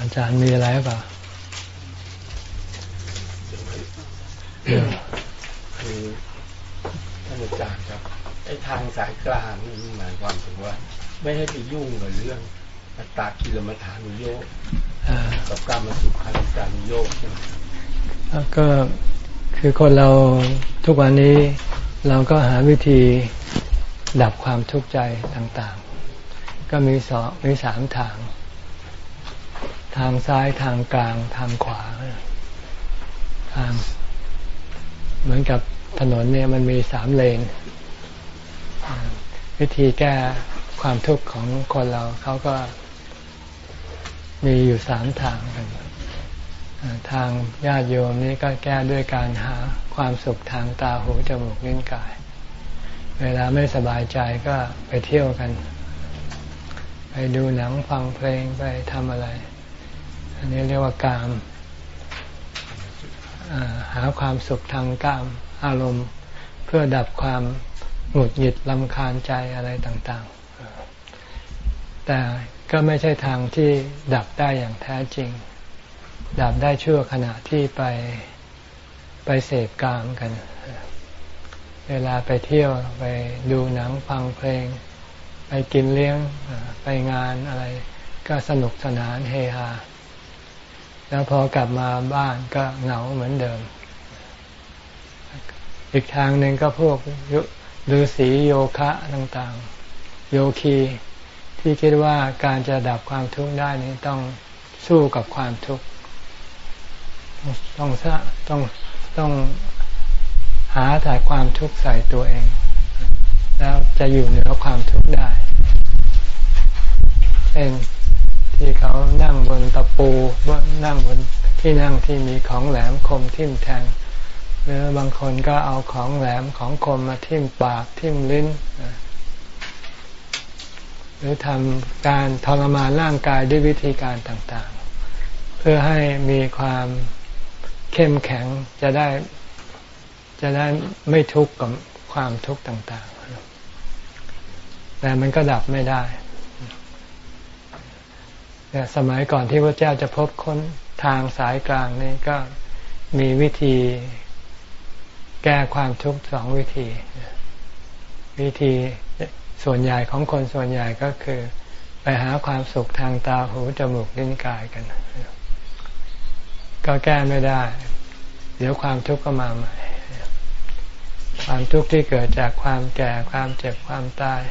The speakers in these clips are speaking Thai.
อาจารย์มีอะไรเปล่าคือท่านอาจารย์ครับไอ้ทางสายกลางนี่หมายความถึงว่า ไม่ให้ไปยุ่งกับเรื่องอัตตากิลมัฐานุโยกกับการมาสุขาริการุโยกใช่ไหมก็คือคนเราทุกวันนี้เราก็หาวิธีดับความทุกข์ใจต่างๆ ก็มีสองมีสามทาง ทางซ้ายทางกลางทางขวา ทาง เหมือนกับถนนเนี่ยมันมีสามเลน วิธีแก้ความทุกข์ของคนเราเขาก็มีอยู่สามทางกันทางญาติโยมนี่ก็แก้ด้วยการหาความสุขทางตาหูจมูกลิ้นกาย เวลาไม่สบายใจก็ไปเที่ยวกัน ไปดูหนังฟังเพลงไปทำอะไร อันนี้เรียกว่ากามหาความสุขทางกามอารมณ์ เพื่อดับความหงุดหงิดลำคาญใจอะไรต่างๆ แต่ก็ไม่ใช่ทางที่ดับได้อย่างแท้จริง ดับได้ชั่วขณะที่ไปไปเสพกามกัน เวลาไปเที่ยวไปดูหนังฟังเพลง ไปกินเลี้ยงไปงานอะไร ก็สนุกสนานเฮฮา แล้วพอกลับมาบ้านก็เหงาเหมือนเดิม อีกทางหนึ่งก็พวกฤาษีโยคะต่างๆ โยคีที่คิดว่าการจะดับความทุกข์ได้นี้ต้องสู้กับความทุกข์ต้องต้องต้องหาแต่ความทุกข์ใส่ตัวเอง แล้วจะอยู่เหนือความทุกข์ได้เช่น ที่เขานั่งบนตะปูนั่งบนที่นั่งที่มีของแหลมคมทิ่มแทง หรือบางคนก็เอาของแหลมของคมมาทิ่มปากทิ่มลิ้น หรือทำการทรมานร่างกายด้วยวิธีการต่างๆ เพื่อให้มีความเข้มแข็งจะได้จะได้ไม่ทุกข์กับความทุกข์ต่างๆ แต่มันก็ดับไม่ได้ แต่สมัยก่อนที่พระเจ้าจะพบค้นทางสายกลางนี่ก็มีวิธีแก้ความทุกข์สองวิธี วิธีส่วนใหญ่ของคนส่วนใหญ่ก็คือ ไปหาความสุขทางตาหูจมูกลิ้นกายกัน ก็แก้ไม่ได้ เดี๋ยวความทุกข์ก็มาใหม่ความทุกข์ที่เกิดจากความแก่ความเจ็บความตาย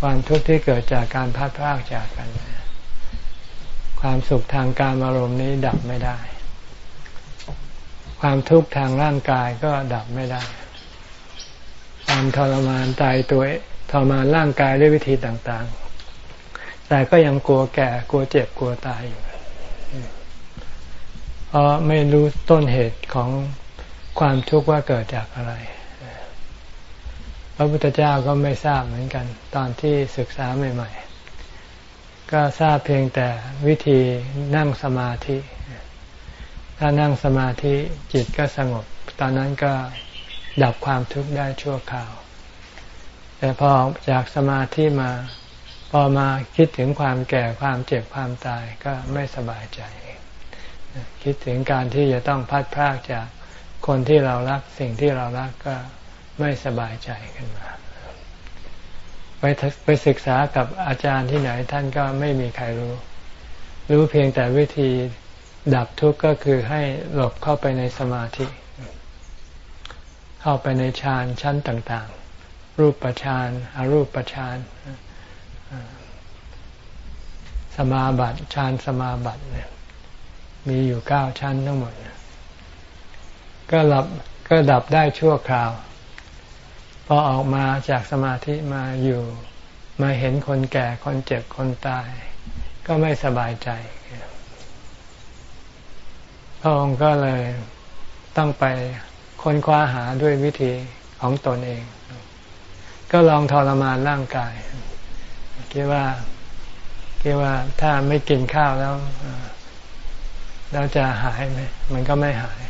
ความทุกข์ที่เกิดจากการพัดพากจากกัน ความสุขทางการอารมณ์นี้ดับไม่ได้ ความทุกข์ทางร่างกายก็ดับไม่ได้ ความทรมานตายตัวทรมานร่างกายด้วยวิธีต่างๆ แต่ก็ยังกลัวแก่กลัวเจ็บกลัวตายอยู่เพราะไม่รู้ต้นเหตุของความทุกข์ว่าเกิดจากอะไร พระพุทธเจ้าก็ไม่ทราบเหมือนกัน ตอนที่ศึกษาใหม่ ๆ ก็ทราบเพียงแต่วิธีนั่งสมาธิ ถ้านั่งสมาธิจิตก็สงบ ตอนนั้นก็ดับความทุกข์ได้ชั่วคราว แต่พอจากสมาธิมา พอมาคิดถึงความแก่ความเจ็บความตายก็ไม่สบายใจ คิดถึงการที่จะต้องพัดพรากจากคนที่เรารักสิ่งที่เรารักก็ไม่สบายใจขึ้นมา ไปไปศึกษากับอาจารย์ที่ไหนท่านก็ไม่มีใครรู้ รู้เพียงแต่วิธีดับทุกข์ก็คือให้หลบเข้าไปในสมาธิ เข้าไปในฌานชั้นต่างๆ รูปฌานอารูปฌานสมาบัติฌานสมาบัติเนี่ยมีอยู่เก้าชั้นทั้งหมด ก็หลับก็ดับได้ชั่วคราว พอออกมาจากสมาธิมาอยู่ มาเห็นคนแก่คนเจ็บคนตาย ก็ไม่สบายใจพระองค์ก็เลยต้องไปค้นคว้าหาด้วยวิธีของตนเอง ก็ลองทรมานร่างกาย คิดว่าคิดว่าถ้าไม่กินข้าวแล้ว แล้วจะหายไหมมันก็ไม่หาย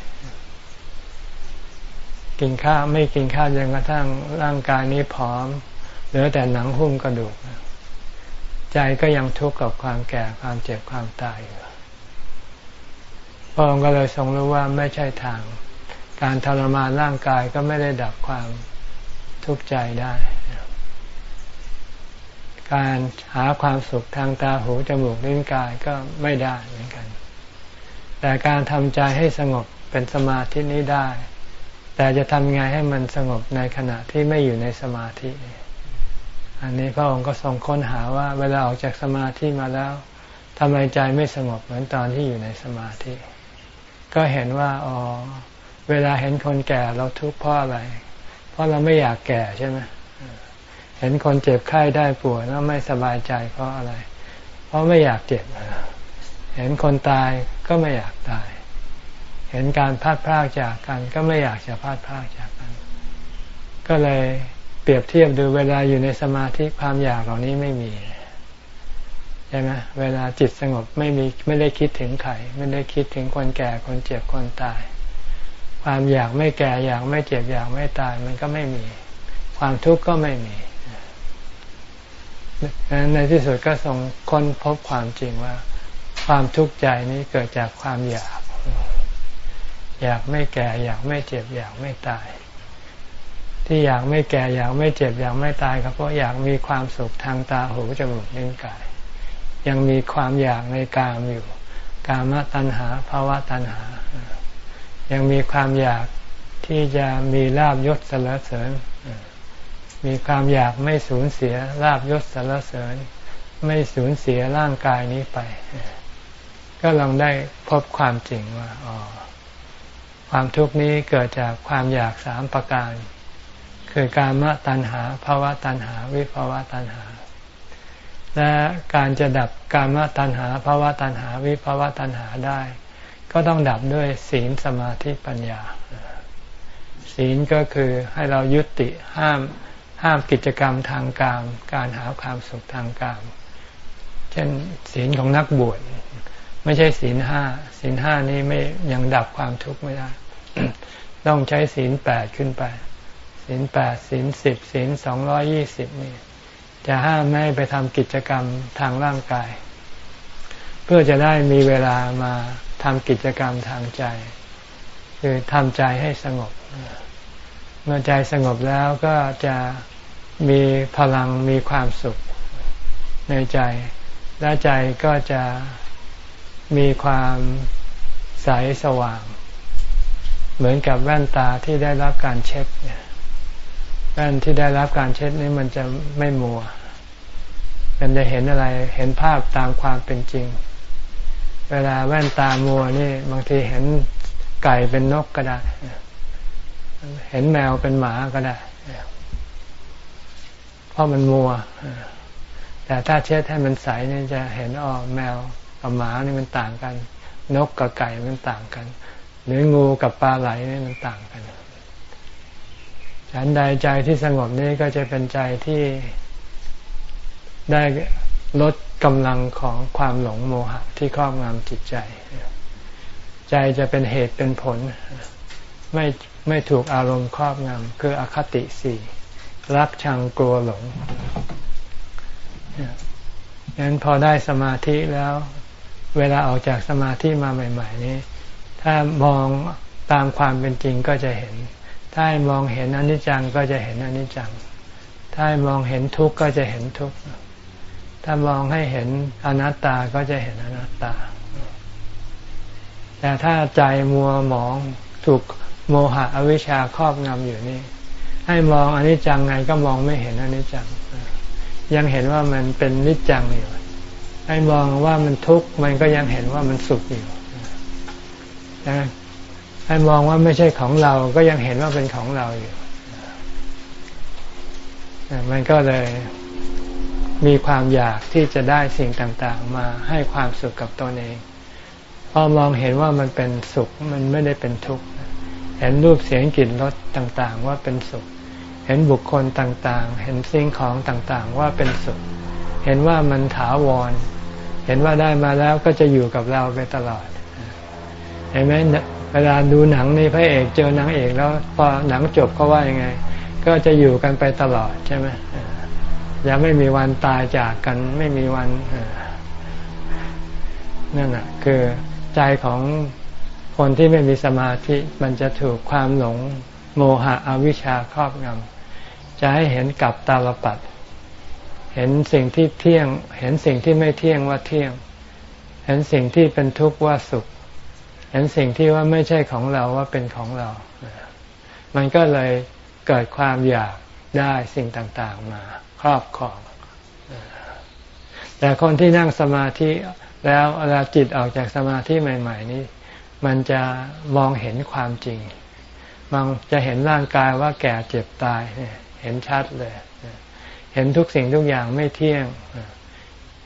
กินข้าวไม่กินข้าวจนกระทั่งร่างกายนี้ผอมเหลือแต่หนังหุ้มกระดูก ใจก็ยังทุกข์กับความแก่ความเจ็บความตายอยู่พระองค์ก็เลยทรงรู้ว่าไม่ใช่ทาง การทรมานร่างกายก็ไม่ได้ดับความทุกข์ใจได้ การหาความสุขทางตาหูจมูกลิ้นกายก็ไม่ได้เหมือนกัน แต่การทำใจให้สงบเป็นสมาธินี้ได้ แต่จะทำไงให้มันสงบในขณะที่ไม่อยู่ในสมาธิ อันนี้พระองค์ก็ทรงค้นหาว่าเวลาออกจากสมาธิมาแล้วทำไมใจไม่สงบเหมือนตอนที่อยู่ในสมาธิ ก็เห็นว่าอ๋อเวลาเห็นคนแก่เราทุกข์เพราะอะไร เพราะเราไม่อยากแก่ใช่ไหมเห็นคนเจ็บไข้ได้ป่วยแล้วไม่สบายใจเพราะอะไร เพราะไม่อยากเจ็บ เห็นคนตายก็ไม่อยากตาย ห็นการพลาดพลาดจากกัน ก็ไม่อยากจะพลาดพลาดจากกัน ก็เลยเปรียบเทียบดูเวลาอยู่ในสมาธิความอยากเหล่านี้ไม่มีใช่ไหมเวลาจิตสงบไม่มีไม่ได้คิดถึงใครไม่ได้คิดถึงคนแก่คนเจ็บคนตาย ความอยากไม่แก่อยากไม่เจ็บอยากไม่ตายมันก็ไม่มี ความทุกข์ก็ไม่มีในที่สุดก็ทรงค้นพบความจริงว่า ความทุกข์ใจนี้เกิดจากความอยาก อยากไม่แก่ อยากไม่เจ็บ อยากไม่ตาย ที่อยากไม่แก่ อยากไม่เจ็บ อยากไม่ตายก็เพราะอยากมีความสุขทางตาหูจมูกลิ้นกาย ยังมีความอยากในกามอยู่ กามตัณหาภาวะตัณหา ยังมีความอยากที่จะมีลาบยศสรรเสริญ มีความอยากไม่สูญเสียลาบยศสรรเสริญ ไม่สูญเสียร่างกายนี้ไป ก็ลองได้พบความจริงว่าอ๋อ ความทุกข์นี้เกิดจากความอยากสามประการ คือการมตัณหาภาวะตัณหา วิภาวะตัณหา และการจะดับกามตัณหาภาวะตัณหา วิภาวะตัณหาได้ ก็ต้องดับด้วยศีลสมาธิปัญญา ศีลก็คือให้เรายุติห้ามห้ามกิจกรรมทางกาม การหาความสุขทางกาม เช่นศีลของนักบวช ไม่ใช่ศีลห้าศีลห้านี้ไม่ยังดับความทุกข์ไม่ได้ ต้องใช้ศีลแปดขึ้นไปศีลแปดศีลสิบศีลสองร้อยี่สิบนี่จะห้ามไม่ไปทำกิจกรรมทางร่างกาย เพื่อจะได้มีเวลามาทำกิจกรรมทางใจ คือทำใจให้สงบ เมื่อใจสงบแล้วก็จะมีพลังมีความสุขในใจ และใจก็จะ มีความใสสว่าง เหมือนกับแว่นตาที่ได้รับการเช็ดแว่นที่ได้รับการเช็ดนี้มันจะไม่มัว มันจะเห็นอะไรเห็นภาพตามความเป็นจริง เวลาแว่นตามัวนี่ บางทีเห็นไก่เป็นนกก็ได้ เห็นแมวเป็นหมาก็ได้ เพราะมันมัว แต่ถ้าเช็ดให้มันใสนี่จะเห็นอ๋อแมว กับหมานี่มันต่างกัน นกกับไก่มันต่างกัน หรืองูกับปลาไหลนี่มันต่างกันฉันใดใจที่สงบนี้ก็จะเป็นใจที่ได้ลดกำลังของความหลงโมหะที่ครอบงำจิตใจ ใจจะเป็นเหตุเป็นผล ไม่ไม่ถูกอารมณ์ครอบงำคืออคติสี่รักชังกลัวหลงงั้นพอได้สมาธิแล้ว เวลาออกจากสมาธิมาใหม่ ๆ นี้ ถ้ามองตามความเป็นจริงก็จะเห็น ถ้ามองเห็นอนิจจังก็จะเห็นอนิจจัง ถ้ามองเห็นทุกข์ก็จะเห็นทุกข์ ถ้ามองให้เห็นอนัตตาก็จะเห็นอนัตตา แต่ถ้าใจมัวหมองถูกโมหะอวิชชาครอบงำอยู่นี่ ให้มองอนิจจังไงก็มองไม่เห็นอนิจจัง ยังเห็นว่ามันเป็นนิจจังอยู่ ให้มองว่ามันทุกข์มันก็ยังเห็นว่ามันสุขอยู่นะให้มองว่าไม่ใช่ของเราก็ยังเห็นว่าเป็นของเราอยู่ มันก็เลยมีความอยากที่จะได้สิ่งต่างๆ มาให้ความสุขกับตนเองพอมองเห็นว่ามันเป็นสุขมันไม่ได้เป็นทุกข์ เห็นรูปเสียงกลิ่นรสต่างๆ ว่าเป็นสุข เห็นบุคคลต่างๆ เห็นสิ่งของต่างๆ ว่าเป็นสุข เห็นว่ามันถาวร เห็นว่าได้มาแล้วก็จะอยู่กับเราไปตลอด เห็นไหมเวลาดูหนังในพระเอกเจอนางเอกแล้วพอหนังจบเขาว่ายังไง ก็จะอยู่กันไปตลอดใช่ไหมจะไม่มีวันตายจากกันไม่มีวันนั่นแหะคือใจของคนที่ไม่มีสมาธิมันจะถูกความหลงโมหะอวิชชาครอบงำจะให้เห็นกับตาลปัด เห็นสิ่งที่เที่ยง เห็นสิ่งที่ไม่เที่ยงว่าเที่ยง เห็นสิ่งที่เป็นทุกข์ว่าสุข เห็นสิ่งที่ว่าไม่ใช่ของเราว่าเป็นของเรา มันก็เลยเกิดความอยากได้สิ่งต่างๆมาครอบครอง แต่คนที่นั่งสมาธิแล้วเวลาจิตออกจากสมาธิใหม่ ๆ นี้ มันจะมองเห็นความจริง มองจะเห็นร่างกายว่าแก่เจ็บตาย เห็นชัดเลย เห็นทุกสิ่งทุกอย่างไม่เที่ยง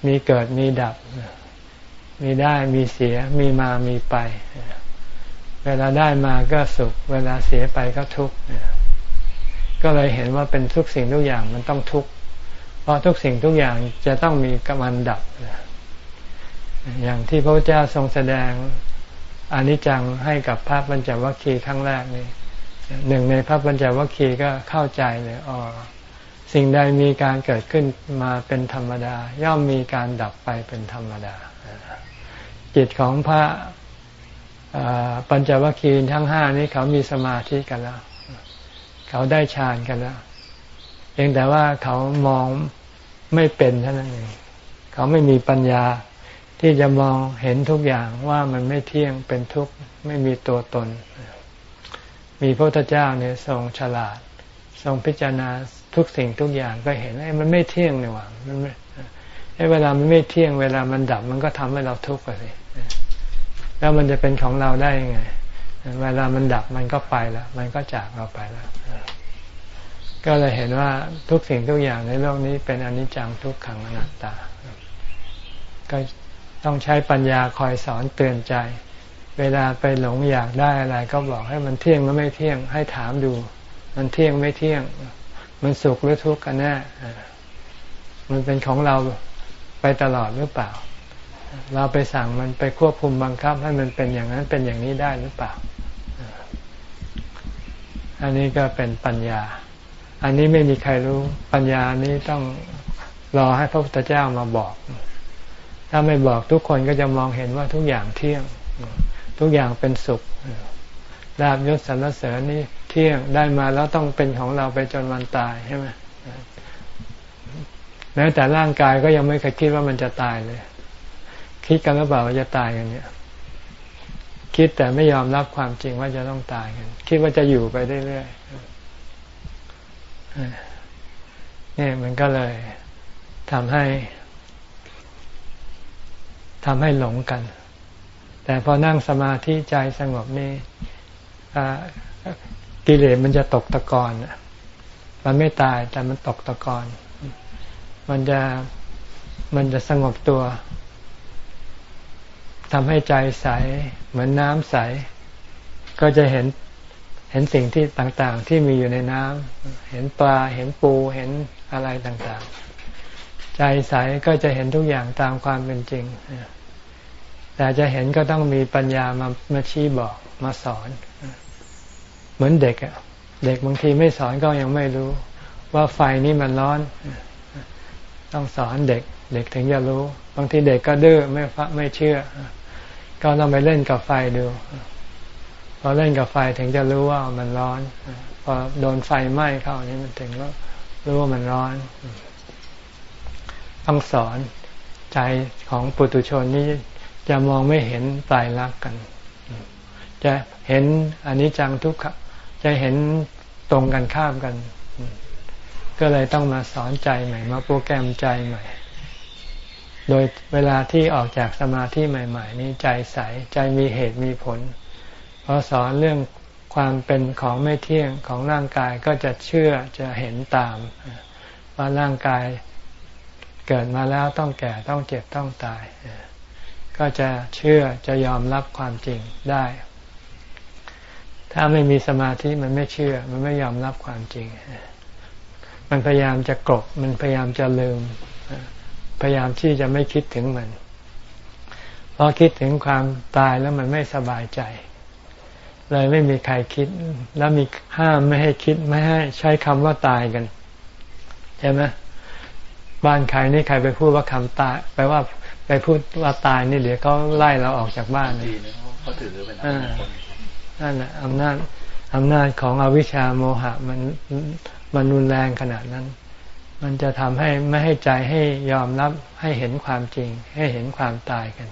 มีเกิดมีดับ มีได้มีเสีย มีมามีไป เวลาได้มาก็สุข เวลาเสียไปก็ทุกข์ก็เลยเห็นว่าเป็นทุกสิ่งทุกอย่างมันต้องทุกข์เพราะทุกสิ่งทุกอย่างจะต้องมีกำมันดับ อย่างที่พระเจ้าทรงแสดงอนิจจังให้กับพระปัญจวัคคีย์ครั้งแรกนี้หนึ่งในพระปัญจวัคคีย์ก็เข้าใจเลยอ๋อ สิ่งใดมีการเกิดขึ้นมาเป็นธรรมดา ย่อมมีการดับไปเป็นธรรมดา จิตของพระปัญจวัคคีย์ทั้งห้านี้เขามีสมาธิกันแล้ว เขาได้ฌานกันแล้วเพียงแต่ว่าเขามองไม่เป็นเท่านั้นเองเขาไม่มีปัญญาที่จะมองเห็นทุกอย่างว่ามันไม่เที่ยงเป็นทุกข์ไม่มีตัวตน มีพระพุทธเจ้าเนี่ยทรงฉลาด ทรงพิจารณา ทุกสิ่งทุกอย่างก็เห็นไอ้มันไม่เที่ยงนี่หว่ามันไอ้เวลามันไม่เที่ยง เวลามันดับมันก็ทำให้เราทุกข์ไปสิแล้วมันจะเป็นของเราได้ยังไง เวลามันดับมันก็ไปแล้ว มันก็จากเราไปแล้ว ก็เลยเห็นว่าทุกสิ่งทุกอย่างในโลกนี้เป็นอนิจจังทุกขังอนัตตา ก็ต้องใช้ปัญญาคอยสอนเตือนใจ เวลาไปหลงอยากได้อะไร ก็บอกให้มันเที่ยงหรือไม่เที่ยง ให้ถามดู มันเที่ยงไม่เที่ยง มันสุขหรือทุกข์กันแน่มันเป็นของเราไปตลอดหรือเปล่า เราไปสั่งมันไปควบคุมบังคับให้มันเป็นอย่างนั้นเป็นอย่างนี้ได้หรือเปล่า อันนี้ก็เป็นปัญญา อันนี้ไม่มีใครรู้ ปัญญานี้ต้องรอให้พระพุทธเจ้ามาบอก ถ้าไม่บอกทุกคนก็จะมองเห็นว่าทุกอย่างเที่ยง ทุกอย่างเป็นสุข ลาบยศสรรเสริญนี่เที่ยงได้มาแล้วต้องเป็นของเราไปจนวันตายใช่ไหมแม้แต่ร่างกายก็ยังไม่เคยคิดว่ามันจะตายเลย คิดกันหรือเปล่าว่าจะตายกันเนี่ย คิดแต่ไม่ยอมรับความจริงว่าจะต้องตายกัน คิดว่าจะอยู่ไปเรื่อยๆนี่มันก็เลยทำให้ทำให้หลงกัน แต่พอนั่งสมาธิใจสงบนี่ กิเลสมันจะตกตะกอนมันไม่ตายแต่มันตกตะกอน มันจะมันจะสงบตัวทำให้ใจใส เหมือนน้ำใส ก็จะเห็นเห็นสิ่งที่ต่างๆ ที่มีอยู่ในน้ำเห็นปลาเห็นปูเห็นอะไรต่างๆ ใจใสก็จะเห็นทุกอย่างตามความเป็นจริงแต่จะเห็นก็ต้องมีปัญญามามาชี้บอกมาสอน เหมือนเด็กอะเด็กบางทีไม่สอนก็ยังไม่รู้ ว่าไฟนี่มันร้อน ต้องสอนเด็ก เด็กถึงจะรู้ บางทีเด็กก็ดื้อไม่ฟไม่เชื่อ ก็ต้องไปเล่นกับไฟดูพอเล่นกับไฟถึงจะรู้ว่ามันร้อนพอโดนไฟไหม้เข้านี่มันถึงรู้ว่ามันร้อนต้องสอนใจของปุถุชนนี่จะมองไม่เห็นตายรักกัน จะเห็นอันนี้จังทุกข์ จะเห็นตรงกันข้ามกัน ก็เลยต้องมาสอนใจใหม่ มาโปรแกรมใจใหม่ โดยเวลาที่ออกจากสมาธิใหม่ ๆ นี้ใจใสใจมีเหตุมีผลพอสอนเรื่องความเป็นของไม่เที่ยงของร่างกายก็จะเชื่อจะเห็นตาม ว่าร่างกายเกิดมาแล้วต้องแก่ต้องเจ็บต้องตาย ก็จะเชื่อจะยอมรับความจริงได้ ถ้าไม่มีสมาธิมันไม่เชื่อ มันไม่ยอมรับความจริง มันพยายามจะกลบมันพยายามจะลืม พยายามที่จะไม่คิดถึงมันเพราะคิดถึงความตายแล้วมันไม่สบายใจ เลยไม่มีใครคิด แล้วมีห้ามไม่ให้คิดไม่ให้ใช้คำว่าตายกันใช่ไหมบ้านใครนี่ใครไปพูดว่าคำตายไปว่าไปพูดว่าตายนี่เดี๋ยวเขาไล่เราออกจากบ้านเลยเขาถือเป็น นั่นแหละอำนาจอำนาจของอวิชชาโมหะมันมันรุนแรงขนาดนั้น มันจะทำให้ไม่ให้ใจให้ยอมรับให้เห็นความจริง ให้เห็นความตายกัน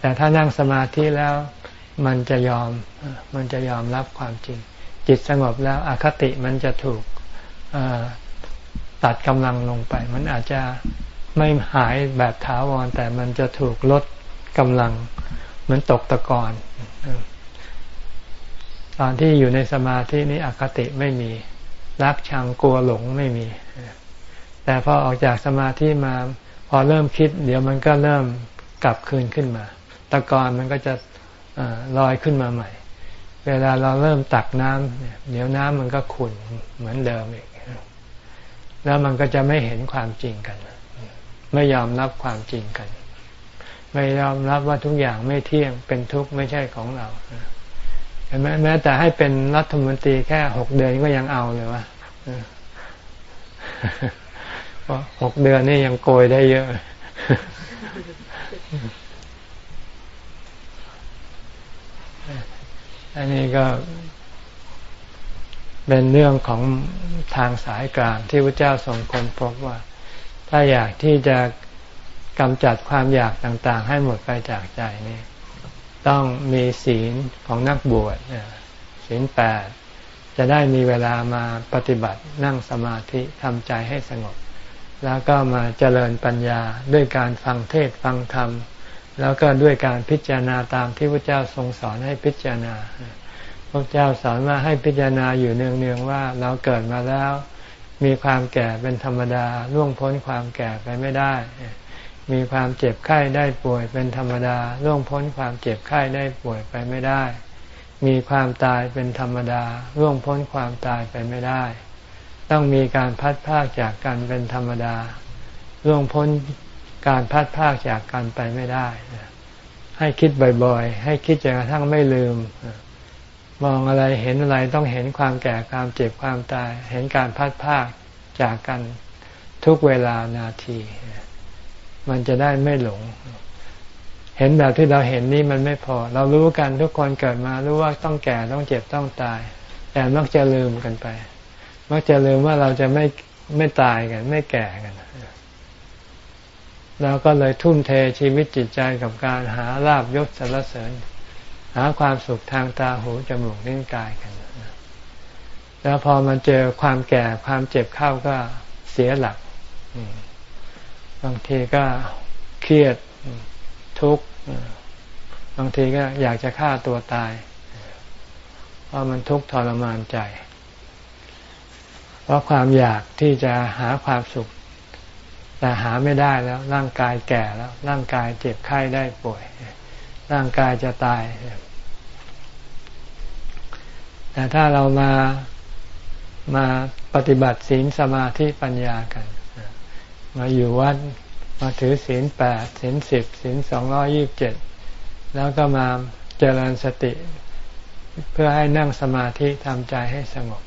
แต่ถ้านั่งสมาธิแล้ว มันจะยอมมันจะยอมรับความจริง จิตสงบแล้วอคติมันจะถูกตัดกำลังลงไป มันอาจจะไม่หายแบบถาวรแต่มันจะถูกลดกำลัง เหมือนตกตะกอนตอนที่อยู่ในสมาธินี้อคติไม่มี รักชังกลัวหลงไม่มี แต่พอออกจากสมาธิมา พอเริ่มคิด เดี๋ยวมันก็เริ่มกลับคืนขึ้นมา ตะกอนมันก็จะลอยขึ้นมาใหม่ เวลาเราเริ่มตักน้ำเดี๋ยวน้ำมันก็ขุ่นเหมือนเดิมอีก แล้วมันก็จะไม่เห็นความจริงกัน ไม่ยอมรับความจริงกัน ไม่ยอมรับว่าทุกอย่างไม่เที่ยงเป็นทุกข์ไม่ใช่ของเราเห็นไหมแม้แต่ให้เป็นรัฐมนตรีแค่หกเดือนก็ยังเอาเลยวะเพราะหกเดือนนี่ยังโกยได้เยอะ อันนี้ก็ เป็นเรื่องของทางสายกลางที่พระเจ้าทรงคนพบว่า ถ้าอยากที่จะ กำจัดความอยากต่างๆ ให้หมดไปจากใจนี่ต้องมีศีลของนักบวชศีลแปดจะได้มีเวลามาปฏิบัตินั่งสมาธิทำใจให้สงบ แล้วก็มาเจริญปัญญาด้วยการฟังเทศฟังธรรม แล้วก็ด้วยการพิจารณาตามที่พระเจ้าทรงสอนให้พิจารณาพระเจ้าสอนว่าให้พิจารณาอยู่เนืองๆว่าเราเกิดมาแล้ว มีความแก่เป็นธรรมดาล่วงพ้นความแก่ไปไม่ได้ มีความเจ็บไข้ได้ป่วยเป็นธรรมดาล่วงพ้นความเจ็บไข้ได้ป่วยไปไม่ได้ มีความตายเป็นธรรมดาล่วงพ้นความตายไปไม่ได้ ต้องมีการพัดพากจากกันเป็นธรรมดาล่วงพ้นการพัดพากจากกันไปไม่ได้ ให้คิดบ่อยๆ ให้คิดจนกระทั่งไม่ลืม มองอะไรเห็นอะไรต้องเห็นความแก่ความเจ็บความตาย เห็นการพัดพากจากกันทุกเวลานาที มันจะได้ไม่หลง เห็นแบบที่เราเห็นนี่มันไม่พอ เรารู้กันทุกคนเกิดมารู้ว่าต้องแก่ต้องเจ็บต้องตาย แต่มักจะลืมกันไป มักจะลืมว่าเราจะไม่ไม่ตายกัน ไม่แก่กันเราก็เลยทุ่มเทชีวิตจิตใจกับการหาลาบยศสรรเสริญ หาความสุขทางตาหูจมูกลิ้นกายกัน แล้วพอมันเจอความแก่ความเจ็บเข้าก็เสียหลัก บางทีก็เครียดทุกข์บางทีก็อยากจะฆ่าตัวตาย เพราะมันทุกข์ทรมานใจ เพราะความอยากที่จะหาความสุข แต่หาไม่ได้แล้ว ร่างกายแก่แล้ว ร่างกายเจ็บไข้ได้ป่วย ร่างกายจะตาย แต่ถ้าเรามามาปฏิบัติศีลสมาธิปัญญากัน มาอยู่วัดมาถือศีลแปดศีลสิบศีลสองร้อยี่บเจ็ดแล้วก็มาเจริญสติ เพื่อให้นั่งสมาธิทำใจให้สงบ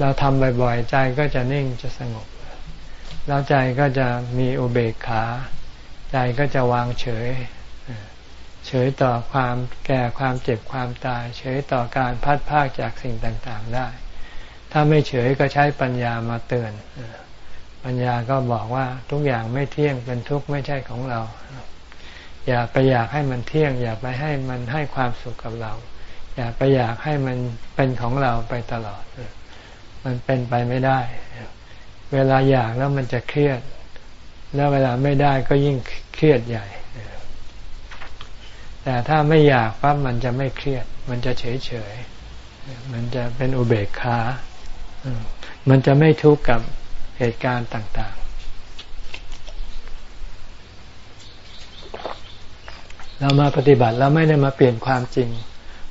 เราทำบ่อยๆ ใจก็จะนิ่งจะสงบ แล้วใจก็จะมีอุเบกขา ใจก็จะวางเฉย เฉยต่อความแก่ความเจ็บความตาย เฉยต่อการพัดพากจากสิ่งต่างๆได้ ถ้าไม่เฉยก็ใช้ปัญญามาเตือน ปัญญาก็บอกว่าทุกอย่างไม่เที่ยงเป็นทุกข์ไม่ใช่ของเรา อย่าไปอยากให้มันเที่ยง อย่าไปให้มันให้ความสุขกับเรา อย่าไปอยากให้มันเป็นของเราไปตลอด มันเป็นไปไม่ได้ เวลาอยากแล้วมันจะเครียด แล้วเวลาไม่ได้ก็ยิ่งเครียดใหญ่ แต่ถ้าไม่อยากปั๊บมันจะไม่เครียด มันจะเฉยเฉยมันจะเป็นอุเบกขา มันจะไม่ทุกข์กับ เหตุการณ์ต่างๆ เรามาปฏิบัติเราไม่ได้มาเปลี่ยนความจริง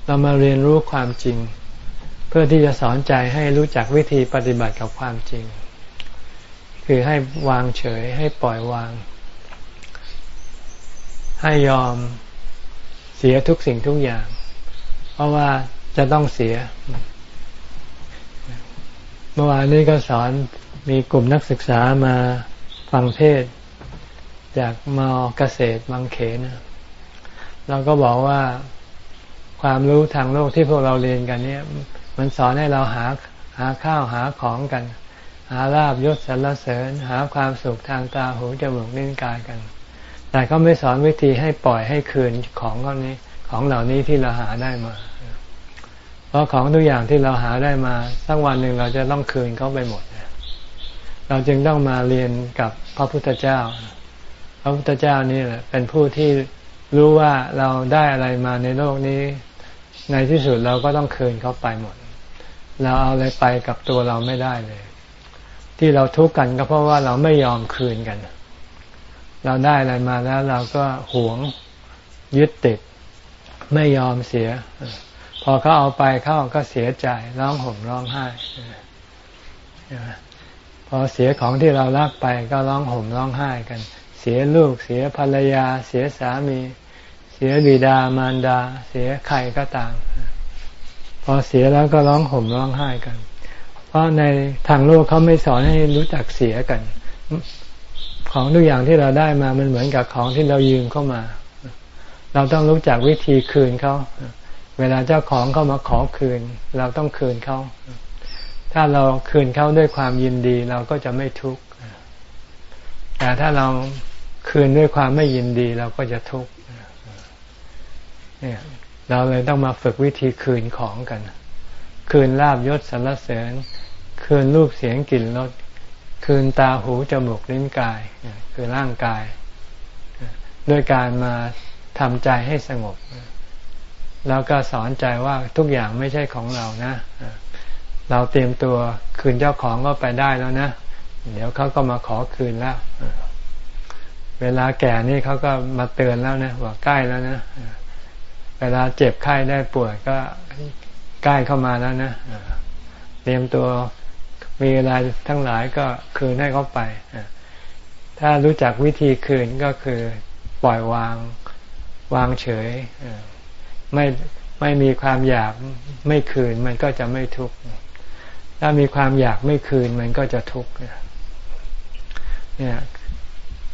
เรามาเรียนรู้ความจริง เพื่อที่จะสอนใจให้รู้จักวิธีปฏิบัติกับความจริง คือให้วางเฉยให้ปล่อยวาง ให้ยอมเสียทุกสิ่งทุกอย่าง เพราะว่าจะต้องเสีย เมื่อวานนี้ก็สอน มีกลุ่มนักศึกษามาฟังเทศ จากมอเกษตรบางเขนเราก็บอกว่าความรู้ทางโลกที่พวกเราเรียนกันเนี่ย มันสอนให้เราหาหาข้าวหาของกัน หาลาบยศสรรเสริญ หาความสุขทางตาหูจมูกนิ้วกายกัน แต่ก็ไม่สอนวิธีให้ปล่อยให้คืนของเหล่านี้ของเหล่านี้ที่เราหาได้มาเพราะของทุกอย่างที่เราหาได้มาสักวันหนึ่งเราจะต้องคืนเขาไปหมด เราจึงต้องมาเรียนกับพระพุทธเจ้า พระพุทธเจ้านี่แหละเป็นผู้ที่รู้ว่าเราได้อะไรมาในโลกนี้ ในที่สุดเราก็ต้องคืนเขาไปหมด เราเอาอะไรไปกับตัวเราไม่ได้เลย ที่เราทุกข์กันก็เพราะว่าเราไม่ยอมคืนกัน เราได้อะไรมาแล้วเราก็หวงยึดติด ไม่ยอมเสีย พอเขาเอาไปเขาก็เสียใจร้องห่มร้องไห้ พอเสียของที่เรารักไปก็ร้องห่มร้องไห้กัน เสียลูกเสียภรรยา เสียสามี เสียบิดามารดา เสียใครก็ตาม พอเสียแล้วก็ร้องห่มร้องไห้กัน เพราะในทางโลกเขาไม่สอนให้รู้จักเสียกัน ของทุกอย่างที่เราได้มามันเหมือนกับของที่เรายืมเข้ามา เราต้องรู้จักวิธีคืนเขาเวลาเจ้าของเข้ามาขอคืน เราต้องคืนเขา ถ้าเราคืนเขาด้วยความยินดีเราก็จะไม่ทุกข์แต่ถ้าเราคืนด้วยความไม่ยินดีเราก็จะทุกข์เนี่ยเราเลยต้องมาฝึกวิธีคืนของกัน คืนลาบยศสรรเสริญ คืนรูปเสียงกลิ่นรสคืนตาหูจมูกลิ้นกาย คือร่างกาย ด้วยการมาทำใจให้สงบ แล้วก็สอนใจว่าทุกอย่างไม่ใช่ของเรานะ เราเตรียมตัวคืนเจ้าของก็ไปได้แล้วนะ เดี๋ยวเขาก็มาขอคืนแล้ว เวลาแก่นี่เขาก็มาเตือนแล้วนะว่าใกล้แล้วนะ เวลาเจ็บไข้ได้ป่วยก็ใกล้เข้ามาแล้วนะเตรียมตัวมีอะไรทั้งหลายก็คืนให้เขาไป ถ้ารู้จักวิธีคืนก็คือปล่อยวางวางเฉยไม่ไม่มีความอยากไม่คืนมันก็จะไม่ทุกข์ ถ้ามีความอยากไม่คืนมันก็จะทุกข์เนี่ย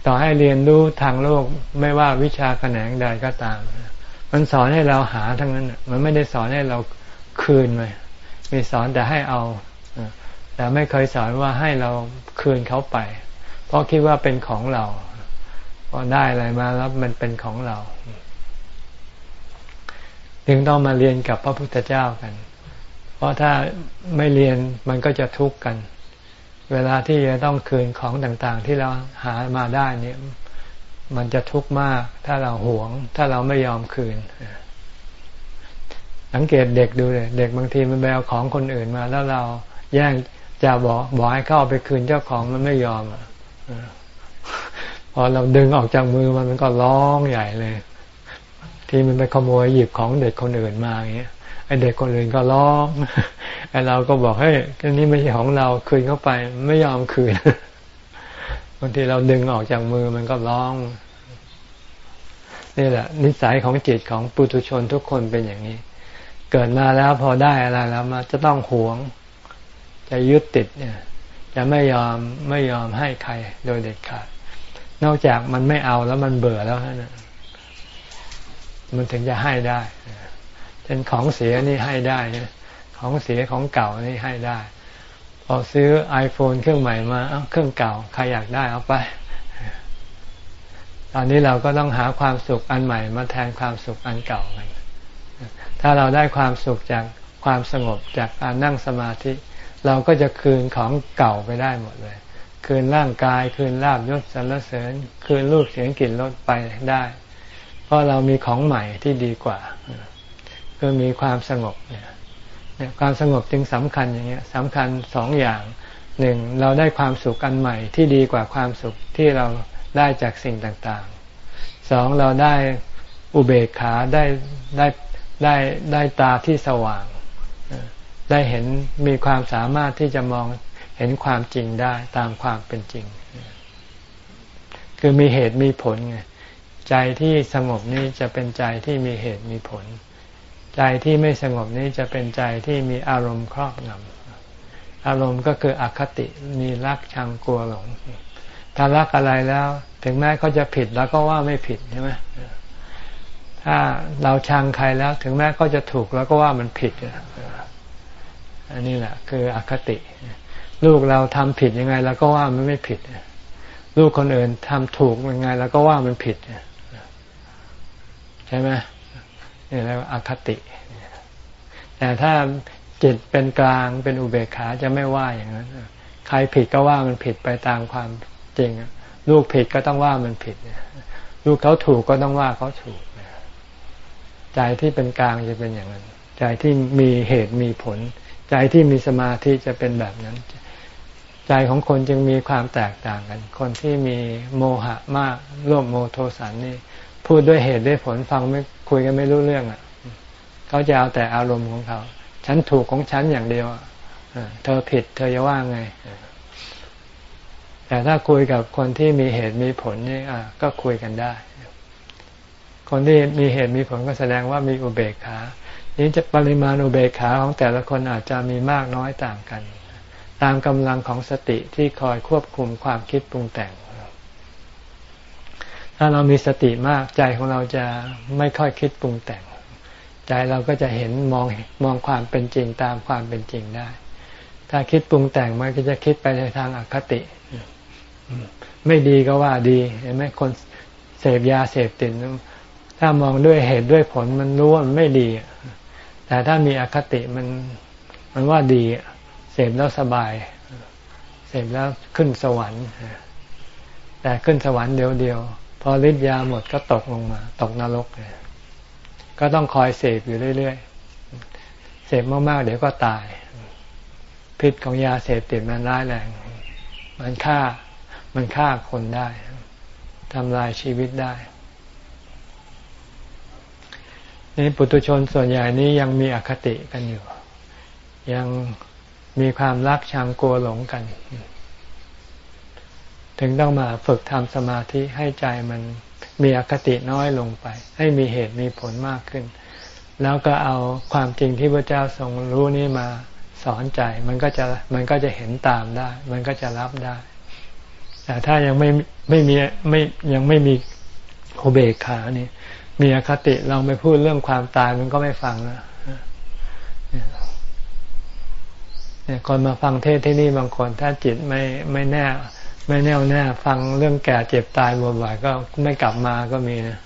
ต่อให้เรียนรู้ทางโลกไม่ว่าวิชาแขนงใดก็ตาม มันสอนให้เราหาทั้งนั้น มันไม่ได้สอนให้เราคืนไปมีสอนแต่ให้เอา แต่ไม่เคยสอนว่าให้เราคืนเขาไป เพราะคิดว่าเป็นของเราพอได้อะไรมาแล้วมันเป็นของเรา จึงต้องมาเรียนกับพระพุทธเจ้ากัน เพราะถ้าไม่เรียนมันก็จะทุกข์กัน เวลาที่จะต้องคืนของต่างๆ ที่เราหามาได้เนี่ยมันจะทุกข์มาก ถ้าเราหวง ถ้าเราไม่ยอมคืน สังเกตเด็กดูเลย เด็กบางทีมันไปเอาของคนอื่นมา แล้วเราแย่งจะบอกบอกให้เข้าไปคืนเจ้าของมันไม่ยอมอพอเราดึงออกจากมือมันมันก็ร้องใหญ่เลย ที่มันไปขโมยหยิบของเด็กคนอื่นมาอย่างเงี้ย ไอเด็กคนอื่นก็ร้องไอเราก็บอกให้อันนี้ไม่ใช่ของเราคืนเข้าไปไม่ยอมคืนบางทีเราดึงออกจากมือมันก็ร้อง นี่แหละ นิสัยของจิตของปุถุชนทุกคนเป็นอย่างนี้ เกิดมาแล้วพอได้อะไรแล้วมาจะต้องหวง จะยึดติดเนี่ยจะไม่ยอมไม่ยอมให้ใครโดยเด็ดขาดนอกจากมันไม่เอาแล้วมันเบื่อแล้วนะมันถึงจะให้ได้ เป็นของเสียนี่ให้ได้ ของเสียของเก่านี่ให้ได้ พอซื้อ iPhone เครื่องใหม่มาเอาเครื่องเก่าใครอยากได้เอาไป ตอนนี้เราก็ต้องหาความสุขอันใหม่มาแทนความสุขอันเก่ากันถ้าเราได้ความสุขจากความสงบจากการนั่งสมาธิ เราก็จะคืนของเก่าไปได้หมดเลย คืนร่างกาย คืนลาบยศสรรเสริญ คืนรูปเสียงกลิ่นรสไปได้ เพราะเรามีของใหม่ที่ดีกว่า คือมีความสงบเนี่ยความสงบจึงสำคัญอย่างเงี้ยสำคัญสองอย่างหนึ่งเราได้ความสุขอันใหม่ที่ดีกว่าความสุขที่เราได้จากสิ่งต่างๆสองเราได้อุเบกขาได้ได้ได้ได้ตาที่สว่าง ได้เห็นมีความสามารถที่จะมองเห็นความจริงได้ตามความเป็นจริง คือมีเหตุมีผลไงใจที่สงบนี้จะเป็นใจที่มีเหตุมีผล ใจที่ไม่สงบนี้จะเป็นใจที่มีอารมณ์ครอบงำอารมณ์ก็คืออคติมีรักชังกลัวหลง ถ้ารักอะไรแล้ว ถึงแม้เขาจะผิดแล้วก็ว่าไม่ผิดใช่ไหมถ้าเราชังใครแล้ว ถึงแม้เขาจะถูกแล้วก็ว่ามันผิดอันนี้แหละ คืออคติ ลูกเราทำผิดยังไง แล้วก็ว่ามันไม่ผิดลูกคนอื่นทำถูกยังไง แล้วก็ว่ามันผิดใช่ไหม นี่เรียกว่าอคติ แต่ถ้าจิตเป็นกลางเป็นอุเบกขาจะไม่ว่าอย่างนั้นใครผิดก็ว่ามันผิดไปตามความจริง ลูกผิดก็ต้องว่ามันผิดลูกเขาถูกก็ต้องว่าเขาถูกใจที่เป็นกลางจะเป็นอย่างนั้น ใจที่มีเหตุมีผล ใจที่มีสมาธิจะเป็นแบบนั้น ใจของคนจึงมีความแตกต่างกัน คนที่มีโมหะมากร่วมโมโทสันนี่พูดด้วยเหตุด้วยผลฟังไม่ คุยกันไม่รู้เรื่องอะเขาจะเอาแต่อารมณ์ของเขา ฉันถูกของฉันอย่างเดียวเธอผิด เธอจะว่าไง แต่ถ้าคุยกับคนที่มีเหตุมีผลนี่ก็คุยกันได้ คนที่มีเหตุมีผลก็แสดงว่ามีอุเบกขานี้จะปริมาณอุเบกขาของแต่ละคนอาจจะมีมากน้อยต่างกัน ตามกำลังของสติที่คอยควบคุมความคิดปรุงแต่ง ถ้าเรามีสติมากใจของเราจะไม่ค่อยคิดปรุงแต่ง ใจเราก็จะเห็นมองมองความเป็นจริงตามความเป็นจริงได้ ถ้าคิดปรุงแต่งมันก็จะคิดไปในทางอคติ ไม่ดีก็ว่าดีเห็นไหมคนเสพยาเสพติดถ้ามองด้วยเหตุด้วยผลมันรู้ว่ามันไม่ดี แต่ถ้ามีอคติมันมันว่าดีเสพแล้วสบาย เสพแล้วขึ้นสวรรค์ แต่ขึ้นสวรรค์เดียวเดียว อฤทธิ์ยาหมดก็ตกลงมา ตกนรกเลยก็ต้องคอยเสพอยู่เรื่อยๆ เสพมากๆ เดี๋ยวก็ตาย พิษของยาเสพติดมันร้ายแรง มันฆ่า มันฆ่าคนได้ทำลายชีวิตได้นี่ปุตุชนส่วนใหญ่นี้ยังมีอคติกันอยู่ ยังมีความรักชังกลัวหลงกัน ถึงต้องมาฝึกทำสมาธิให้ใจมันมีอคติน้อยลงไป ให้มีเหตุมีผลมากขึ้น แล้วก็เอาความจริงที่พระเจ้าทรงรู้นี่มาสอนใจมันก็จะมันก็จะเห็นตามได้ มันก็จะรับได้ แต่ถ้ายังไม่ไม่มีไม่ยังไม่มีโอเบกขานี่มีอคติเราไม่พูดเรื่องความตายมันก็ไม่ฟังนะเนี่ยคนมาฟังเทศที่นี่บางคน ถ้าจิตไม่ไม่แน่ ไม่แน่วแน่ฟังเรื่องแก่เจ็บตายบ่อยๆก็ไม่กลับมาก็มีนะ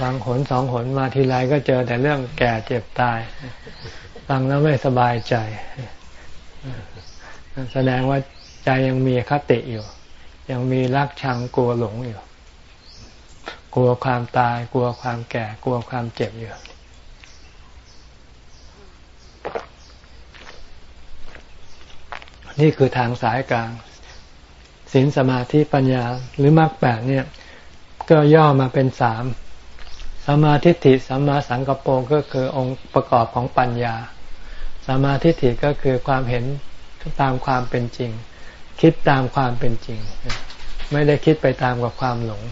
ฟังหนสองหนมาทีไรก็เจอแต่เรื่องแก่เจ็บตาย ฟังแล้วไม่สบายใจ แสดงว่าใจยังมีคติอยู่ ยังมีรักชังกลัวหลงอยู่ กลัวความตาย กลัวความแก่ กลัวความเจ็บอยู่นี่คือทางสายกลาง ศีลสมาธิปัญญาหรือมรรคแปดเนี่ย ก็ย่อมาเป็นสามสมาธิฏฐิสัมมาสังกปรก็คือองค์ประกอบของปัญญาสมาธิฏฐิก็คือความเห็นตามความเป็นจริง คิดตามความเป็นจริง ไม่ได้คิดไปตามกับความหลง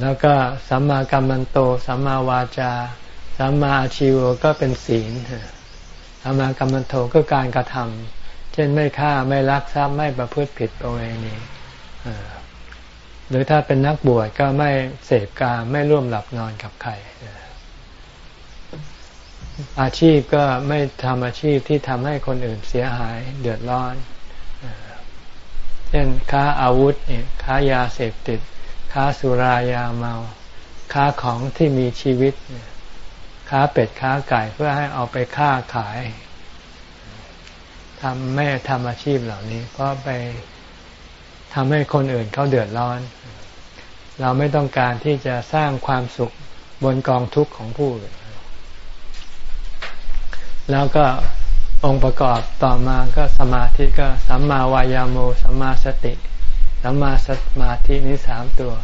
แล้วก็สัมมากัมมันโตสัมมาวาจาสัมมาอาชีวก็เป็นศีลสัมมากัมมันโตก็การกระทำ เช่นไม่ฆ่าไม่ลักทรัพย์ไม่ประพฤติผิดประเวณีหรือถ้าเป็นนักบวชก็ไม่เสพกาไม่ร่วมหลับนอนกับใครอาชีพก็ไม่ทำอาชีพที่ทำให้คนอื่นเสียหายเดือดร้อนเช่นค้าอาวุธค้ายาเสพติด ค้าสุรายาเมา ค้าของที่มีชีวิต ค้าเป็ดค้าไก่เพื่อให้เอาไปค้าขาย ทำไม่ทำอาชีพเหล่านี้ เพราะไปทำให้คนอื่นเขาเดือดร้อน เราไม่ต้องการที่จะสร้างความสุขบนกองทุกข์ของผู้อื่นแล้วก็องค์ประกอบต่อมาก็สมาธิก็สัมมาวายาโมสัมมาสติสัมมาสมาธินี้สามตัว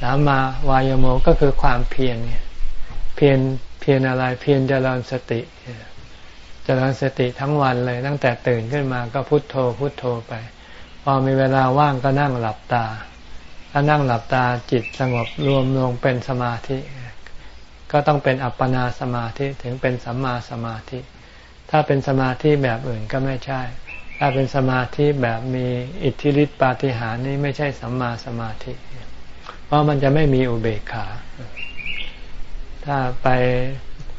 สัมมาวายาโมก็คือความเพียรเนี่ยเพียรเพียรอะไรเพียรเจริญสติ เจริญสติทั้งวันเลยตั้งแต่ตื่นขึ้นมาก็พุโทโธพุโทโธไป พอมีเวลาว่างก็นั่งหลับตาถ้านั่งหลับตาจิตสงบรวมลงเป็นสมาธิ ก็ต้องเป็นอัปปนาสมาธิถึงเป็นสัมมาสมาธิ ถ้าเป็นสมาธิแบบอื่นก็ไม่ใช่ ถ้าเป็นสมาธิแบบมีอิทธิฤทธิปาฏิหาริย์นี่ไม่ใช่สัมมาสมาธิ เพราะมันจะไม่มีอุเบกขา ถ้าไป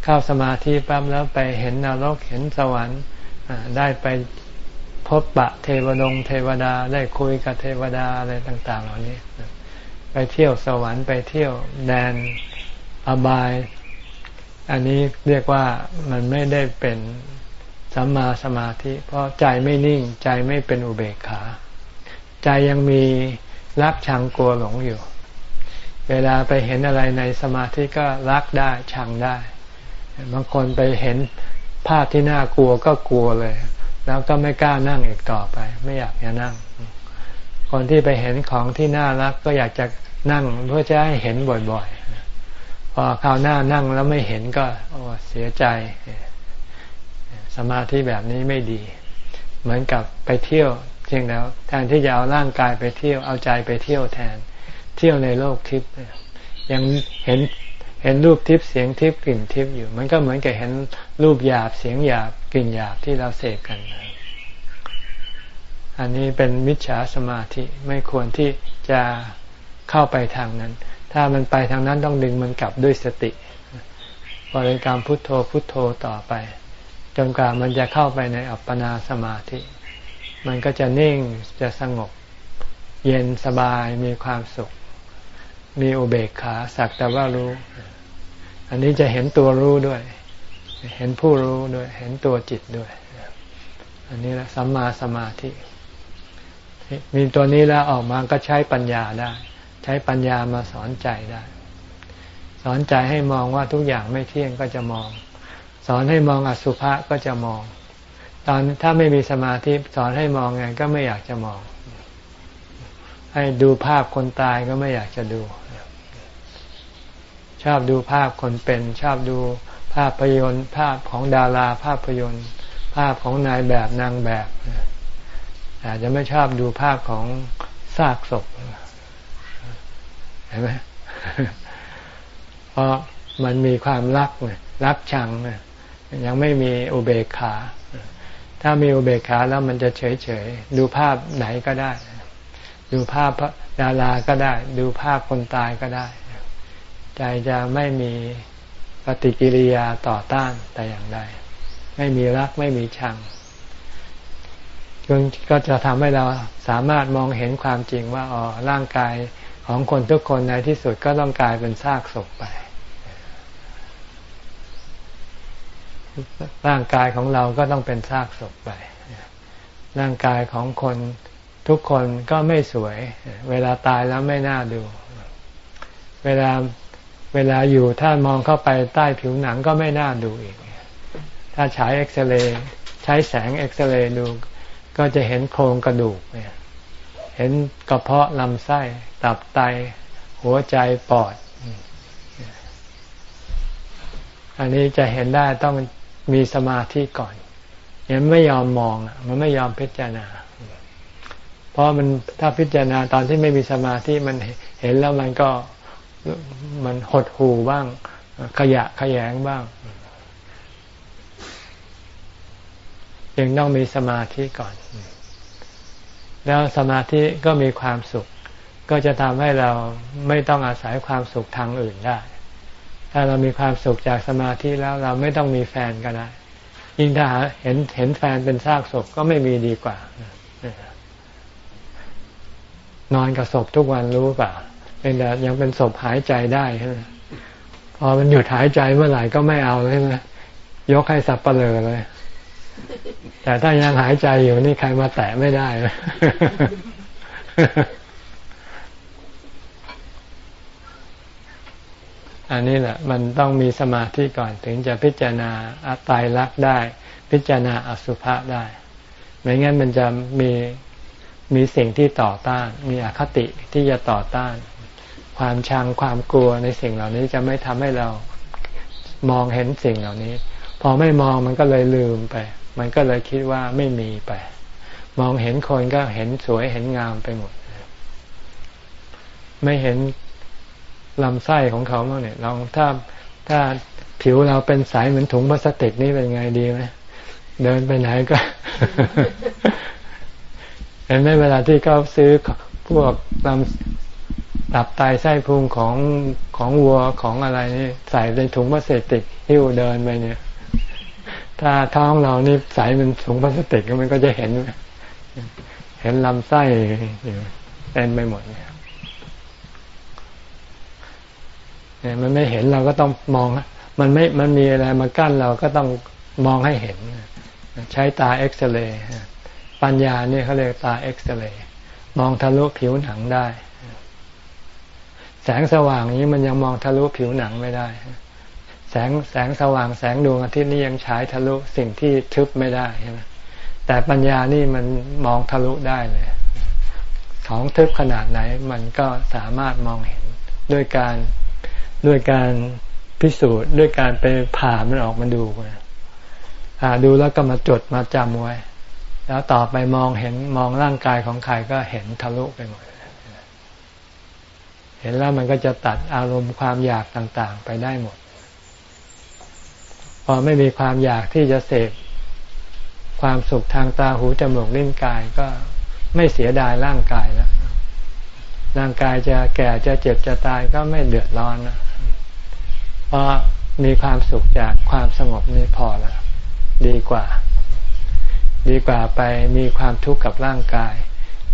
เข้าสมาธิปั๊บแล้วไปเห็นนรกเห็นสวรรค์ได้ไปพบปะเทวดงเทวดาได้คุยกับเทวดาอะไรต่าง ๆ เหล่านี้ ไปเที่ยวสวรรค์ไปเที่ยวแดนอบาย อันนี้เรียกว่ามันไม่ได้เป็นสัมมาสมาธิ เพราะใจไม่นิ่งใจไม่เป็นอุเบกขา ใจยังมีรักชังกลัวหลงอยู่ เวลาไปเห็นอะไรในสมาธิก็รักได้ชังได้ บางคนไปเห็นภาพที่น่ากลัวก็กลัวเลย แล้วก็ไม่กล้านั่งอีกต่อไป ไม่อยากจะนั่ง คนที่ไปเห็นของที่น่ารักก็อยากจะนั่งเพื่อจะให้เห็นบ่อยๆ พอคราวหน้านั่งแล้วไม่เห็นก็โอ้เสียใจ สมาธิแบบนี้ไม่ดี เหมือนกับไปเที่ยวเพียงแล้วแทนที่จะเอาร่างกายไปเที่ยวเอาใจไปเที่ยวแทน เที่ยวในโลกทิพย์ยังเห็น เห็นรูปทิพย์เสียงทิพย์กลิ่นทิพย์อยู่ มันก็เหมือนกับเห็นรูปหยาบเสียงหยาบกลิ่นหยาบที่เราเสพกัน อันนี้เป็นมิจฉาสมาธิไม่ควรที่จะเข้าไปทางนั้น ถ้ามันไปทางนั้นต้องดึงมันกลับด้วยสติบริกรรมพุทโธพุทโธต่อไป จนกว่ามันจะเข้าไปในอัปปนาสมาธิ มันก็จะนิ่งจะสงบ เย็นสบายมีความสุข มีอุเบกขาสักแต่ว่ารู้ อันนี้จะเห็นตัวรู้ด้วย เห็นผู้รู้ด้วย เห็นตัวจิตด้วย อันนี้แหละสัมมาสมาธิ มีตัวนี้แล้วออกมาก็ใช้ปัญญาได้ ใช้ปัญญามาสอนใจได้ สอนใจให้มองว่าทุกอย่างไม่เที่ยงก็จะมอง สอนให้มองอสุภะก็จะมอง ตอนถ้าไม่มีสมาธิสอนให้มองไงก็ไม่อยากจะมอง ให้ดูภาพคนตายก็ไม่อยากจะดู ชอบดูภาพคนเป็น ชอบดูภาพยนตร์ภาพของดาราภาพยนตร์ ภาพของนายแบบนางแบบอาจจะไม่ชอบดูภาพของซากศพเห็นไหมเพราะมันมีความรักรักชังยังไม่มีอุเบกขา ถ้ามีอุเบกขาแล้วมันจะเฉยเฉยดูภาพไหนก็ได้ ดูภาพดาราก็ได้ ดูภาพคนตายก็ได้ ใจจะไม่มีปฏิกิริยาต่อต้านแต่อย่างใด ไม่มีรักไม่มีชังก็จะทำให้เราสามารถมองเห็นความจริงว่าอ๋อร่างกายของคนทุกคนในที่สุดก็ต้องกลายเป็นซากศพไป ร่างกายของเราก็ต้องเป็นซากศพไป ร่างกายของคนทุกคนก็ไม่สวย เวลาตายแล้วไม่น่าดู เวลา เวลาอยู่ถ้ามองเข้าไปใต้ผิวหนังก็ไม่น่าดูอีก ถ้าฉายเอ็กซเรย์ใช้แสงเอ็กซเรย์ดู ก็จะเห็นโครงกระดูกเนี่ยเห็นกระเพาะลำไส้ตับไต หัวใจปอด อันนี้จะเห็นได้ต้องมีสมาธิก่อนยังไม่ยอมมองมันไม่ยอมพิจารณา เพราะมันถ้าพิจารณาตอนที่ไม่มีสมาธิมันเห็นแล้วมันก็ มันหดหูบ้าง ขยะขยงบ้างจึงต้องมีสมาธิก่อน แล้วสมาธิก็มีความสุข ก็จะทำให้เราไม่ต้องอาศัยความสุขทางอื่นได้ ถ้าเรามีความสุขจากสมาธิแล้วเราไม่ต้องมีแฟนก็ได้ยิ่งถ้าเห็นเห็นแฟนเป็นซากศพก็ไม่มีดีกว่า นอนกับศพทุกวันรู้เปล่า เป็นแต่ยังเป็นศพหายใจได้ใช่ไหมพอมันหยุดหายใจเมื่อไหร่ก็ไม่เอาใช่ไหมยกให้สับเปลือเลย แต่ถ้ายังหายใจอยู่นี่ใครมาแตะไม่ได้อันนี้แหละ มันต้องมีสมาธิก่อนถึงจะพิจารณาอัตายรักได้ พิจารณาอสุภะได้ ไม่งั้นมันจะมีมีสิ่งที่ต่อต้าน มีอคติที่จะต่อต้าน ความชังความกลัวในสิ่งเหล่านี้จะไม่ทำให้เรามองเห็นสิ่งเหล่านี้ พอไม่มองมันก็เลยลืมไป มันก็เลยคิดว่าไม่มีไป มองเห็นคนก็เห็นสวยเห็นงามไปหมด ไม่เห็นลำไส้ของเขาบ้างเนี่ยลองถ้าถ้าผิวเราเป็นสายเหมือนถุงพลาสติกนี่เป็นไงดีไหมเดินไปไหนก็เห็นไหมเวลาที่เขาซื้อพวกลำ ตับไตไส้พุงของของวัวของอะไรนี่ใส่ในถุงพลาสติกหิ้วเดินไปเนี่ย ถ้าท้องเรานี่ใส่เป็นถุงพลาสติกมันก็จะเห็น เห็นลำไส้เต็มไปหมดเนี่ยมันไม่เห็นเราก็ต้องมอง มันไม่มันมีอะไรมากั้นเราก็ต้องมองให้เห็น ใช้ตาเอ็กซเรย์ปัญญาเนี่ยเขาเรียกตาเอ็กซเรย์มองทะลุผิวหนังได้ แสงสว่างนี้มันยังมองทะลุผิวหนังไม่ได้ แสงแสงสว่างแสงดวงอาทิตย์นี่ยังฉายทะลุสิ่งที่ทึบไม่ได้ใช่ไหมแต่ปัญญานี่มันมองทะลุได้เลยของทึบขนาดไหนมันก็สามารถมองเห็นด้วยการด้วยการพิสูจน์ด้วยการไปผ่ามันออกมาดูอ่าดูแล้วก็มาจดมาจำไว้ แล้วต่อไปมองเห็นมองร่างกายของใครก็เห็นทะลุไปหมดเห็นแล้วมันก็จะตัดอารมณ์ความอยากต่างๆ ไปได้หมด พอไม่มีความอยากที่จะเสพความสุขทางตาหูจมูกลิ้นกายก็ไม่เสียดายร่างกายแล้วร่างกายจะแก่จะเจ็บจะตายก็ไม่เดือดร้อนนะเพราะมีความสุขจากความสงบนี้พอแล้วดีกว่า ดีกว่าไปมีความทุกข์กับร่างกาย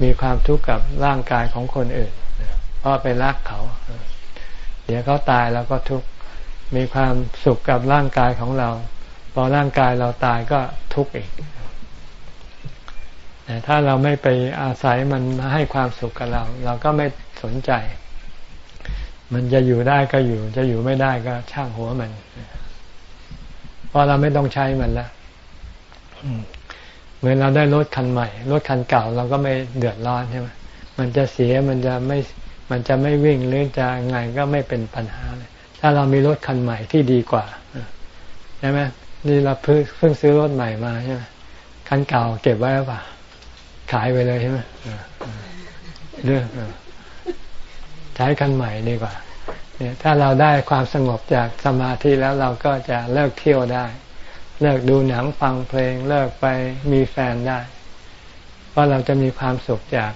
มีความทุกข์กับร่างกายของคนอื่น เพราะไปรักเขา เดี๋ยวเขาตายแล้วก็ทุกข์มีความสุขกับร่างกายของเรา พอร่างกายเราตายก็ทุกข์อีกแต่ถ้าเราไม่ไปอาศัยมันให้ความสุขกับเรา เราก็ไม่สนใจ มันจะอยู่ได้ก็อยู่ จะอยู่ไม่ได้ก็ช่างหัวมันเพราะเราไม่ต้องใช้มันแล้วเหมือนเราได้รถคันใหม่รถคันเก่าเราก็ไม่เดือดร้อนใช่ไหมมันจะเสียมันจะไม่ มันจะไม่วิ่งหรือจะไงก็ไม่เป็นปัญหาเลยถ้าเรามีรถคันใหม่ที่ดีกว่าใช่ไหมนี่เราเพิ่งซื้อรถใหม่มาใช่ไหมคันเก่าเก็บไว้หรือเปล่าขายไปเลยใช่ไหมเรื่องใช้คันใหม่ดีกว่า เนี่ย ถ้าเราได้ความสงบจากสมาธิแล้วเราก็จะเลิกเที่ยวได้ เลิกดูหนังฟังเพลง เลิกไปมีแฟนได้ เพราะเราจะมีความสุขจาก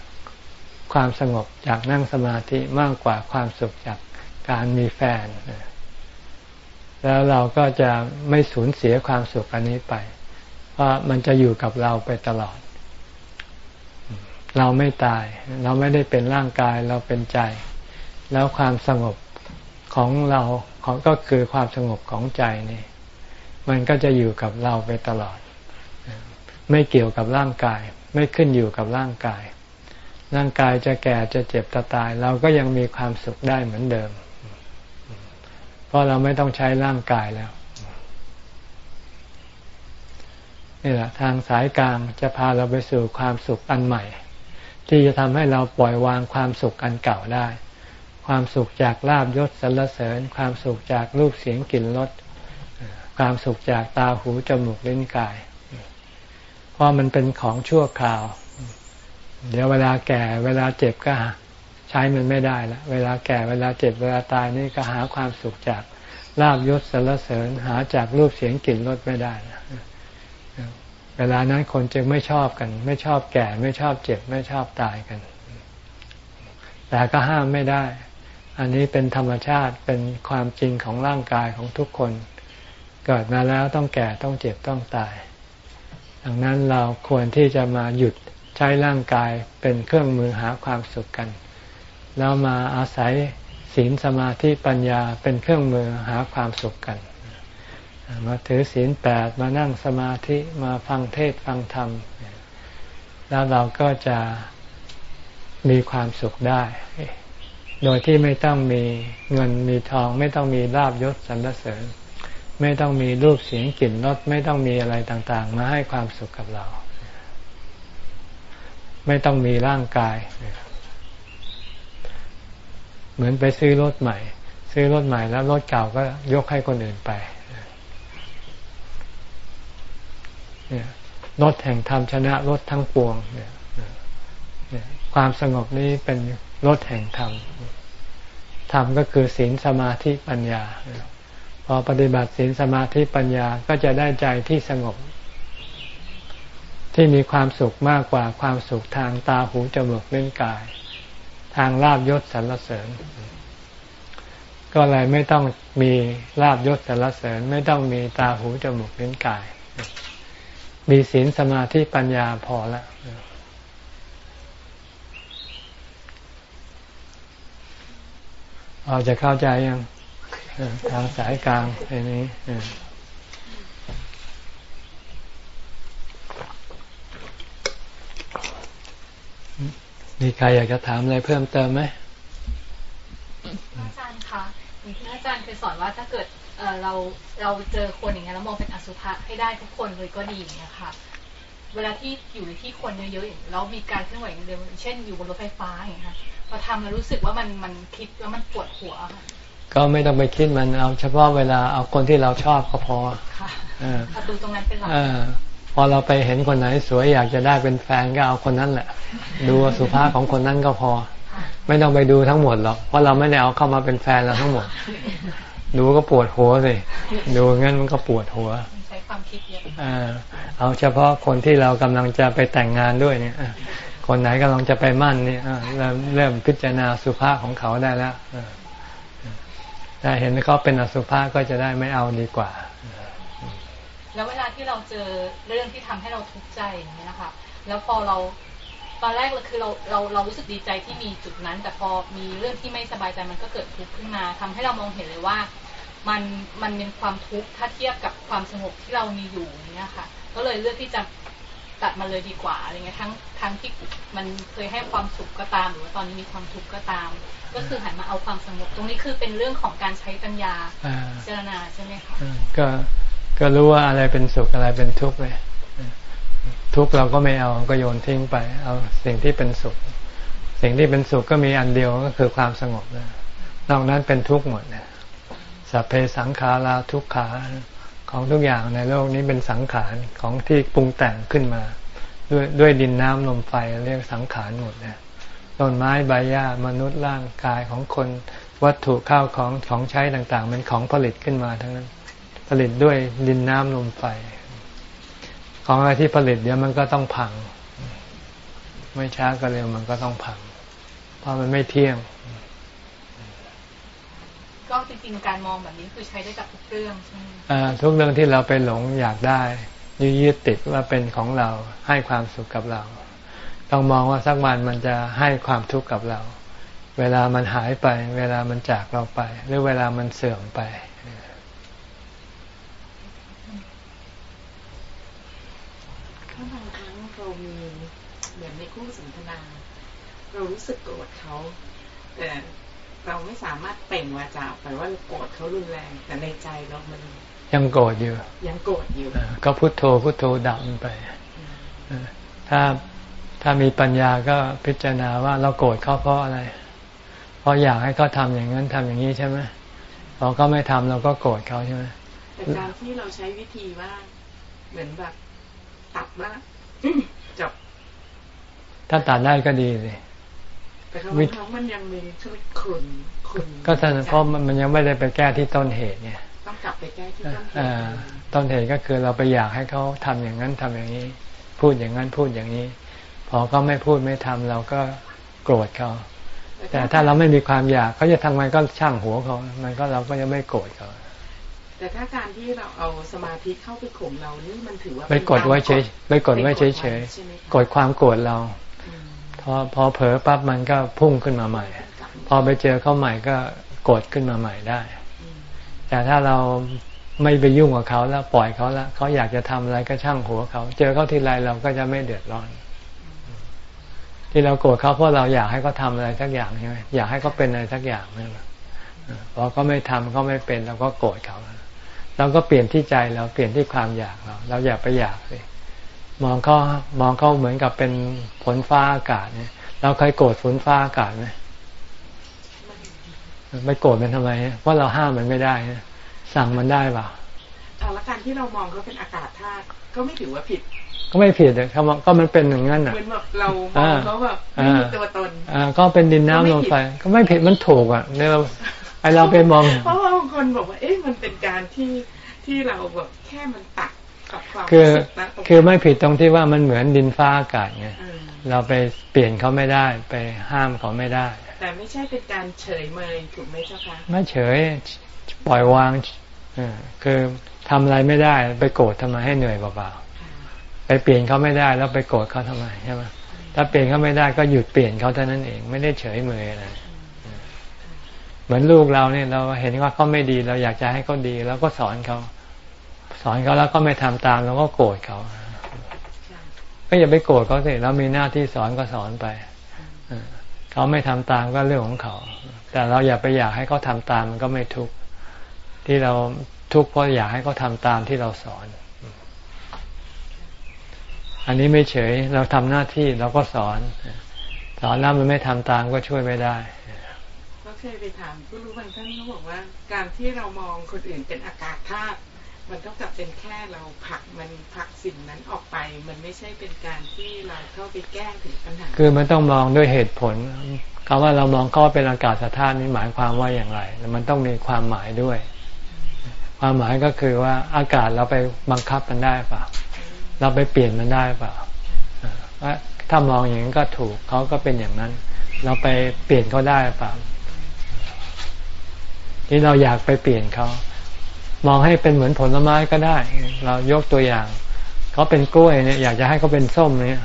ความสงบจากนั่งสมาธิมากกว่าความสุขจากการมีแฟน แล้วเราก็จะไม่สูญเสียความสุขอันนี้ไป เพราะมันจะอยู่กับเราไปตลอด เราไม่ตาย เราไม่ได้เป็นร่างกายเราเป็นใจ แล้วความสงบของเราของก็คือความสงบของใจนี่ มันก็จะอยู่กับเราไปตลอด ไม่เกี่ยวกับร่างกาย ไม่ขึ้นอยู่กับร่างกาย ร่างกายจะแก่จะเจ็บจะตาย เราก็ยังมีความสุขได้เหมือนเดิม เพราะเราไม่ต้องใช้ร่างกายแล้วนี่แหละทางสายกลางจะพาเราไปสู่ความสุขอันใหม่ ที่จะทำให้เราปล่อยวางความสุขอันเก่าได้ ความสุขจากลาบยศสรรเสริญ ความสุขจากรูปเสียงกลิ่นรสความสุขจากตาหูจมูกลิ้นกาย เพราะมันเป็นของชั่วคราว เดี๋ยวเวลาแก่เวลาเจ็บก็ใช้มันไม่ได้ละเวลาแก่เวลาเจ็บเวลาตายนี่ก็หาความสุขจากลาบยศสรรเสริญหาจากรูปเสียงกลิ่นรสไม่ได้นะเวลานั้นคนจึงไม่ชอบกัน ไม่ชอบแก่ ไม่ชอบเจ็บ ไม่ชอบตายกัน แต่ก็ห้ามไม่ได้ อันนี้เป็นธรรมชาติเป็นความจริงของร่างกายของทุกคน เกิดมาแล้วต้องแก่ต้องเจ็บต้องตาย ดังนั้นเราควรที่จะมาหยุด ใช้ร่างกายเป็นเครื่องมือหาความสุขกัน แล้วมาอาศัยศีลสมาธิปัญญาเป็นเครื่องมือหาความสุขกัน มาถือศีลแปดมานั่งสมาธิมาฟังเทศฟังธรรม แล้วเราก็จะมีความสุขได้ โดยที่ไม่ต้องมีเงินมีทอง ไม่ต้องมีลาบยศสรรเสริญ ไม่ต้องมีรูปเสียงกลิ่นรสไม่ต้องมีอะไรต่างๆ มาให้ความสุขกับเรา ไม่ต้องมีร่างกาย เหมือนไปซื้อรถใหม่ ซื้อรถใหม่แล้วรถเก่าก็ยกให้คนอื่นไปรถแห่งธรรมชนะรถทั้งปวงเนี่ยความสงบนี้เป็นรถแห่งธรรมธรรมก็คือศีลสมาธิปัญญา พอปฏิบัติศีลสมาธิปัญญาก็จะได้ใจที่สงบ ที่มีความสุขมากกว่าความสุขทางตาหูจมูกเล่นกาย ทางลาบยศสรรเสริญ ก็เลยไม่ต้องมีลาบยศสรรเสริญ ไม่ต้องมีตาหูจมูกเล่นกาย มีศีลสมาธิปัญญาพอละเราจะเข้าใจยังทางสายกลางอันนี้ มีใครอยากจะถามอะไรเพิ่มเติมไหมอาจารย์คะอย่างที่อาจารย์เคยสอนว่าถ้าเกิดเเราเราเจอคนอย่างเงี้ยแล้วมองเป็นอสุภะให้ได้ทุกคนเลยก็ดีอย่างเงี้ยค่ะ เวลาที่อยู่ในที่คนเยอะๆอย่างเรามีการเคลื่อนไหวอย่างเดียวเช่นอยู่บนรถไฟฟ้าอย่างเงี้ยค่ะพอทำแล้วรู้สึกว่ามันมันคิดแล้วมันปวดหัวค่ะก็ไม่ต้องไปคิดมันเอาเฉพาะเวลาเอาคนที่เราชอบก็พอค่ะดูตรงนั้นเป็นหลัก พอเราไปเห็นคนไหนสวยอยากจะได้เป็นแฟนก็เอาคนนั้นแหละ ดูสุภาพของคนนั้นก็พอ ไม่ต้องไปดูทั้งหมดหรอกเพราะเราไม่ได้เอาเข้ามาเป็นแฟนเราทั้งหมด ดูก็ปวดหัวสิดูงั้นมันก็ปวดหัวใช้ความคิดเยอะเอาเฉพาะคนที่เรากำลังจะไปแต่งงานด้วยเนี่ยคนไหนกำลังจะไปมั่นเนี่ยเริ่มเริ่มพิจารณาสุภาพของเขาได้แล้วถ้าเห็นเขาเป็นอสุภาพก็จะได้ไม่เอาดีกว่า แล้วเวลาที่เราเจอเรื่องที่ทำให้เราทุกข์ใจอย่างนี้นะคะแล้วพอเราตอนแรกเราคือเราเราเรารู้สึกดีใจที่มีจุดนั้น แต่พอมีเรื่องที่ไม่สบายใจมันก็เกิดทุกข์ขึ้นมาทำให้เรามองเห็นเลยว่า มันมันเป็นความทุกข์ถ้าเทียบกับความสงบที่เรามีอยู่เนี่ยค่ะ ก็เลยเลือกที่จะตัดมาเลยดีกว่าอะไรเงี้ยทั้งทั้งที่มันเคยให้ความสุขก็ตาม หรือว่าตอนนี้มีความทุกข์ก็ตาม ก็คือหันมาเอาความสงบ ตรงนี้คือเป็นเรื่องของการใช้ปัญญาเจรณาใช่ไหมคะก็ ก็รู้ว่าอะไรเป็นสุขอะไรเป็นทุกข์ไปทุกข์เราก็ไม่เอาก็โยนทิ้งไป เอาสิ่งที่เป็นสุข สิ่งที่เป็นสุขก็มีอันเดียวก็คือความสงบนะนอกนั้นเป็นทุกข์หมดนะสัพเพสังขาราทุกขาของทุกอย่างในโลกนี้เป็นสังขารของที่ปรุงแต่งขึ้นมา ด้วยด้วยดินน้ำลมไฟเรียกสังขารหมดนะต้นไม้ใบหญ้ามนุษย์ร่างกายของคนวัตถุข้าวของของใช้ต่างๆเป็นของผลิตขึ้นมาทั้งนั้น ผลิตด้วยดินน้ำลมไฟ ของอะไรที่ผลิตเดี๋ยวมันก็ต้องพัง ไม่ช้าก็เร็วมันก็ต้องพัง เพราะมันไม่เที่ยง ก็จริงๆการมองแบบนี้คือใช้ได้กับทุกเรื่องใช่ไหมอ่าทุกเรื่องที่เราไปหลงอยากได้ยึดยึดติดว่าเป็นของเราให้ความสุขกับเรา ต้องมองว่าสักวันมันจะให้ความทุกข์กับเรา เวลามันหายไป เวลามันจากเราไป หรือเวลามันเสื่อมไปคู่สนทนา เรารู้สึกโกรธเขาแต่เราไม่สามารถเปล่งวาจาไปว่าเราโกรธเขารุนแรง แต่ในใจเรามันยังโกรธอยู่ ยังโกรธอยู่ก็พุโทโธพุโทโธดับมันไปถ้าถ้ามีปัญญาก็พิจารณาว่าเราโกรธเขาเพราะอะไร เพราะอยากให้เขาทาอย่างนั้นทำอย่างนี้ใช่ไหมพอเขาไม่ทำเราก็โกรธเขาใช่ไหมแต่การที่เราใช้วิธีว่าเหมือนแบบตัดว่าจบถ้าตัดได้ก็ดีสิ แต่เขามันยังมีชุดขุนขุนก็ท่านเพราะมันยังไม่ได้ไปแก้ที่ต้นเหตุเนี่ยต้องกลับไปแก้ที่ต้นเหตุต้นเหตุก็คือเราไปอยากให้เขาทำอย่างนั้นทำอย่างนี้ พูดอย่างนั้นพูดอย่างนี้ พอเขาไม่พูดไม่ทำเราก็โกรธเขาแต่ถ้าเราไม่มีความอยากเขาจะทำมันก็ช่างหัวเขามันก็เราก็จะไม่โกรธเขาแต่ถ้าการที่เราเอาสมาธิเข้าไปข่มเรานี่มันถือว่าไปกดไว้เฉยไปกดไว้เฉยเฉยกดความโกรธเรา พอพอเผลอปั๊บมันก็พุ่งขึ้นมาใหม่ พอไปเจอเขาใหม่ก็โกรธขึ้นมาใหม่ได้ แต่ถ้าเราไม่ไปยุ่งกับเขาแล้วปล่อยเขาแล้วเขาอยากจะทำอะไรก็ช่างหัวเขา เจอเขาทีไรเราก็จะไม่เดือดร้อน ที่เราโกรธเขาเพราะเราอยากให้เขาทาอะไรสักอย่างใช่ไหมอยากให้เขาเป็นอะไรสักอย่างนี่แหละพอเขาไม่ทำเขาไม่เป็นเราก็โกรธเขาเราก็เปลี่ยนที่ใจเราเปลี่ยนที่ความอยากเรา เราอย่าไปอยากเลย มองเขามองเขาเหมือนกับเป็นฝนฟ้าอากาศเนี่ย เราเคยโกรธฝนฟ้าอากาศไหมไม่โกรธมันทำไมว่าเราห้ามมันไม่ได้นะสั่งมันได้เปล่าแล้วการที่เรามองเขาเป็นอากาศธาตุก็ไม่ถือว่าผิด ก็ไม่ผิดเลยเขาก็มันเป็นอย่างนั้นอะเหมือนแบบเรามองเขาแบบไม่มีตัวตนอ่าก็เป็นดินน้ำลมไฟก็ไม่ผิดมันถูกอะเนี่ยเราไอเราไปมองเพราะว่าบางคนบอกว่าเอ๊ะมันเป็นการที่ที่เราแบบแค่มันตัด คือคือไม่ผิดตรงที่ว่ามันเหมือนดินฟ้าอากาศไงเราไปเปลี่ยนเขาไม่ได้ไปห้ามเขาไม่ได้ แต่ไม่ใช่เป็นการเฉยเมยถูกไหมเจ้าคะไม่เฉยปล่อยวางคือทำอะไรไม่ได้ไปโกรธทำไมให้เหนื่อยเปล่าๆไปเปลี่ยนเขาไม่ได้แล้วไปโกรธเขาทำไมใช่ไหมถ้าเปลี่ยนเขาไม่ได้ก็หยุดเปลี่ยนเขาเท่านั้นเองไม่ได้เฉยเมยอะไรเหมือนลูกเราเนี่ยเราเห็นว่าเขาไม่ดีเราอยากจะให้เขาดี แล้วก็สอนเขาส อนเขาแล้วก็ไม่ทำตามเราก็โกรธเขาก็อย่าไปโกรธเขาสิเรามีหน้าที่สอนก็สอนไปเขาไม่ทำตามก็เรื่องของเขา แต่เราอย่าไปอยากให้เขาทาตามมันก็ไม่ทุกข์ที่เราทุกข์เพราะอยากให้เขาทาตามที่เราสอน อันนี้ไม่เฉย เราทำหน้าที่เราก็สอน สอนแล้วมันไม่ทำตามก็ช่วยไม่ได้ก็เคยไปถามผู้รู้บางท่านเขาบอกว่า การที่เรามองคนอื่นเป็นอากาศธาตุ มันต้องกลับเป็นแค่เราผลักมันผลักสิ่งนั้นออกไป มันไม่ใช่เป็นการที่เราเข้าไปแก้ถึงปัญหา คือมันต้องมองด้วยเหตุผลคำว่าเรามองเขาเป็นอากาศธาตุนี้หมายความว่าอย่างไร มันต้องมีความหมายด้วย ความหมายก็คือว่าอากาศเราไปบังคับมันได้เปล่า เราไปเปลี่ยนมันได้เปล่าถ้ามองอย่างนั้นก็ถูกเขาก็เป็นอย่างนั้น เราไปเปลี่ยนเขาได้เปล่าที่เราอยากไปเปลี่ยนเขา มองให้เป็นเหมือนผลไม้ก็ได้ เรายกตัวอย่างเขาเป็นกล้วยเนี่ย อยากจะให้เขาเป็นส้มเนี่ย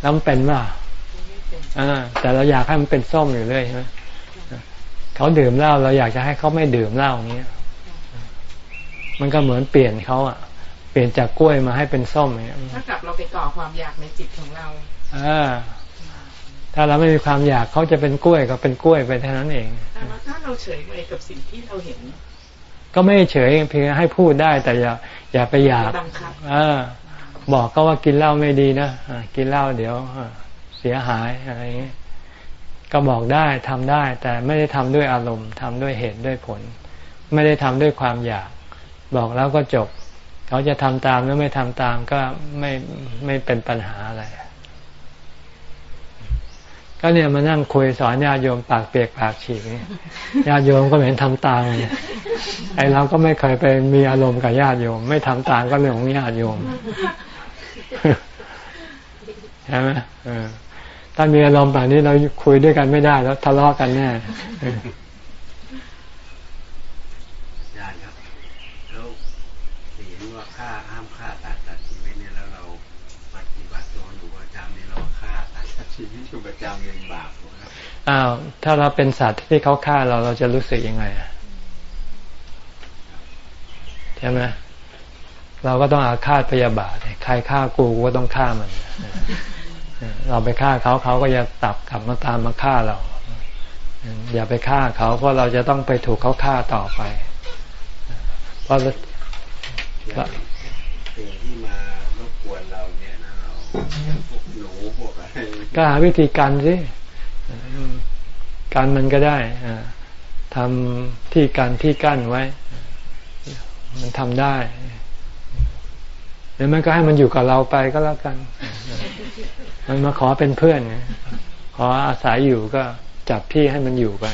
แล้วมันเป็นป่ะอ่าแต่เราอยากให้มันเป็นส้มอยู่เรื่อยใช่ไหมเขาดื่มเหล้าเราอยากจะให้เขาไม่ดื่มเหล้าอย่างเงี้ยมันก็เหมือนเปลี่ยนเขาอะ เปลี่ยนจากกล้วยมาให้เป็นส้มอย่างเงี้ยถ้ากับเราไปก่อความอยากในจิตของเราอ่าถ้าเราไม่มีความอยากเขาจะเป็นกล้วยก็เป็นกล้วยไปเท่านั้นเองแต่ถ้าเราเฉยไปกับสิ่งที่เราเห็น ก็ไม่เฉยเพียงให้พูดได้แต่อย่าอย่าไปอยากอบอกก็ว่ากินเหล้าไม่ดีนะกินเหล้าเดี๋ยวเสียหายอะไรอย่างนี้ก็บอกได้ทำได้ แต่ไม่ได้ทำด้วยอารมณ์ทำด้วยเหตุด้วยผล ไม่ได้ทำด้วยความอยาก บอกแล้วก็จบ เขาจะทำตามหรือไม่ทำตามก็ไม่ไม่เป็นปัญหาอะไร ก็เนี่ยมานั่งคุยสอนญาติโยมปากเปียกปากฉีกนี่ญาติโยมก็เห็นทำตามไอเราก็ไม่เคยไปมีอารมณ์กับญาติโยม ไม่ทำตามก็เรื่องของญาติโยมใช่ไหมถ้ามีอารมณ์แบบนี้เราคุยด้วยกันไม่ได้แล้วทะเลาะกันแน่ อ้าวถ้าเราเป็นสัตว์ที่เขาฆ่าเราเราจะรู้สึกยังไงใช่ไหมเราก็ต้องอาฆาตพยาบาทใครฆ่ากูก็ต้องฆ่ามัน เราไปฆ่าเขาเขาก็จะตับกลับมาตามมาฆ่าเรา อย่าไปฆ่าเขาเพราะเราจะต้องไปถูกเขาฆ่าต่อไป เพราะสิ่งที่มารบกวนเราเนี่ยนะเราพวกหนูพวกอะไรก็หาวิธีการสิ กันมันก็ได้ทำที่กันที่กั้นไว้ มันทำได้หรือมันก็ให้มันอยู่กับเราไปก็แล้วกัน มันมาขอเป็นเพื่อน ขออาศัยอยู่ก็จับที่ให้มันอยู่ไป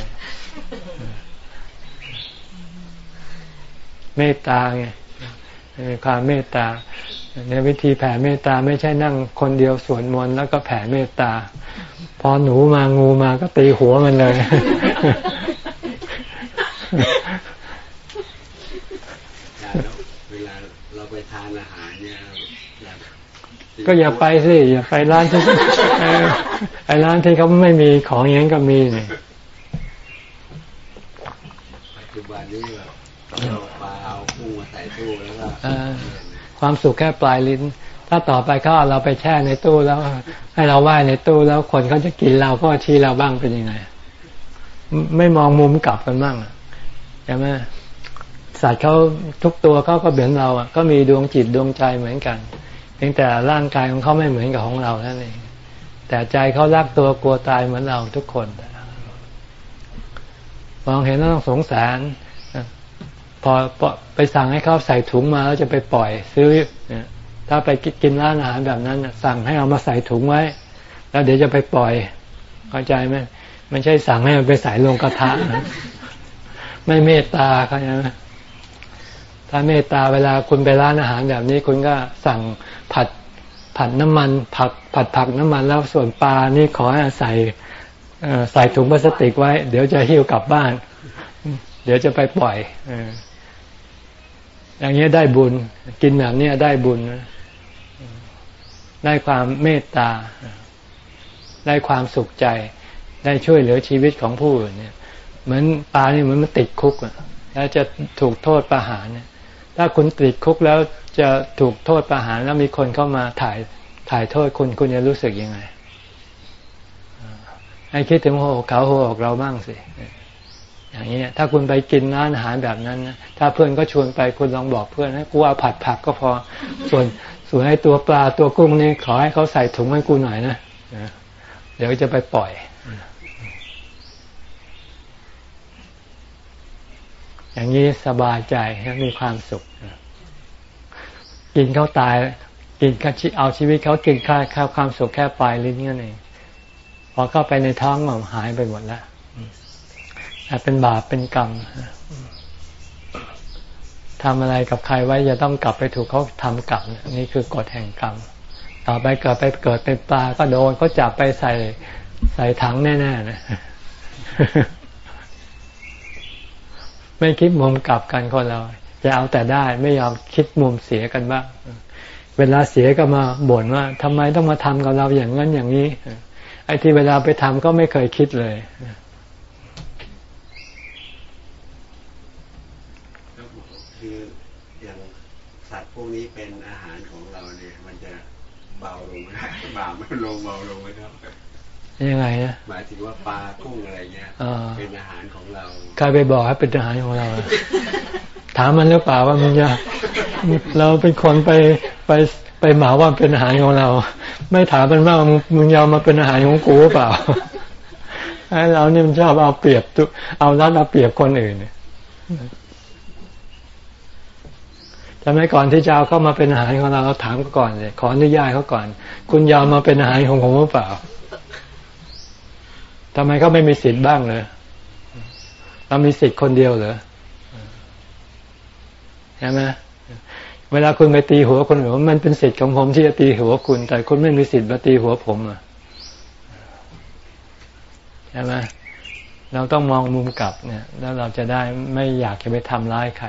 เมตตาไงความเมตตา ในวิธีแผ่เมตตาไม่ใช่นั่งคนเดียวสวดมนต์แล้วก็แผ่เมตตา พอหนูมางูมาก็ตีหัวมันเลย เวลาเราไปทานอาหารเนี่ยก็อย่าไปสิอย่าไปร้านที่ไอ้ร้านที่เขาไม่มีของอย่างนั้นก็มีนี่ปัจจุบันนี้แบบเราปลาเอาคู่มาใส่ตู้แล้วก็ ความสุขแค่ปลายลิ้น ถ้าต่อไปเขาเอาเราไปแช่ในตู้แล้ว ให้เราไหว้ในตู้แล้วคนเขาจะกินเราก็ชี้เราบ้างเป็นยังไง ไม่มองมุมกลับกันบ้างใช่ไหมสัตว์เขาทุกตัวเขาก็เหมือนเราอะก็มีดวงจิตดวงใจเหมือนกันเพียงแต่ร่างกายของเขาไม่เหมือนกับของเราท่านเองแต่ใจเขารักตัวกลัวตายเหมือนเราทุกคน มองเห็นแล้วต้องสงสาร พอไปสั่งให้เขาใส่ถุงมาแล้วจะไปปล่อยซื้อถ้าไปกินร้านอาหารแบบนั้น สั่งให้เอามาใส่ถุงไว้ แล้วเดี๋ยวจะไปปล่อย เข้าใจไหมไม่ใช่สั่งให้มันไปใส่ลงกระทะนะไม่เมตตาเข้าใจไหมถ้าเมตตาเวลาคุณไปร้านอาหารแบบนี้ คุณก็สั่งผัดผัดน้ำมันผักผัดผักน้ำมันแล้วส่วนปลานี่ขอให้ใส่ใส่ถุงพลาสติกไว้ เดี๋ยวจะหิ้วกลับบ้าน เดี๋ยวจะไปปล่อยอ อย่างนี้ได้บุญ กินแบบนี้ได้บุญ ได้ความเมตตา ได้ความสุขใจ ได้ช่วยเหลือชีวิตของผู้อื่นเนี่ย เหมือนปลานี่เหมือนมันติดคุกอะแล้วจะถูกโทษประหารเนี่ยถ้าคุณติดคุกแล้วจะถูกโทษประหารแล้วมีคนเข้ามาถ่ายถ่ายโทษคุณคุณจะรู้สึกยังไงให้คิดถึงหัวเขาหัวอกเราบ้างสิ อย่างนี้ถ้าคุณไปกินร้านอาหารแบบนั้นนะถ้าเพื่อนก็ชวนไปคุณลองบอกเพื่อนให้กูเอาผัดผักก็พอ ส่วนส่วนให้ตัวปลาตัวกุ้งนี่ขอให้เขาใส่ถุงให้กูหน่อยนะเดี๋ยวจะไปปล่อย อย่างนี้สบายใจมีความสุข กินเขาตาย กินเอาชีวิตเขากินค่าค่าความสุขแค่ปลายลิ้นนั่นเองพอเข้าไปในท้องมันหายไปหมดแล้ว แต่เป็นบาปเป็นกรรมทำอะไรกับใครไว้จะต้องกลับไปถูกเขาทำกรรมนี่คือกฎแห่งกรรม ต่อไปเกิดไปเกิดเป็นปลาก็โดนเขาจับไปใส่ใส่ถังแน่ๆนะไม่คิดมุมกลับกันคนเราจะเอาแต่ได้ไม่ยอมคิดมุมเสียกันบ้างเวลาเสียก็มาบ่นว่าทำไมต้องมาทำกับเราอย่างนั้นอย่างนี้ ไอ้ที่เวลาไปทำก็ไม่เคยคิดเลยคืออย่างสัต ว์พวกนี้เป็นอาหารของเราเนี่ย มันจะเบาลงไหมบามันลงเบาลงไหมครับยังไงนะหมายถึงว่าปลากุ้งอะไรเงี้ยเป็นอาหารของเราใครไปบอกให้เป็นอาหารของเรา ถามมันหรือเปล่าว่ามันจะเราเป็นคนไปไปไปหมาว่าเป็นอาหารของเรา ไม่ถามมันว่ามึงยอมมาเป็นอาหารของกูเปล่าไอ้เราเนี่ยมันชอบเอาเปรียบตุเอารัดเอาเปรียบคนอื่น เนี่ยจะไม่ก่อนที่จะเอาเข้ามาเป็นอาหารของเราเราถามก่อนเลยขออนุญาตเขาก่อน คุณยอมมาเป็นอาหารของผมหรือเปล่าทำไมเขาไม่มีสิทธิ์บ้างเลยเรามีสิทธิ์คนเดียวเหรอใช่ไหมเวลาคุณไปตีหัวคนอื่นมันเป็นสิทธิ์ของผมที่จะตีหัวคุณ แต่คุณไม่มีสิทธิ์มาตีหัวผมอะใช่ไหมเราต้องมองมุมกลับเนี่ย แล้วเราจะได้ไม่อยากจะไปทำร้ายใคร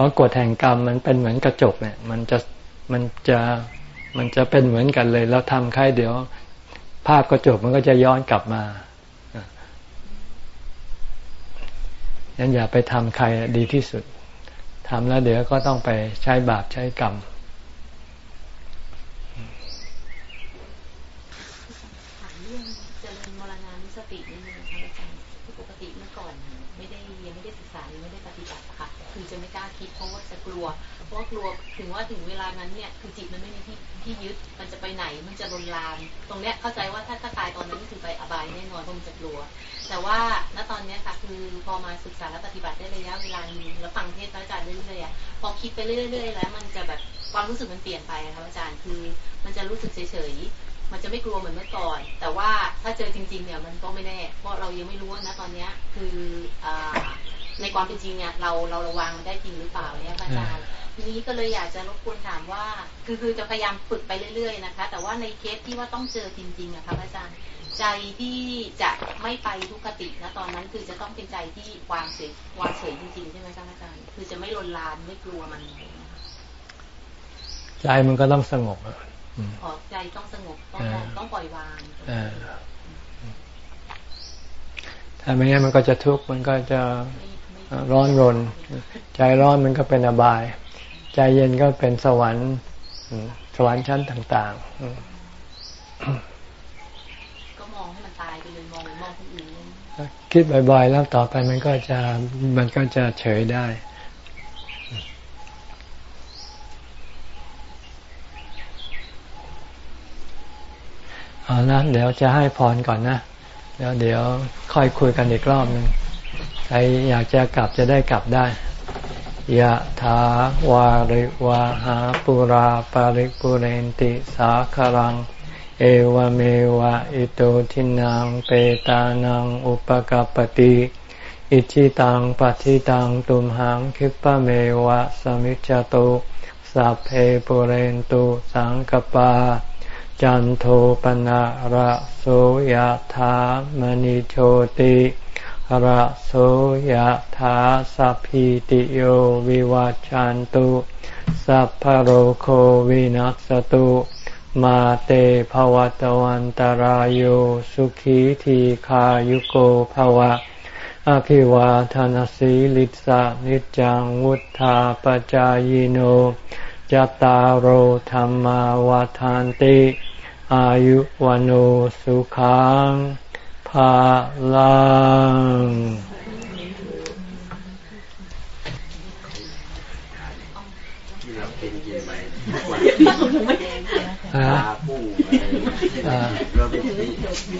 ราะกฎแห่งกรรมมันเป็นเหมือนกระจกเนี่ย มันจะมันจะมันจะเป็นเหมือนกันเลย เราทำใครเดี๋ยว ภาพกระจกมันก็จะย้อนกลับมางั้นอย่าไปทำใครดีที่สุดทำแล้วเดี๋ยวก็ต้องไปใช้บาปใช้กรรมลัวเพราะกลัวถึงว่าถึงเวลานั้นเนี่ยคือจิตมันไม่มีที่ที่ยึดมันจะไปไหนมันจะลนลานต รงเนี้ยเข้าใจว่าถ้าถ้าตายตอนนั้นคือไปอบายแน่นอนเพราะมันจะกลัว แต่ว่าณตอนเนี้ยค่ะ คือพอมาศึกษาและปฏิบัติได้ระยะเวลานึงแล้วฟังเทศน์อาจารย์เรื่อยๆพอคิดไปเรื่อยๆ แล้ว มันจะแบบความรู้สึกมันเปลี่ยนไปครับอาจารย์คือ มันจะรู้สึกเฉยๆมันจะไม่กลัวเหมือนเมื่อก่อน แต่ว่าถ้าเจอจริง ๆ เนี่ยมันก็ไม่แน่ เพราะเรายังไม่รู้นะตอนเนี้ยคือในความเป็นจริงเนี่ยเราเราระวังมันได้จริงหรือเปล่าเนี่ยอาจารย์ ทีนี้ก็เลยอยากจะรบกวนถามว่า คือคือจะพยายามฝึกไปเรื่อย ๆ นะคะ แต่ว่าในเคสที่ว่าต้องเจอจริงๆอะค่ะอาจารย์ใจที่จะไม่ไปทุกขตินะตอนนั้นคือจะต้องเป็นใจที่วางเฉยวางเฉยจริงๆใช่ไหมคะอาจารย์คือจะไม่ลนลานไม่กลัวมันใจมันก็ต้องสงบอ๋อใจต้องสงบต้องต้องปล่อยวางถ้าไม่งั้นมันก็จะทุกข์มันก็จะร้อนรน ใจร้อนมันก็เป็นอบาย ใจเย็นก็เป็นสวรรค์ สวรรค์ชั้นต่างๆ ก็มองให้มันตายไปเลยมองมองคนอื่นคิดบ่อยๆ แล้วต่อไปมันก็จะมันก็จะเฉยได้เอาละเดี๋ยวจะให้พรก่อนนะแล้วเดี๋ยวค่อยคุยกันอีกรอบหนึ่งใครอยากจะกลับจะได้กลับได้ ยะถาวาริวาหาปุราปาริปุเรนติสาคารัง เอวเมวะอิโตทินังเปตานังอุปกปติอิชิตังปัฏิตังตุมหังคิปะเมวะสมิจจตุสัพเพปุเรนตุสังกปา จันโทปนะระโสยธามณิโชติ ระโสยธาสัพพิติโยวิวัจจันตุสัพพโรโควินัสตุมาเตภวัตวันตารโยสุขีทีขายุโกภวะ อภิวาทานสีลิสานิจังวุธาปจายโนจตารโหธรรมวาทานติ อายุวันสุขัง ภาลังที่เรากินกินไปปฮะลาปุ้งอะไรเราไปกิน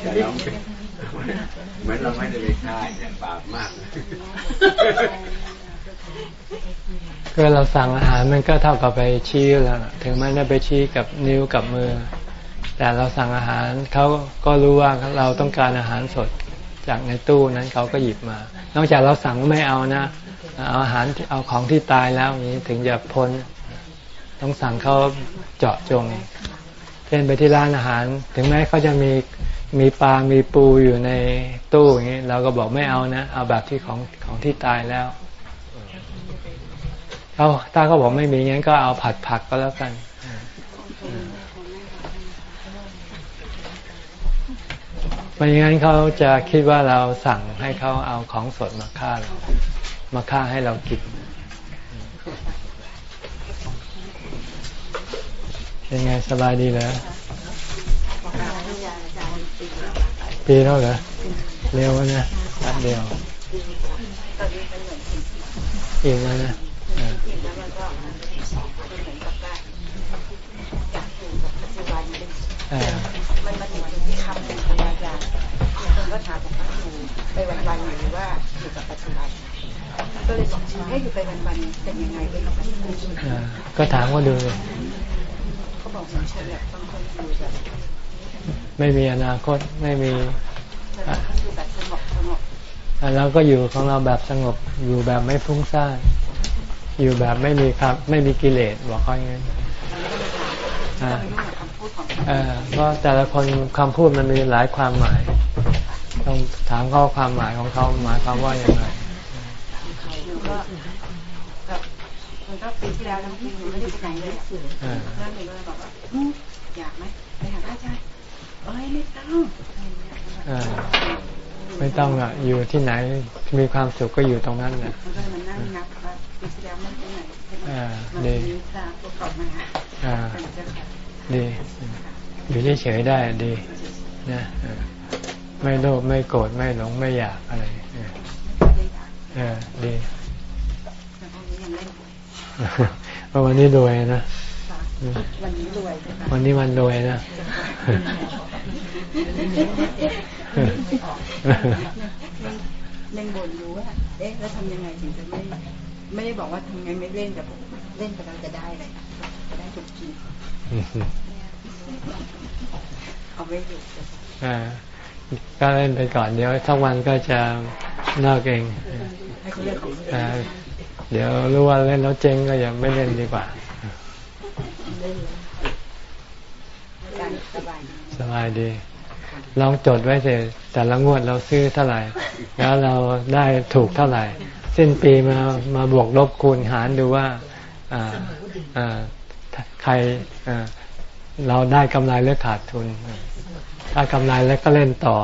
แต่เราไม่เหมือนเราไม่ได้ไปฆ่าเนี่ยบาปมากนะก็เราสั่งอาหารมันก็เท่ากับไปชี้แล้วล่ะถึงแม้ได้ไปชี้กับนิ้วกับมือ แต่เราสั่งอาหารเขาก็รู้ว่าเราต้องการอาหารสดจากในตู้นั้นเขาก็หยิบมา นอกจากเราสั่งไม่เอานะ เอาอาหารเอาของที่ตายแล้วอย่างนี้ถึงจะพ้น ต้องสั่งเขาเจาะจง เช่นไปที่ร้านอาหาร ถึงแม้เขาจะมีมีปลา มีปูอยู่ในตู้อย่างนี้เราก็บอกไม่เอานะ เอาแบบที่ของของที่ตายแล้วเขาถ้าเขาบอกไม่มีงั้นก็เอาผัดผักก็แล้วกัน ไม่อย่างนั้นเขาจะคิดว่าเราสั่งให้เขาเอาของสดมาฆ่าเรามาฆ่าให้เรากินเป็นไงสบายดีเหรอปีแล้วเหรอเร็วนะแป๊บเดียวอิ่มแล้วนะอ่าอ่ามันมา ก็ถามผมว่าดูไปวันๆหรือว่าอยู่กับปัจจุบันก็เลยบอกให้อยู่ไปวันๆเป็นยังไงเป็นกับปัจจุบันอ่าก็ถามว่าดูเลยเขาบอกเหมือนเฉลี่ยบางคนอยู่แบบไม่มีอนาคตไม่มีเฉลี่ยเขาอยู่แบบสงบสงบอะเราก็อยู่ของเราแบบสงบอยู่แบบไม่ฟุ้งซ่านอยู่แบบไม่มีครับ ไม่มีกิเลสบอกเขาอย่างนั้นเราไม่อ่ากับคำพูดของเออเพราะแต่ละคนคำพูดมันมีหลายความหมาย ต้องถามเขาความหมายของเขาหมายความว่าอย่างไรหนูก็แบบมันก็ปีที่แล้วทั้งที่หนูไม่ได้ไปไหนเลยอะเออเพื่อนหนูก็เลยบอกว่าอืมอยากไหมไปหาอาจารย์เอ้ยไม่ต้องอะไรอย่างเงี้ยเออไม่ต้องอะ อยู่ที่ไหนมีความสุขก็อยู่ตรงนั้นแหละมันก็เลยมานั่งนับว่าปีที่แล้วมันเป็นไหนใช่ไหมอ่ามันดีมีตามประกอบมาอ่าเป็นเจ้าค่ะดีอยู่เฉยๆได้ดีนะเออ ไม่โลภไม่โกรธไม่หลงไม่อยากอะไรเออไม่ได้อยากเออดีแต่พวกนี้ยังเล่นหวยเพราะวันนี้รวยนะค่ะวันนี้รวยใช่ไหมวันนี้วันรวยนะเล่นบนรู้ว่าเอ๊ะแล้วทำยังไงถึงจะไม่ไม่ได้บอกว่าทำไงไม่เล่นแต่ผมเล่นไปแล้วจะได้อะไรจะได้ทุกทีเอาไว้อยู่อ่า ก็เล่นไปก่อนเดี๋ยวทั้งวันก็จะเลิกเองให้เขาเลือกของอ่าเดี๋ยวรู้ว่าเล่นแล้วเจ๊งก็อย่าไม่เล่นดีกว่าเล่นเลยการสบายดีสบายดี ลองจดไว้เสร็จแต่ละงวดเราซื้อเท่าไหร่ แล้วเราได้ถูกเท่าไหร่ สิ้นปีมามาบวกลบคูณหารดูว่าอ่าอ่าใครอ่าเราได้กำไรหรือขาดทุน ถ้ากำไรแล้วก็เล่นต่อ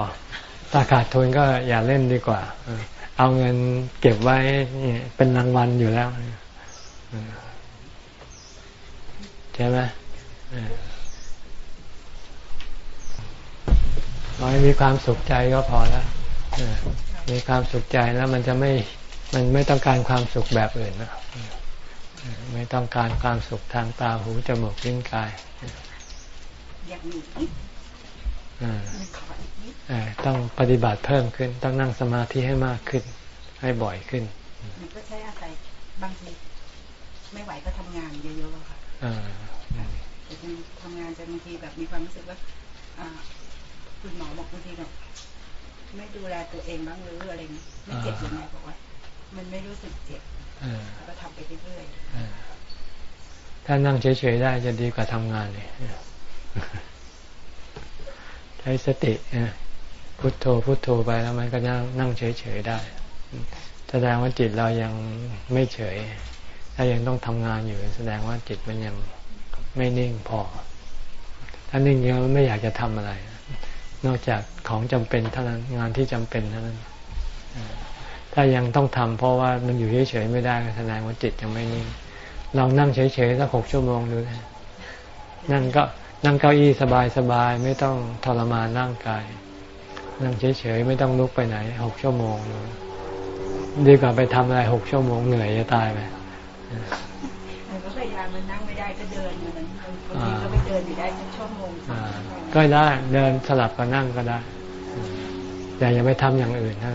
ถ้าขาดทุนก็อย่าเล่นดีกว่า เอาเงินเก็บไว้เป็นรางวัลอยู่แล้วใช่ไหมเออขอให้มีความสุขใจก็พอแล้วมีความสุขใจแล้วมันจะไม่ มันไม่ต้องการความสุขแบบอื่นนะไม่ต้องการความสุขทางตาหูจมูกลิ้นกายอยากมี ต้องปฏิบัติเพิ่มขึ้น ต้องนั่งสมาธิให้มากขึ้น ให้บ่อยขึ้นมันก็ใช้อาศัยบางทีไม่ไหวก็ทำงานเยอะๆอะค่ะอ่าแต่จริงๆทำงานจะบางทีแบบมีความรู้สึกว่าอ่าคุณหมอบอกบางทีแบบไม่ดูแลตัวเองบ้างหรืออะไรไม่เจ็บยังไงบอกว่า มันไม่รู้สึกเจ็บก็ทำไปเรื่อยๆถ้านั่งเฉยๆได้จะดีกว่าทำงานเลยใช้สติพุโทโธพุโทโธไปแล้วมันก็นั่งนั่งเฉยๆได้ แสดงว่าจิตเรายังไม่เฉย ถ้ายังต้องทำงานอยู่ แสดงว่าจิตมันยังไม่นิ่งพอ ถ้านิ่งเยอะไม่อยากจะทำอะไร นอกจากของจำเป็นเท่านั้นงานที่จำเป็นเท่านั้น ถ้ายังต้องทำเพราะว่ามันอยู่เฉยๆไม่ได้แสดงว่าจิตยังไม่นิ่งลองนั่งเฉยๆสักหกชั่วโมงดูนะนั่งก็ นั่งเก้าอี้สบายๆไม่ต้องทรมานร่างกาย นั่งเฉยๆไม่ต้องลุกไปไหนหกชั่วโมง ดีกว่าไปทำอะไรหกชั่วโมงเหนื่อยจะตายไปก็พยายามมันนั่งไม่ได้ก็เดินมันบางทีก็ไปเดินอยู่ได้สักชั่วโมงก็ได้เดินสลับกับนั่งก็ได้แต่อย่าไปทำอย่างอื่นนะ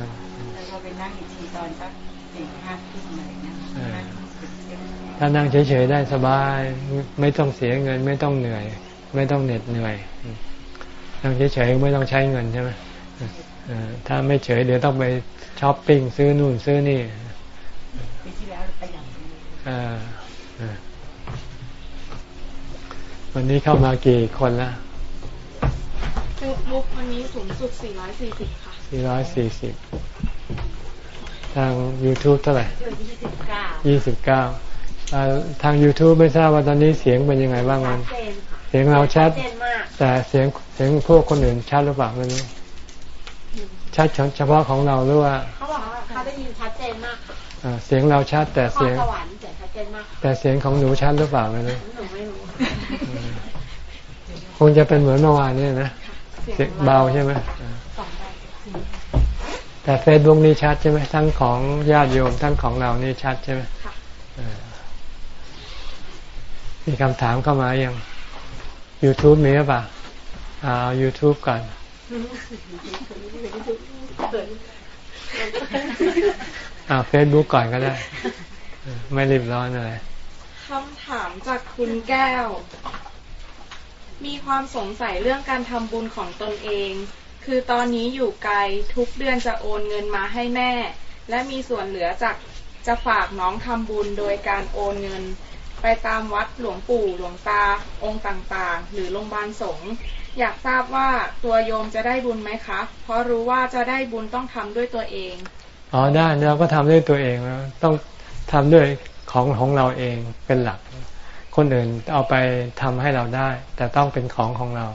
แต่เราไปนั่งอีกทีตอนสักสี่ห้าทุ่มอะไรเงี้ยถ้านั่งเฉยๆได้สบาย ไม่ต้องเสียเงินไม่ต้องเหนื่อย ไม่ต้องเหน็ดเหนื่อยนั่งเฉยๆไม่ต้องใช้เงินใช่ไหมถ้าไม่เฉยเดี๋ยวต้องไปช้อปปิ้งซื้อนู่นซื้อนี่ปีที่แล้วไปอย่างนี้วันนี้เข้ามากี่คนละเฟซบุ๊กวันนี้สูงสุด 440 ค่ะ 440 ทาง YouTube เท่าไหร่ 29ทาง YouTube ไม่ทราบว่าตอนนี้เสียงเป็นยังไงบ้างมันเสียงเราชัด แต่เสียงเสียงพวกคนอื่นชัดหรือเปล่าไม่รู้ชัดเฉพาะของเราหรือว่าเขาบอกว่าเขาได้ยินชัดเจนมากค่ะเสียงเราชัด แต่เสียงแต่เสียงของหนูชัดหรือเปล่าไม่รู้หนูไม่รู้คงจะเป็นเหมือนเมื่อวานนี่นะเสียงเบาใช่ไหมแต่เฟซบุ๊กนี่ชัดใช่ไหมทั้งของญาติโยมทั้งของเรานี่ชัดใช่ไหมมีคำถามเข้ามาอย่าง YouTube มีหรือเปล่าเอา YouTube ก่อนอ่าเฟซบุ๊กก่อนก็ได้ ไม่รีบร้อนเลยคำถามจากคุณแก้ว มีความสงสัยเรื่องการทำบุญของตนเอง คือตอนนี้อยู่ไกลทุกเดือนจะโอนเงินมาให้แม่ และมีส่วนเหลือจากจะฝากน้องทำบุญโดยการโอนเงิน ไปตามวัดหลวงปู่หลวงตาองค์ต่างๆ หรือโรงพยาบาลสงฆ์อยากทราบว่าตัวโยมจะได้บุญไหมคะ เพราะรู้ว่าจะได้บุญต้องทำด้วยตัวเอง อ๋อได้เราก็ทำด้วยตัวเองแล้วต้องทำด้วยของของเราเองเป็นหลัก คนอื่นเอาไปทำให้เราได้ แต่ต้องเป็นของของเรา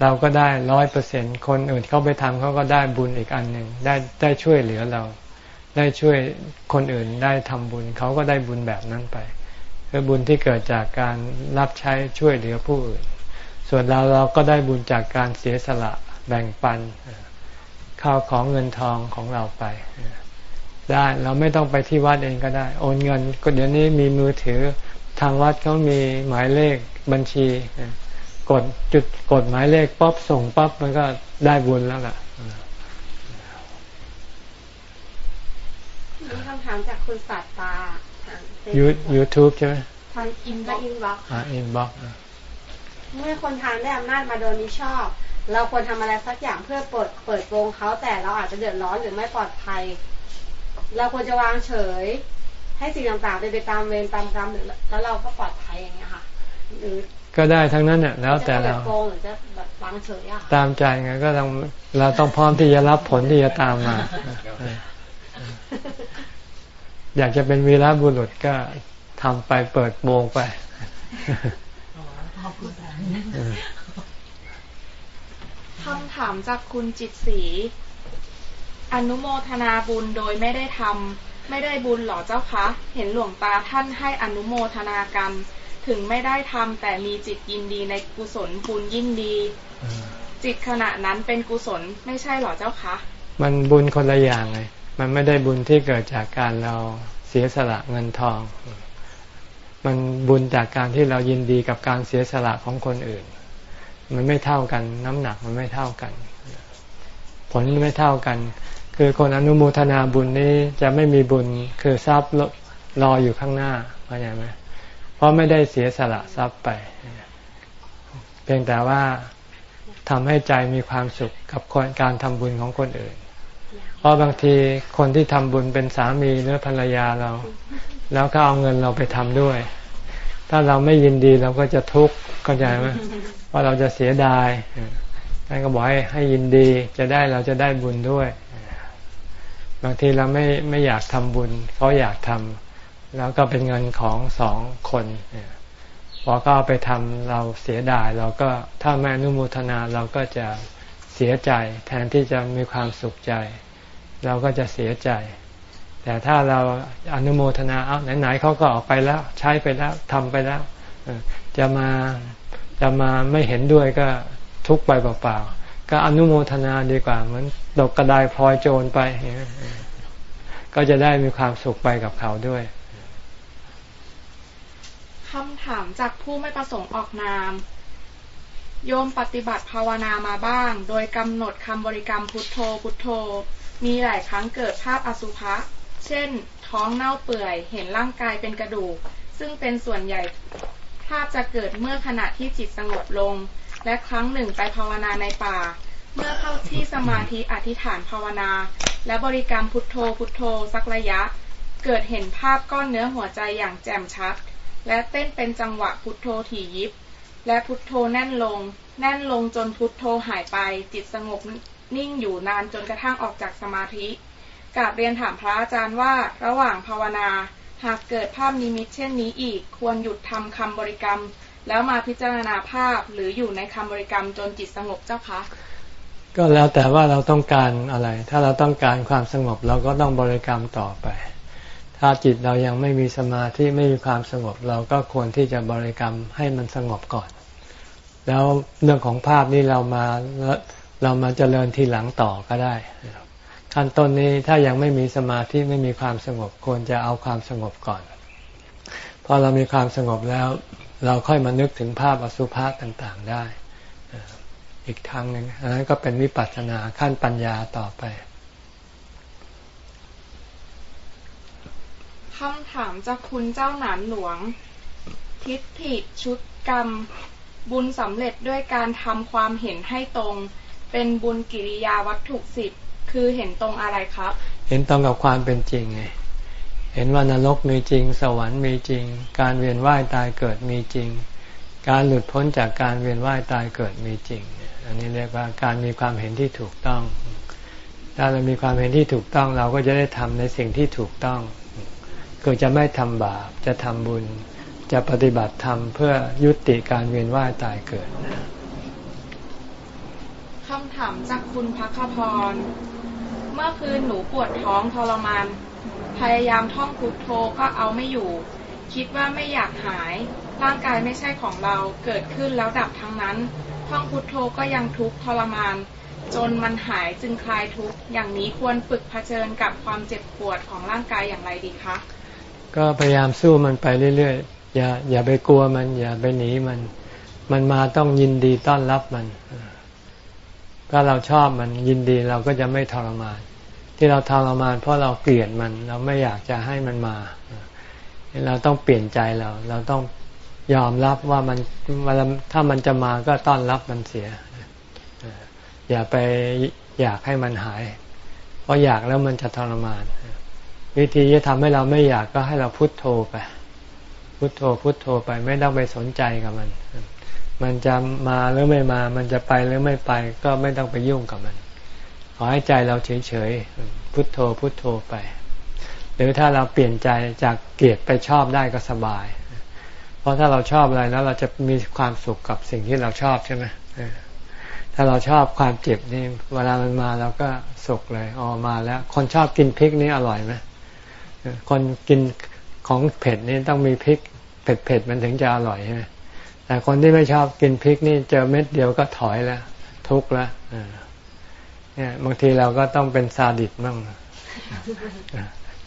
เราก็ได้ร้อยเปอร์เซ็นคนอื่นเขาไปทำเขาก็ได้บุญอีกอันหนึ่งได้ได้ช่วยเหลือเรา ได้ช่วยคนอื่นได้ทำบุญ เขาก็ได้บุญแบบนั้นไปคือบุญที่เกิดจากการรับใช้ช่วยเหลือผู้อื่น ส่วนเราเราก็ได้บุญจากการเสียสละแบ่งปันข้าวของเงินทองของเราไป ได้เราไม่ต้องไปที่วัดเองก็ได้ โอนเงินก็เดี๋ยวนี้มีมือถือทางวัดเขามีหมายเลขบัญชี กดจุดกดหมายเลขปั๊บส่งปั๊บมันก็ได้บุญแล้วล่ะ มีคำถามจากคุณสัตตาทางยูทูบใช่ไหมทาง inbox inbox อ่า inboxเมื่อคนพาลได้อำนาจมาโดยมิชอบ เราควรทำอะไรสักอย่างเพื่อเปิดเปิดโปงเขาแต่เราอาจจะเดือดร้อนหรือไม่ปลอดภัย เราควรจะวางเฉย ให้สิ่งต่างๆเป็นไปตามเวรตามกรรมหรือแล้วเราก็ปลอดภัยอย่างเงี้ยค่ะหรือก็ได้ทั้งนั้นเนี่ยแล้วแต่เราวางเฉยอะตามใจไงก็ต้องเราต้องพร้อมที่จะรับผลที่จะตามมา อยากจะเป็นวีรบุรุษก็ทำไปเปิดโปงไปคำถามจากคุณจิตสีอนุโมทนาบุญโดยไม่ได้ทำไม่ได้บุญหรอเจ้าคะ เห็นหลวงตาท่านให้อนุโมทนากรรม ถึงไม่ได้ทำแต่มีจิตยินดีในกุศลบุญยินดี จิตขณะนั้นเป็นกุศลไม่ใช่หรอเจ้าคะ มันบุญคนละอย่างไง มันไม่ได้บุญที่เกิดจากการเราเสียสละเงินทอง มันบุญจากการที่เรายินดีกับการเสียสละของคนอื่น มันไม่เท่ากัน น้ำหนักมันไม่เท่ากัน ผลไม่เท่ากัน คือคนอนุโมทนาบุญนี้จะไม่มีบุญคือทรัพย์รออยู่ข้างหน้าเข้าใจไหมเพราะไม่ได้เสียสละทรัพย์ไปเพียงแต่ว่าทำให้ใจมีความสุขกับการทำบุญของคนอื่น เพราะบางทีคนที่ทำบุญเป็นสามีหรือภรรยาเรา แล้วก็เอาเงินเราไปทำด้วย ถ้าเราไม่ยินดีเราก็จะทุกข์เข้าใจไหมว่าเราจะเสียดายท่านก็บอกให้ให้ยินดีจะได้เราจะได้บุญด้วย บางทีเราไม่ไม่อยากทำบุญเขาอยากทำแล้วก็เป็นเงินของสองคนพอก็ไปทำเราเสียดาย เราก็ถ้าแม่นุโมทนาเราก็จะเสียใจแทนที่จะมีความสุขใจ เราก็จะเสียใจ แต่ถ้าเราอนุโมทนาเอาไหนๆเขาก็ออกไปแล้ว ใช้ไปแล้วทำไปแล้วจะมาจะมาไม่เห็นด้วยก็ทุกไปเปล่าๆก็อนุโมทนาดีกว่าเหมือนดกกระไดพลอยโจรไป ก็จะได้มีความสุขไปกับเขาด้วยคำถามจากผู้ไม่ประสงค์ออกนาม โยมปฏิบัติภาวนามาบ้าง โดยกำหนดคำบริกรรมพุทโธพุทโธ มีหลายครั้งเกิดภาพอสุภะ เช่น ท้องเน่าเปื่อย เห็นร่างกายเป็นกระดูก ซึ่งเป็นส่วนใหญ่ภาพจะเกิดเมื่อขณะที่จิตสงบลง และครั้งหนึ่งไปภาวนาในป่า เมื่อเข้าที่สมาธิอธิษฐานภาวนา และบริกรรมพุทโธพุทโธสักระยะ เกิดเห็นภาพก้อนเนื้อหัวใจอย่างแจ่มชัด และเต้นเป็นจังหวะพุทโธถี่ยิบ และพุทโธแน่นลง แน่นลงจนพุทโธหายไป จิตสงบ นิ่งอยู่นานจนกระทั่งออกจากสมาธิกาบเรียนถามพระอาจารย์ว่า ระหว่างภาวนา หากเกิดภาพนิมิตเช่นนี้อีก ควรหยุดทำคำบริกรรม แล้วมาพิจารณาภาพหรืออยู่ในคำบริกรรมจนจิตสงบเจ้าคะก็แล้วแต่ว่าเราต้องการอะไร ถ้าเราต้องการความสงบเราก็ต้องบริกรรมต่อไป ถ้าจิตเรายังไม่มีสมาธิไม่มีความสงบเราก็ควรที่จะบริกรรมให้มันสงบก่อน แล้วเรื่องของภาพนี้เรามา เรามาเจริญทีหลังต่อก็ได้ ขั้นต้นนี้ถ้ายังไม่มีสมาธิไม่มีความสงบควรจะเอาความสงบก่อน พอเรามีความสงบแล้ว เราค่อยมานึกถึงภาพอสุภะต่างๆได้อีกทางหนึ่งอันนั้นก็เป็นวิปัสสนาขั้นปัญญาต่อไปคำถามจากคุณเจ้าหนานหลวง ทิฏฐิชุดกรรม บุญสำเร็จด้วยการทำความเห็นให้ตรง เป็นบุญกิริยาวัตถุสิบคือเห็นตรงอะไรครับ เห็นตรงกับความเป็นจริงไงเห็นว่านรกมีจริง สวรรค์มีจริง การเวียนว่ายตายเกิดมีจริง การหลุดพ้นจากการเวียนว่ายตายเกิดมีจริง อันนี้เรียกว่าการมีความเห็นที่ถูกต้อง ถ้าเรามีความเห็นที่ถูกต้องเราก็จะได้ทำในสิ่งที่ถูกต้องคือจะไม่ทำบาปจะทำบุญ จะปฏิบัติธรรมเพื่อยุติการเวียนว่ายตายเกิด คำถามจากคุณพักพร เมื่อคืนหนูปวดท้องทรมาน พยายามท่องพุทโธก็เอาไม่อยู่ คิดว่าไม่อยากหาย ร่างกายไม่ใช่ของเรา เกิดขึ้นแล้วดับทั้งนั้น ท่องพุทโธก็ยังทุกข์ทรมาน จนมันหายจึงคลายทุกข์ อย่างนี้ควรฝึกเผชิญกับความเจ็บปวดของร่างกายอย่างไรดีคะ ก็พยายามสู้มันไปเรื่อยๆ อย่าอย่าไปกลัวมัน อย่าไปหนีมัน มันมาต้องยินดีต้อนรับมัน ถ้าเราชอบมันยินดีเราก็จะไม่ทรมาน ที่เราทรมาน เพราะเราเกลียดมัน เราไม่อยากจะให้มันมา เราต้องเปลี่ยนใจเรา เราต้องยอมรับว่ามันถ้ามันจะมาก็ต้อนรับมันเสีย อย่าไปอยากให้มันหาย เพราะอยากแล้วมันจะทรมาน วิธีจะทำให้เราไม่อยากก็ให้เราพุโทโธไป พุโทโธพุโทโธไปไม่ต้องไปสนใจกับมัน มันจะมาหรือไม่มา มันจะไปหรือไม่ไป ก็ไม่ต้องไปยุ่งกับมัน ขอให้ใจเราเฉยๆ พุโทโธ พุโทโธไป หรือถ้าเราเปลี่ยนใจจากเกลียดไปชอบได้ก็สบาย เพราะถ้าเราชอบอะไรแล้วเราจะมีความสุขกับสิ่งที่เราชอบใช่ไหมถ้าเราชอบความเจ็บนี่ เวลามันมาเราก็สุขเลยอ๋อมาแล้ว คนชอบกินพริกนี่อร่อยไหมคนกินของเผ็ดนี่ต้องมีพริก เผ็ดเผ็ดมันถึงจะอร่อยใช่ไหม แต่คนที่ไม่ชอบกินพริกนี่เจอเม็ดเดียวก็ถอยแล้วทุกข์แล้วเนี่ยบางทีเราก็ต้องเป็นซาดิสบ้าง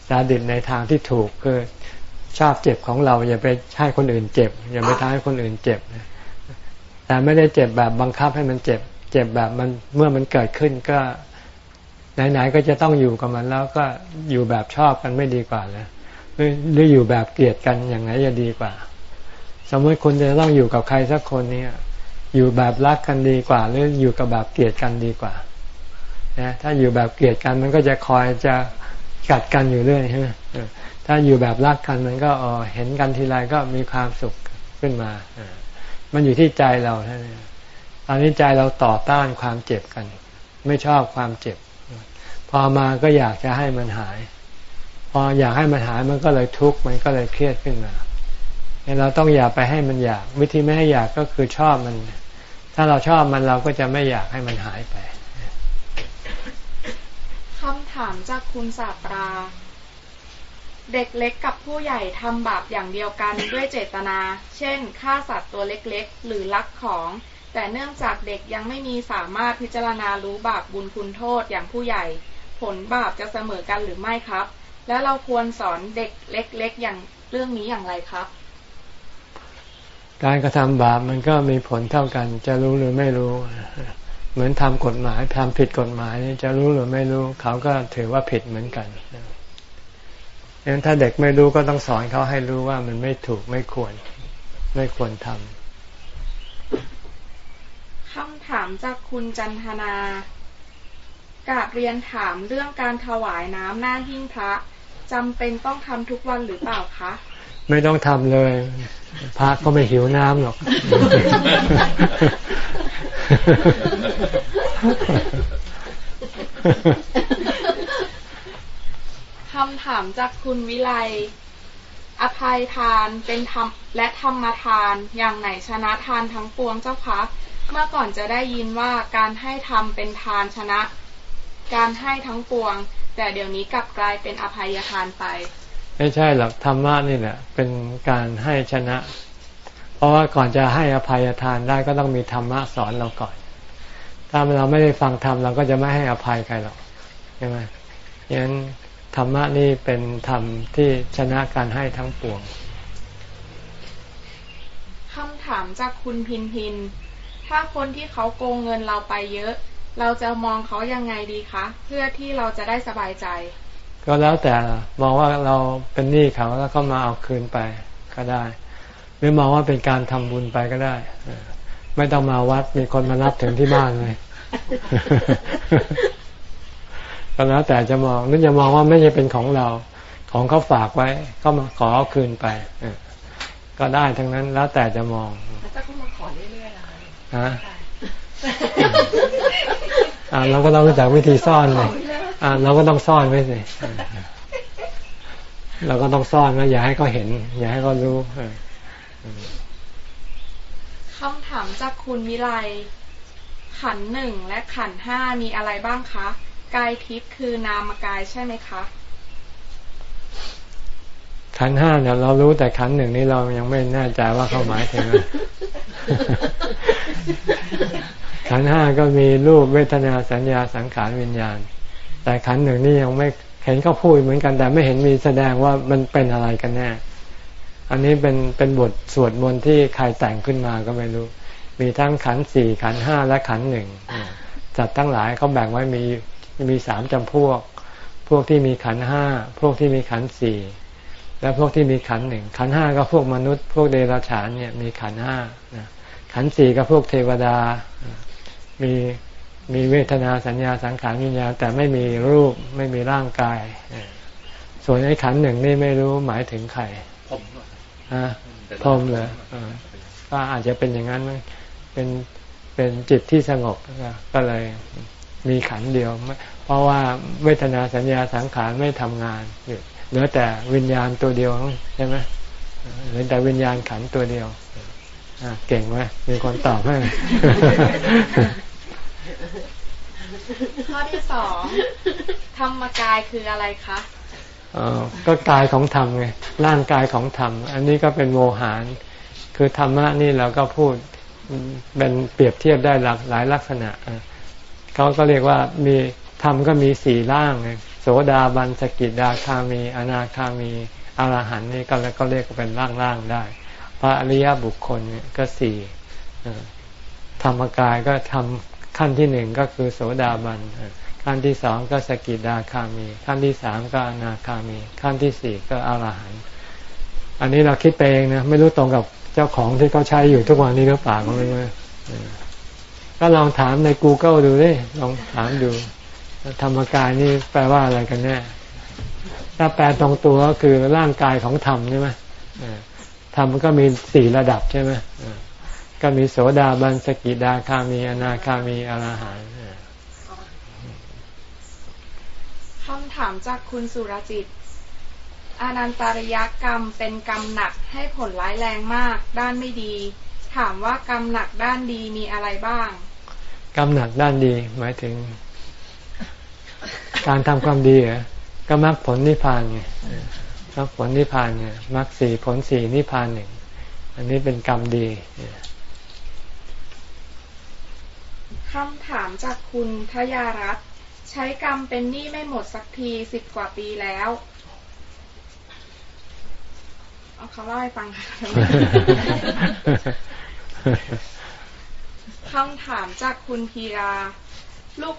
ซาดิสในทางที่ถูกคือชอบเจ็บของเรา อย่าไปให้คนอื่นเจ็บ อย่าไปทำให้คนอื่นเจ็บแต่ไม่ได้เจ็บแบบบังคับให้มันเจ็บ เจ็บแบบมันเมื่อมันเกิดขึ้นก็ไหนๆก็จะต้องอยู่กับมันแล้วก็อยู่แบบชอบกันไม่ดีกว่าเลยหรืออยู่แบบเกลียดกันอย่างไรจะดีกว่า สมมติคุณจะต้องอยู่กับใครสักคนเนี่ย อยู่แบบรักกันดีกว่า หรืออยู่กับแบบเกลียดกันดีกว่านะถ้าอยู่แบบเกลียดกันมันก็จะคอยจะกัดกันอยู่เรื่อยใช่ไหมถ้าอยู่แบบรักกันมันก็ออเห็นกันทีไรก็มีความสุขขึ้นมามันอยู่ที่ใจเราท่านตอนนี้ใจเราต่อต้านความเจ็บกัน ไม่ชอบความเจ็บ พอมาก็อยากจะให้มันหาย พออยากให้มันหายมันก็เลยทุกข์มันก็เลยเครียดขึ้นมา เราต้องอย่าไปให้มันอยาก วิธีไม่ให้อยากก็คือชอบมัน ถ้าเราชอบมันเราก็จะไม่อยากให้มันหายไปคำถามจากคุณสาปรา เด็กเล็กกับผู้ใหญ่ทำบาปอย่างเดียวกันด้วยเจตนา เช่นฆ่าสัตว์ตัวเล็กๆ หรือลักของ แต่เนื่องจากเด็กยังไม่มีสามารถพิจารณารู้บาปบุญคุณโทษอย่างผู้ใหญ่ ผลบาปจะเสมอกันหรือไม่ครับ และเราควรสอนเด็กเล็ก ๆ อย่างเรื่องนี้อย่างไรครับ การกระทำบาปมันก็มีผลเท่ากัน จะรู้หรือไม่รู้ เหมือนทำกฎหมายทำผิดกฎหมายนี่จะรู้หรือไม่รู้ เขาก็ถือว่าผิดเหมือนกันดังนั้นถ้าเด็กไม่รู้ก็ต้องสอนเขาให้รู้ว่ามันไม่ถูกไม่ควร ไม่ควรทำคำถามจากคุณจันทนากาบเรียนถามเรื่องการถวายน้ำหน้าหิ้งพระจำเป็นต้องทำทุกวันหรือเปล่าคะ ไม่ต้องทำเลยพระก็ไม่หิวน้ำหรอก คำถามจากคุณวิไล อภัยทานเป็นธรรมและธรรมทานอย่างไหนชนะทานทั้งปวงเจ้าคะ เมื่อก่อนจะได้ยินว่าการให้ทำเป็นทานชนะ การให้ทั้งปวง แต่เดี๋ยวนี้กลับกลายเป็นอภัยทานไป ไม่ใช่หรอกธรรมะนี่แหละเป็นการให้ชนะ เพราะว่าก่อนจะให้อภัยทานได้ก็ต้องมีธรรมะสอนเราก่อน ถ้าเราไม่ได้ฟังธรรมเราก็จะไม่ให้อภัยใครหรอกใช่ไหมยั้นธรรมะนี่เป็นธรรมที่ชนะการให้ทั้งปวงคำถามจากคุณพินพิน ถ้าคนที่เขาโกงเงินเราไปเยอะ เราจะมองเขายังไงดีคะ เพื่อที่เราจะได้สบายใจ ก็แล้วแต่มองว่าเราเป็นหนี้เขาแล้วก็มาเอาคืนไปก็ได้ หรือมองว่าเป็นการทำบุญไปก็ได้ ไม่ต้องมาวัดมีคนมารับถึงที่บ้านเลยก็แล้วแต่จะมองนึกจะมองว่าไม่ใช่เป็นของเรา ของเขาฝากไว้ก็มาขอเอาคืนไปก็ได้ทั้งนั้นแล้วแต่จะมองถ้าเขามาขอเรื่อยๆฮะอ่าเราก็ต้องรู้จักวิธีซ่อนเลย อ่าเราก็ต้องซ่อนไว้สิเราก็ต้องซ่อนนะอย่าให้เขาเห็น อย่าให้เขารู้คำถามจากคุณวิไลขันหนึ่งและขันห้ามีอะไรบ้างคะกายทิพย์คือนามกายใช่ไหมคะขันห้าเนี่ยเรารู้แต่ขันหนึ่งนี่เรายังไม่แน่ใจว่าเขาหมายถึงอะไรขันห้าก็มีรูปเวทนาสัญญาสังขารวิญญาณ แต่ขันหนึ่งนี่ยังไม่เห็นเขาพูดเหมือนกัน แต่ไม่เห็นมีแสดงว่ามันเป็นอะไรกันแน่ อันนี้เป็นเป็นบทสวดมนต์ที่ใครแต่งขึ้นมาก็ไม่รู้ มีทั้งขันสี่ขันห้าและขันหนึ่งจัดทั้งหลายเขาแบ่งไว้มีมีสามจำพวก พวกที่มีขันห้าพวกที่มีขันสี่และพวกที่มีขันหนึ่งขันห้าก็พวกมนุษย์ พวกเดรัจฉานเนี่ยมีขันห้าขันสี่ก็พวกเทวดา มี มีเวทนาสัญญาสังขารวิญญาณแต่ไม่มีรูปไม่มีร่างกาย ส่วนไอ้ขันหนึ่งนี่ไม่รู้หมายถึงใครฮะพรมเลยก็อาจจะเป็นอย่างนั้นเป็นเป็นจิตที่สงบก็เลยมีขันเดียว เพราะว่าเวทนาสัญญาสังขารไม่ทำงานเหลือแต่วิญญาณตัวเดียวใช่ไหมเหลือแต่วิญญาณขันตัวเดียวเก่งไหมมีคนตอบให้ ข้อที่สองธรรมกายคืออะไรคะออก็กายของธรรมไงร่างกายของธรรม อันนี้ก็เป็นโมหารคือธรรมะนี่เราก็พูดเป็นเปรียบเทียบได้หลากหลายลักษณะเขาก็เรียกว่ามีธรรมก็มีสี่ร่างโสดาบันสกิดาคามี อนาคามีอรหันนี่ก็แล้วก็เรียกเป็นร่างๆได้ พระอริยบุคคลก็สี่ธรรมกายก็ทำ ขั้นที่หนึ่งก็คือโสดาบันขั้นที่สองก็สกิดาคามี ขั้นที่สามก็อนาคามี ขั้นที่สี่ก็อรหันต์อันนี้เราคิดไปเองนะไม่รู้ตรงกับเจ้าของที่เขาใช้อยู่ทุกวันนี้หรือเปล่าก็ไม่รู้ก็ลองถามใน Google ดูดิลองถามดู ธรรมกายนี่แปลว่าอะไรกันแน่ถ้าแปลตรงตัวก็คือร่างกายของธรรมใช่ไหมธรรมก็มีสี่ระดับใช่ไหม ก็มีโสดาบันสกิดาคามีอนาคามีอรหันต์คำถามจากคุณสุรจิต อานันตริยกรรมเป็นกรรมหนักให้ผลร้ายแรงมาก ด้านไม่ดี ถามว่ากรรมหนักด้านดีมีอะไรบ้าง กรรมหนักด้านดีหมายถึง การทำความดีเหรอก็มรรคผลนิพพานไงมรรคผลนิพพานไงมรรคสี่ผลสี่นิพพานหนึ่งอันนี้เป็นกรรมดี คำถามจากคุณทยารัตใช้กรรมเป็นหนี้ไม่หมดสักทีสิบกว่าปีแล้วเอาเขาเล่าให้ฟังคำถามจากคุณพีรา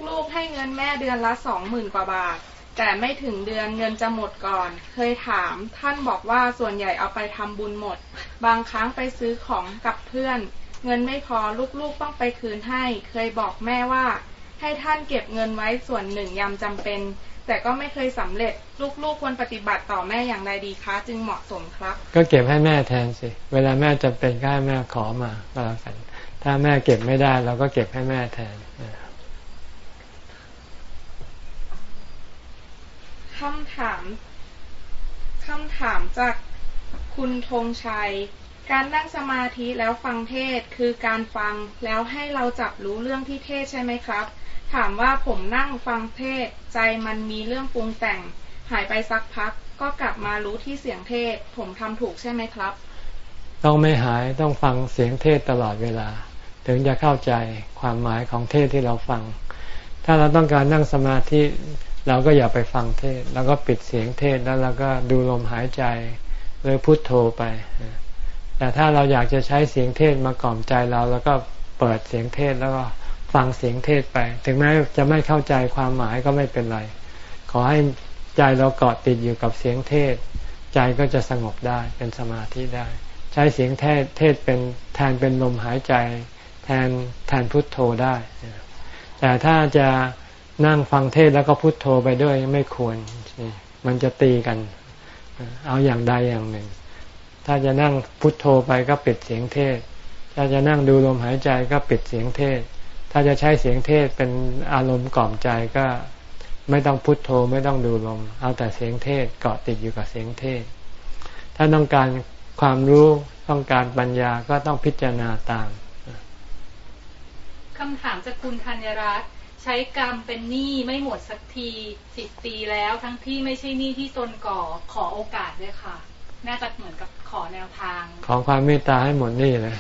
ลูกๆให้เงินแม่เดือนละสองหมื่นกว่าบาท แต่ไม่ถึงเดือนเงินจะหมดก่อน เคยถามท่านบอกว่าส่วนใหญ่เอาไปทำบุญหมด บางครั้งไปซื้อของกับเพื่อน เงินไม่พอลูกๆต้องไปคืนให้ เคยบอกแม่ว่า ให้ท่านเก็บเงินไว้ส่วนหนึ่งยามจำเป็น แต่ก็ไม่เคยสำเร็จ ลูกๆควรปฏิบัติต่อแม่อย่างไรดีคะ จึงเหมาะสมครับ ก็เก็บให้แม่แทนสิ เวลาแม่จำเป็นก็ให้แม่ขอมาก็แล้วกัน ถ้าแม่เก็บไม่ได้เราก็เก็บให้แม่แทนคำถามคำถามจากคุณธงชัย การนั่งสมาธิแล้วฟังเทศคือการฟังแล้วให้เราจับรู้เรื่องที่เทศใช่ไหมครับ ถามว่าผมนั่งฟังเทศใจมันมีเรื่องปรุงแต่ง หายไปสักพัก ก็กลับมารู้ที่เสียงเทศ ผมทำถูกใช่ไหมครับ ต้องไม่หายต้องฟังเสียงเทศตลอดเวลา ถึงจะเข้าใจความหมายของเทศที่เราฟัง ถ้าเราต้องการนั่งสมาธิเราก็อย่าไปฟังเทศ แล้วก็ปิดเสียงเทศแล้วเราก็ดูลมหายใจหรือพุทโธไป แต่ถ้าเราอยากจะใช้เสียงเทศมากล่อมใจเรา แล้วก็เปิดเสียงเทศแล้วก็ฟังเสียงเทศไป ถึงแม้จะไม่เข้าใจความหมายก็ไม่เป็นไร ขอให้ใจเราเกาะติดอยู่กับเสียงเทศ ใจก็จะสงบได้เป็นสมาธิได้ ใช้เสียงเทศเทศเป็นแทนเป็นลมหายใจ แทนแทนพุทโธได้ แต่ถ้าจะนั่งฟังเทศแล้วก็พุทโธไปด้วยไม่ควร มันจะตีกัน เอาอย่างใดอย่างหนึ่ง ถ้าจะนั่งพุทโธไปก็ปิดเสียงเทศ ถ้าจะนั่งดูลมหายใจก็ปิดเสียงเทศ ถ้าจะใช้เสียงเทศเป็นอารมณ์กล่อมใจก็ไม่ต้องพุทโธไม่ต้องดูลม เอาแต่เสียงเทศเกาะติดอยู่กับเสียงเทศ ถ้าต้องการความรู้ต้องการปัญญาก็ต้องพิจารณาตามคำถามจากคุณธัญรัตน์ใช้กรรมเป็นหนี้ไม่หมดสักทีสิบปีแล้วทั้งที่ไม่ใช่หนี้ที่ตนก่อขอโอกาสด้วยค่ะ น่าจะเหมือนกับขอแนวทาง ของความเมตตาให้หมดนี่เลย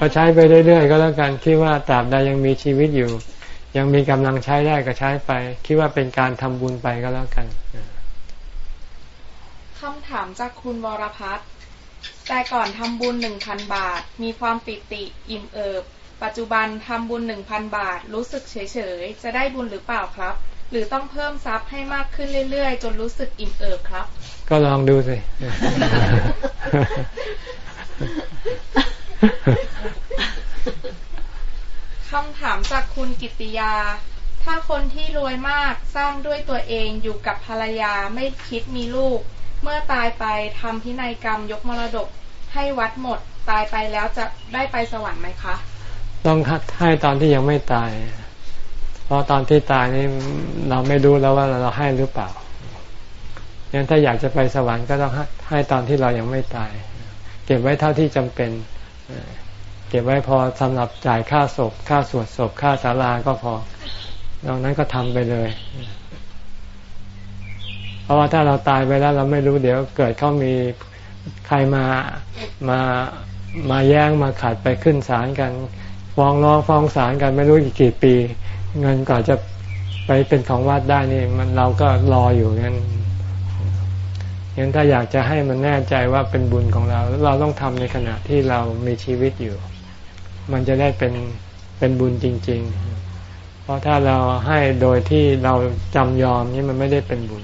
ก็ใช้ไปเรื่อยๆก็แล้วกันคิดว่าตราบใดยังมีชีวิตอยู่ ยังมีกำลังใช้ได้ก็ใช้ไป คิดว่าเป็นการทำบุญไปก็แล้วกันคำถามจากคุณวรพัฒน์แต่ก่อนทำบุญหนึ่งพันบาท มีความปิติอิ่มเอิบ ปัจจุบันทำบุญหนึ่งพันบาท รู้สึกเฉยๆ จะได้บุญหรือเปล่าครับ หรือต้องเพิ่มทรัพย์ให้มากขึ้นเรื่อยๆ จนรู้สึกอิ่มเอิบครับ ก็ลองดูสิคำถามจากคุณกิติยา ถ้าคนที่รวยมากสร้างด้วยตัวเองอยู่กับภรรยาไม่คิดมีลูก เมื่อตายไปทำพินัยกรรมยกมรดกให้วัดหมด ตายไปแล้วจะได้ไปสวรรค์ไหมคะ ต้องให้ตอนที่ยังไม่ตาย เพราะตอนที่ตายนี่เราไม่รู้แล้วว่าเราให้หรือเปล่างั้นถ้าอยากจะไปสวรรค์ก็ต้องให้ตอนที่เรายังไม่ตาย เก็บไว้เท่าที่จำเป็นเก็บไว้พอสำหรับจ่ายค่าศพ ค่าสวดศพ ค่าศาลาก็พอนอกนั้นก็ทำไปเลย เพราะว่าถ้าเราตายไปแล้วเราไม่รู้เดี๋ยว เกิดเขามีใครมามามาแย่งมาขัดไปขึ้นศาลกัน ฟ้องร้องฟ้องศาลกันไม่รู้กี่ปี เงินก่อนจะไปเป็นของวัดได้นี่มันเราก็รออยู่งั้นงั้นถ้าอยากจะให้มันแน่ใจว่าเป็นบุญของเรา เราต้องทำในขณะที่เรามีชีวิตอยู่ มันจะได้เป็นเป็นบุญจริง ๆ เพราะถ้าเราให้โดยที่เราจำยอมนี่มันไม่ได้เป็นบุญ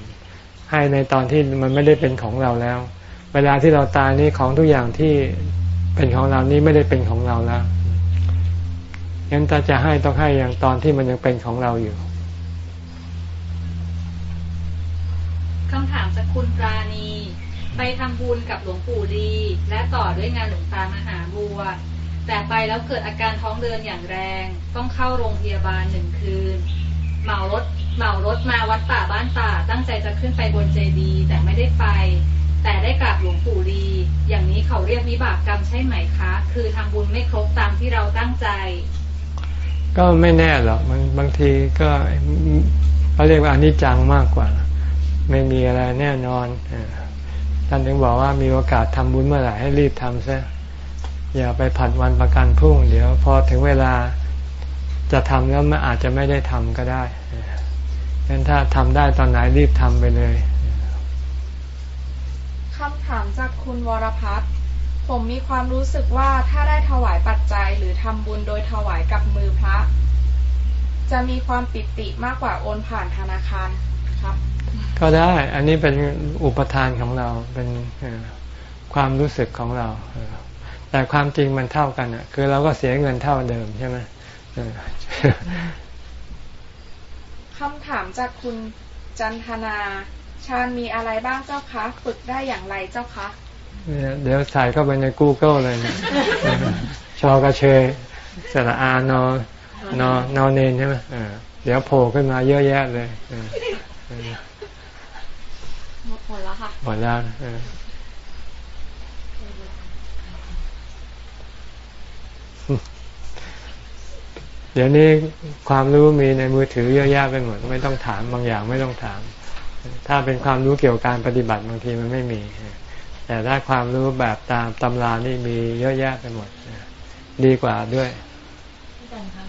ให้ในตอนที่มันไม่ได้เป็นของเราแล้ว เวลาที่เราตายนี่ของทุกอย่างที่เป็นของเรานี้ไม่ได้เป็นของเราแล้ว งั้นถ้าจะให้ต้องให้อย่างตอนที่มันยังเป็นของเราอยู่คำถามจากคุณปราณี ไปทำบุญกับหลวงปู่ดีและต่อด้วยงานหลวงตามหาบัว แต่ไปแล้วเกิดอาการท้องเดินอย่างแรง ต้องเข้าโรงพยาบาลหนึ่งคืนเหมารถเหมารถมาวัดป่าบ้านป่าตั้งใจจะขึ้นไปบนเจดีย์แต่ไม่ได้ไป แต่ได้กราบหลวงปู่ดีอย่างนี้เขาเรียกวิบากกรรมใช่ไหมคะ คือทำบุญไม่ครบตามที่เราตั้งใจ ก็ไม่แน่หรอกมันบางทีก็เขาเรียกว่าอนิจจังมากกว่า ไม่มีอะไรแน่นอนท่านถึงบอกว่ามีโอกาสทำบุญเมื่อไหร่ให้รีบทำซะอย่าไปผัดวันประกันพรุ่ง เดี๋ยวพอถึงเวลาจะทำแล้วมันอาจจะไม่ได้ทำก็ได้ดังนั้นถ้าทำได้ตอนไหนรีบทำไปเลยคำถามจากคุณวรพัฒน์ ผมมีความรู้สึกว่าถ้าได้ถวายปัจจัยหรือทำบุญโดยถวายกับมือพระ จะมีความปิติมากกว่าโอนผ่านธนาคารครับ ก็ได้ อันนี้เป็นอุปทานของเราเป็นความรู้สึกของเรา แต่ความจริงมันเท่ากันอะ คือเราก็เสียเงินเท่าเดิมใช่ไหมคำถามจากคุณจันทนา ชาญมีอะไรบ้างเจ้าคะ ฝึกได้อย่างไรเจ้าคะ เดี๋ยวใส่เข้าไปใน Google เลยนะชอกระเชยสระอานอนอนอเนนใช่ไหมเดี๋ยวโผล่ขึ้นมาเยอะแยะเลยหมดหมดแล้วค่ะหมดแล้วเดี๋ยวนี้ความรู้มีในมือถือเยอะแยะไปหมดไม่ต้องถามบางอย่างไม่ต้องถาม ถ้าเป็นความรู้เกี่ยวกับการปฏิบัติบางทีมันไม่มี แต่ถ้าความรู้แบบตามตำรานี่มีเยอะแยะไปหมด ดีกว่าด้วยอาจารย์ครับ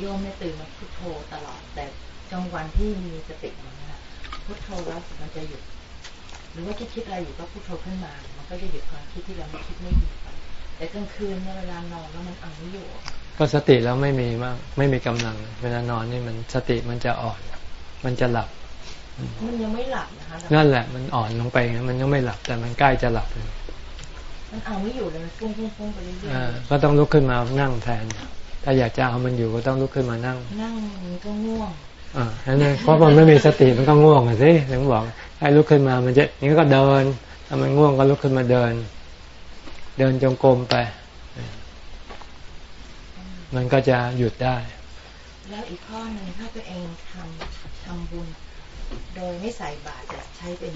โยมในตื่นมาพุทโธตลอด แต่จังวันที่มีสติพุทโธแล้วมันจะหยุด หรือว่าคิดคิดอะไรอยู่ก็พุทโธขึ้นมา มันก็จะหยุดความคิดที่เราไม่คิดไม่ดีไปแต่กลางคืนเวลานอนแล้วมันเอาไม่อยู่ ก็สติเราไม่มีมาก ไม่มีกำลัง เวลานอนนี่มันสติมันจะอ่อน มันจะหลับ มันยังไม่หลับนะคะนั่นแหละ มันอ่อนลงไปมันยังไม่หลับแต่มันใกล้จะหลับมันเอาไม่อยู่เลยมันฟุ้งฟุ้งฟุ้งไปเรื่อยๆก็ต้องลุกขึ้นมานั่งแทน ถ้าอยากจะเอามันอยู่ก็ต้องลุกขึ้นมานั่ง นั่งก็ง่วงอ่านั่นเพราะมันไม่มีสติมันก็ง่วงอะสิถึงบอกให้ลุกขึ้นมามันจะนี่ก็เดินถ้ามันง่วงก็ลุกขึ้นมาเดิน เดินจงกรมไป มันก็จะหยุดได้ แล้วอีกข้อหนึ่งถ้าตัวเองทำทำบุญ โดยไม่ใส่บาตรจะใช้เป็น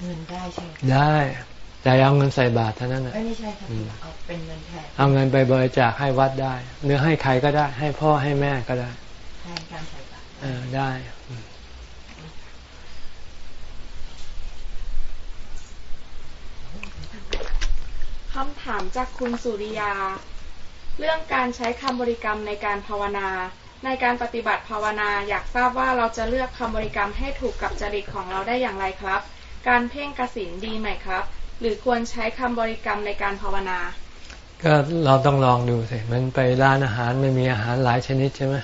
เงินได้ใช่ไหมได้แต่เอาเงินใส่บาตรเท่านั้นนะไม่ใช่ค่ะเอาเป็นเงินแทนเอาเงินไปบริจาคให้วัดได้หรือให้ใครก็ได้ ให้พ่อให้แม่ก็ได้แทนการใส่อได้คำถามจากคุณสุริยา เรื่องการใช้คำบริกรรมในการภาวนา ในการปฏิบัติภาวนาอยากทราบว่าเราจะเลือกคำบริกรรมให้ถูกกับจริตของเราได้อย่างไรครับ การเพ่งกสินดีไหมครับ หรือควรใช้คำบริกรรมในการภาวนา ก็เราต้องลองดูสิมันไปร้านอาหารไม่มีอาหารหลายชนิดใช่ไหม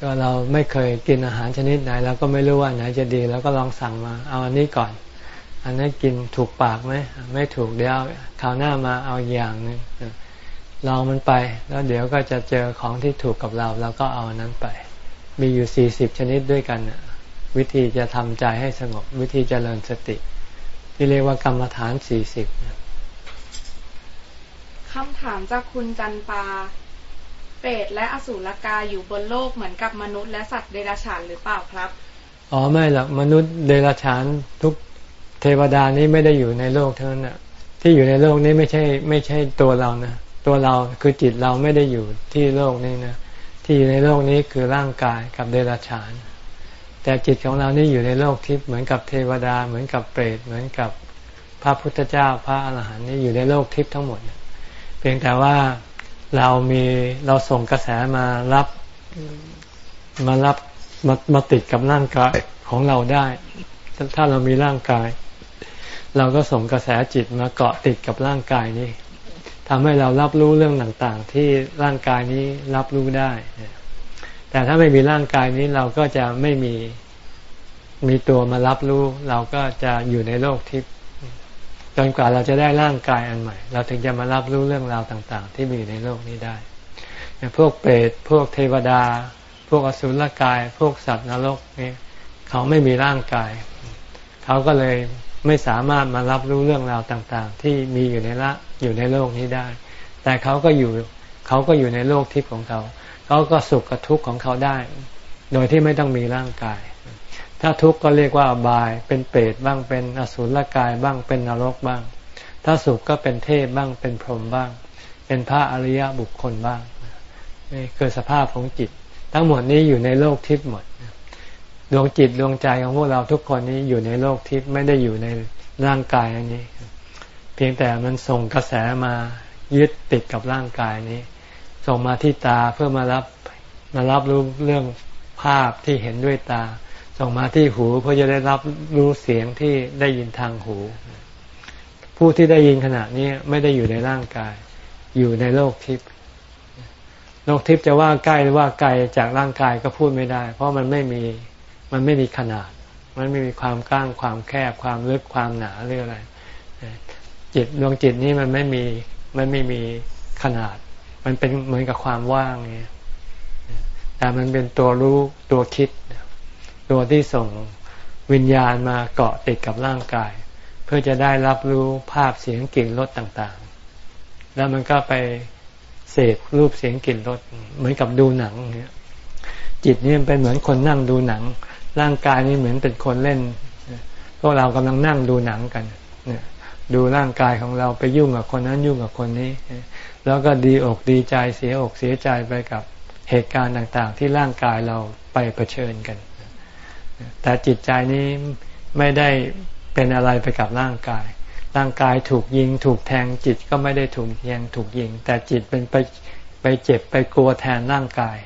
ก็เราไม่เคยกินอาหารชนิดไหนเราก็ไม่รู้ว่าไหนจะดี แล้วก็ลองสั่งมา เอาอันนี้ก่อน อันนี้กินถูกปากไหมไม่ถูกเดี๋ยวคราวหน้ามาเอาอย่างหนึ่ง ลองมันไป แล้วเดี๋ยวก็จะเจอของที่ถูกกับเราเราก็เอาอันนั้นไป มีอยู่สี่สิบชนิดด้วยกันวิธีจะทำใจให้สงบ วิธีจเจริญสติ ที่เรียกว่ากรรมฐานสี่สิบคำถามจากคุณจันปา เปรตและอสูรกายอยู่บนโลกเหมือนกับมนุษย์และสัตว์เดรัจฉานหรือเปล่าครับ อ๋อไม่หรอกมนุษย์เดรัจฉานทุกเทวดานี้ไม่ได้อยู่ในโลกเท่านั้นนะที่อยู่ในโลกนี้ไม่ใช่ ไม่ใช่ตัวเรานะ ตัวเราคือจิตเราไม่ได้อยู่ที่โลกนี้นะที่อยู่ในโลกนี้คือร่างกายกับเดรัจฉาน แต่จิตของเรานี่อยู่ในโลกทิพย์เหมือนกับเทวดา เหมือนกับเปรตเหมือนกับพระพุทธเจ้าพระอรหันต์นี่อยู่ในโลกทิพย์ทั้งหมด เพียงแต่ว่าเรามีเราส่งกระแสมารับมารับมามาติดกับร่างกายของเราได้ ถ้าเรามีร่างกาย เราก็ส่งกระแสจิตมาเกาะติดกับร่างกายนี้ ทำให้เรารับรู้เรื่องต่างๆ ที่ร่างกายนี้รับรู้ได้ แต่ถ้าไม่มีร่างกายนี้เราก็จะไม่มีมีตัวมารับรู้ เราก็จะอยู่ในโลกทิพย์จนกว่าเราจะได้ร่างกายอันใหม่ เราถึงจะมารับรู้เรื่องราวต่างๆ ที่มีในโลกนี้ได้พวกเปรตพวกเทวดา พวกอสุรกาย พวกสัตว์นรกนี่เขาไม่มีร่างกาย เขาก็เลย ไม่สามารถมารับรู้เรื่องราวต่างๆ ที่มีอยู่ในละอยู่ในโลกนี้ได้ แต่เขาก็อยู่เขาก็อยู่ในโลกทิพย์ของเขา เขาก็สุขกับทุกข์ของเขาได้ โดยที่ไม่ต้องมีร่างกาย ถ้าทุกข์ก็เรียกว่าบาย เป็นเปรตบ้างเป็นอสุรกายบ้างเป็นนรกบ้าง ถ้าสุขก็เป็นเทพบ้างเป็นพรหมบ้าง เป็นพระอริยบุคคลบ้างนี่คือสภาพของจิต ทั้งหมดนี้อยู่ในโลกทิพย์หมด ดวงจิตดวงใจของพวกเราทุกคนนี้อยู่ในโลกทิพย์ไม่ได้อยู่ในร่างกายอันนี้ เพียงแต่มันส่งกระแสมายึดติดกับร่างกายนี้ ส่งมาที่ตาเพื่อมารับมารับรู้เรื่องภาพที่เห็นด้วยตา ส่งมาที่หูเพื่อจะได้รับรู้เสียงที่ได้ยินทางหู ผู้ที่ได้ยินขณะนี้ไม่ได้อยู่ในร่างกาย อยู่ในโลกทิพย์โลกทิพย์จะว่าใกล้หรือว่าไกลจากร่างกายก็พูดไม่ได้ เพราะมันไม่มี มันไม่มีขนาด มันไม่มีความกว้างความแคบความลึกความหนาหรืออะไรจิตดวงจิตนี้มันไม่มีมันไม่มีขนาด มันเป็นเหมือนกับความว่างเนี่ยแต่มันเป็นตัวรู้ตัวคิด ตัวที่ส่งวิญญาณมาเกาะติดกับร่างกาย เพื่อจะได้รับรู้ภาพเสียงกลิ่นรสต่างๆ แล้วมันก็ไปเสพรูปเสียงกลิ่นรสเหมือนกับดูหนังเนี่ยจิตนี่เป็นเหมือนคนนั่งดูหนัง ร่างกายนี่เหมือนเป็นคนเล่น พวกเรากำลังนั่งดูหนังกันดูร่างกายของเราไปยุ่งกับคนนั้นยุ่งกับคนนี้ แล้วก็ดีอกดีใจเสียอกเสียใจไปกับเหตุการณ์ต่างๆ ที่ร่างกายเราไปเผชิญกัน แต่จิตใจนี้ไม่ได้เป็นอะไรไปกับร่างกาย ร่างกายถูกยิงถูกแทงจิตก็ไม่ได้ถูกยิงถูกยิง แต่จิตเป็นไปไปเจ็บไปกลัวแทนร่างกาย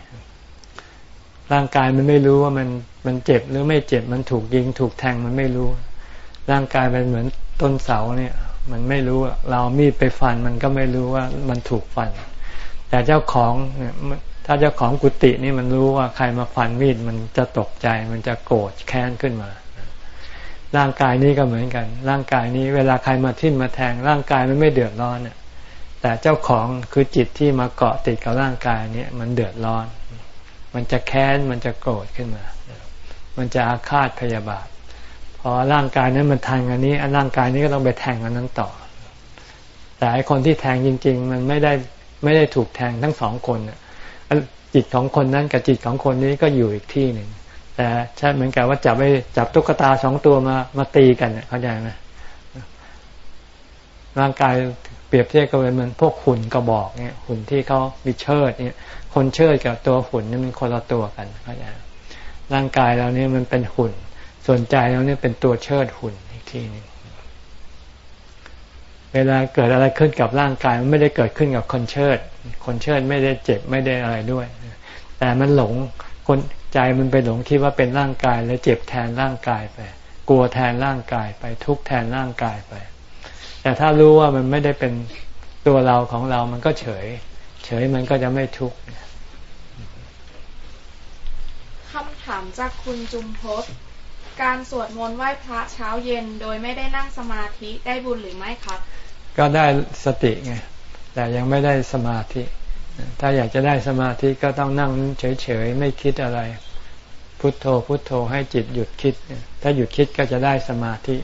ร่างกายมันไม่รู้ว่ามันมันเจ็บหรือไม่เจ็บมันถูกยิงถูกแทงมันไม่รู้ ร่างกายมันเหมือนต้นเสาเนี่ย มันไม่รู้เรามีดไปฟันมันก็ไม่รู้ว่ามันถูกฟัน แต่เจ้าของเนี่ยถ้าเจ้าของกุฏินี่มันรู้ว่าใครมาฟันมีดมันจะตกใจมันจะโกรธแค้นขึ้นมา ร่างกายนี้ก็เหมือนกัน ร่างกายนี้เวลาใครมาทิ่มมาแทง ร่างกายมันไม่เดือดร้อนเนี่ยแต่เจ้าของคือจิตที่มาเกาะติดกับร่างกายเนี่ยมันเดือดร้อน มันจะแค้นมันจะโกรธขึ้นมา มันจะอาฆาตพยาบาท พอร่างกายนั้นมันแทงอันนี้ร่างกายนี้ก็ต้องไปแทงอันนั้นต่อ แต่ไอคนที่แทงจริง ๆ มันไม่ได้ไม่ได้ถูกแทงทั้งสองคนจิตของคนนั้นกับจิตของคนนี้ก็อยู่อีกที่หนึ่งแต่ใช่เหมือนกับว่าจับไปจับตุ๊กตาสองตัวมามาตีกันเข้าใจไหมร่างกายเปรียบเทียบกับเหมือนพวกหุ่นกระบอกเนี่ยหุ่นที่เขามีเชิดเนี่ย คนเชิดกับตัวหุ่นนี่มันคนละตัวกันเข้าใจร่างกายเราเนี่ยมันเป็นหุ่น ส่วนใจเราเนี่ยเป็นตัวเชิดหุ่นอีกทีนึงเวลาเกิดอะไรขึ้นกับร่างกายมันไม่ได้เกิดขึ้นกับคนเชิด คนเชิดไม่ได้เจ็บไม่ได้อะไรด้วย แต่มันหลงคนใจมันไปหลงคิดว่าเป็นร่างกายแล้วเจ็บแทนร่างกายไป กลัวแทนร่างกายไปทุกแทนร่างกายไป แต่ถ้ารู้ว่ามันไม่ได้เป็นตัวเราของเรามันก็เฉย เฉยมันก็จะไม่ทุกข์คำ ถามจากคุณจุมพศการสวดมนต์ไหว้พระเช้าเย็นโดยไม่ได้นั่งสมาธิได้บุญหรือไม่ครับ ก็ได้สติไงแต่ยังไม่ได้สมาธิ ถ้าอยากจะได้สมาธิก็ต้องนั่งเฉยๆไม่คิดอะไร พุทโธพุทโธให้จิตหยุดคิด ถ้าหยุดคิดก็จะได้สมาธิ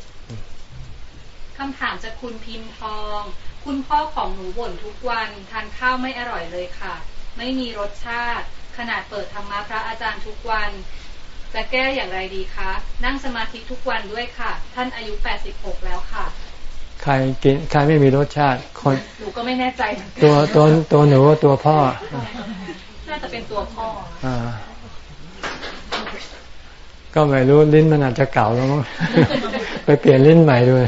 คำถามจากคุณพิมพ์ทอง คุณพ่อของหนูบ่นทุกวันทานข้าวไม่อร่อยเลยค่ะ ไม่มีรสชาติ ขนาดเปิดธรรมะพระอาจารย์ทุกวัน จะแก้อย่างไรดีคะ นั่งสมาธิทุกวันด้วยค่ะ ท่านอายุแปดสิบหกแล้วค่ะ ใครกินใครไม่มีรสชาติคนหนูก็ไม่แน่ใจ ตัวตัวตัวหนูตัวพ่อ น่าจะเป็นตัวพ่ออ่าก็ไม่รู้ลิ้นมันอาจจะเก่าแล้วมั้งไปเปลี่ยนลิ้นใหม่ด้วย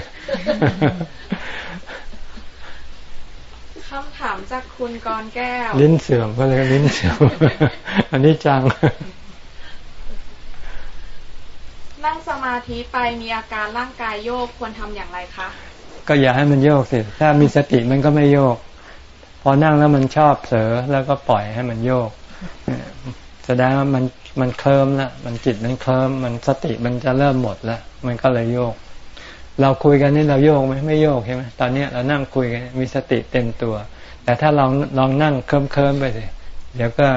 คำถามจากคุณกรแก้ว ลิ้นเสื่อมก็เลยลิ้นเสื่อม อันนี้จัง นั่งสมาธิไปมีอาการร่างกายโยกควรทำอย่างไรคะ ก็อย่าให้มันโยกสิ ถ้ามีสติมันก็ไม่โยก พอนั่งแล้วมันชอบเสอแล้วก็ปล่อยให้มันโยก แสดงว่ามันมันเคลิ้มแล้วมันจิตมันเคลิ้มมันสติมันจะเริ่มหมดแล้ว มันก็เลยโยก เราคุยกันนี่เราโยกไหมไม่โยกใช่ไหมตอนนี้เรานั่งคุยกันมีสติเต็มตัว แต่ถ้าลองลองนั่งเคลิ้มเคลิมไปสิเดี๋ยวก็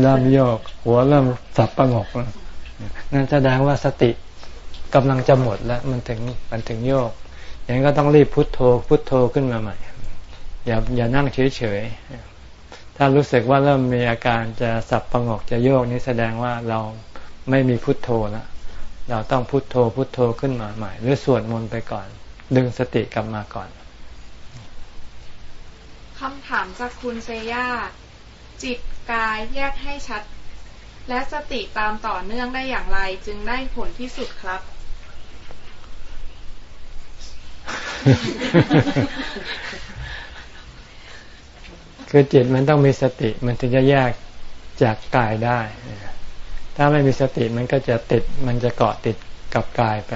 เริ่มโยก หัวเริ่มสับประงกนั่นแสดงว่าสติกำลังจะหมดแล้ว มันถึงมันถึงโยกอย่างนี้ก็ต้องรีบพุทโธพุทโธขึ้นมาใหม่ อย่าอย่านั่งเฉยเฉยถ้ารู้สึกว่าเริ่มมีอาการจะสับประงกจะโยกนี่แสดงว่าเราไม่มีพุทโธแล้ว เราต้องพุทโธพุทโธขึ้นมาใหม่ หรือสวดมนต์ไปก่อน ดึงสติกลับมาก่อนคำถามจากคุณเซย่าจิตกายแยกให้ชัด และสติตามต่อเนื่องได้อย่างไร จึงได้ผลที่สุดครับ คือจิตมันต้องมีสติมันถึงจะแยกจากกายได้ ถ้าไม่มีสติมันก็จะติดมันจะเกาะติดกับกายไป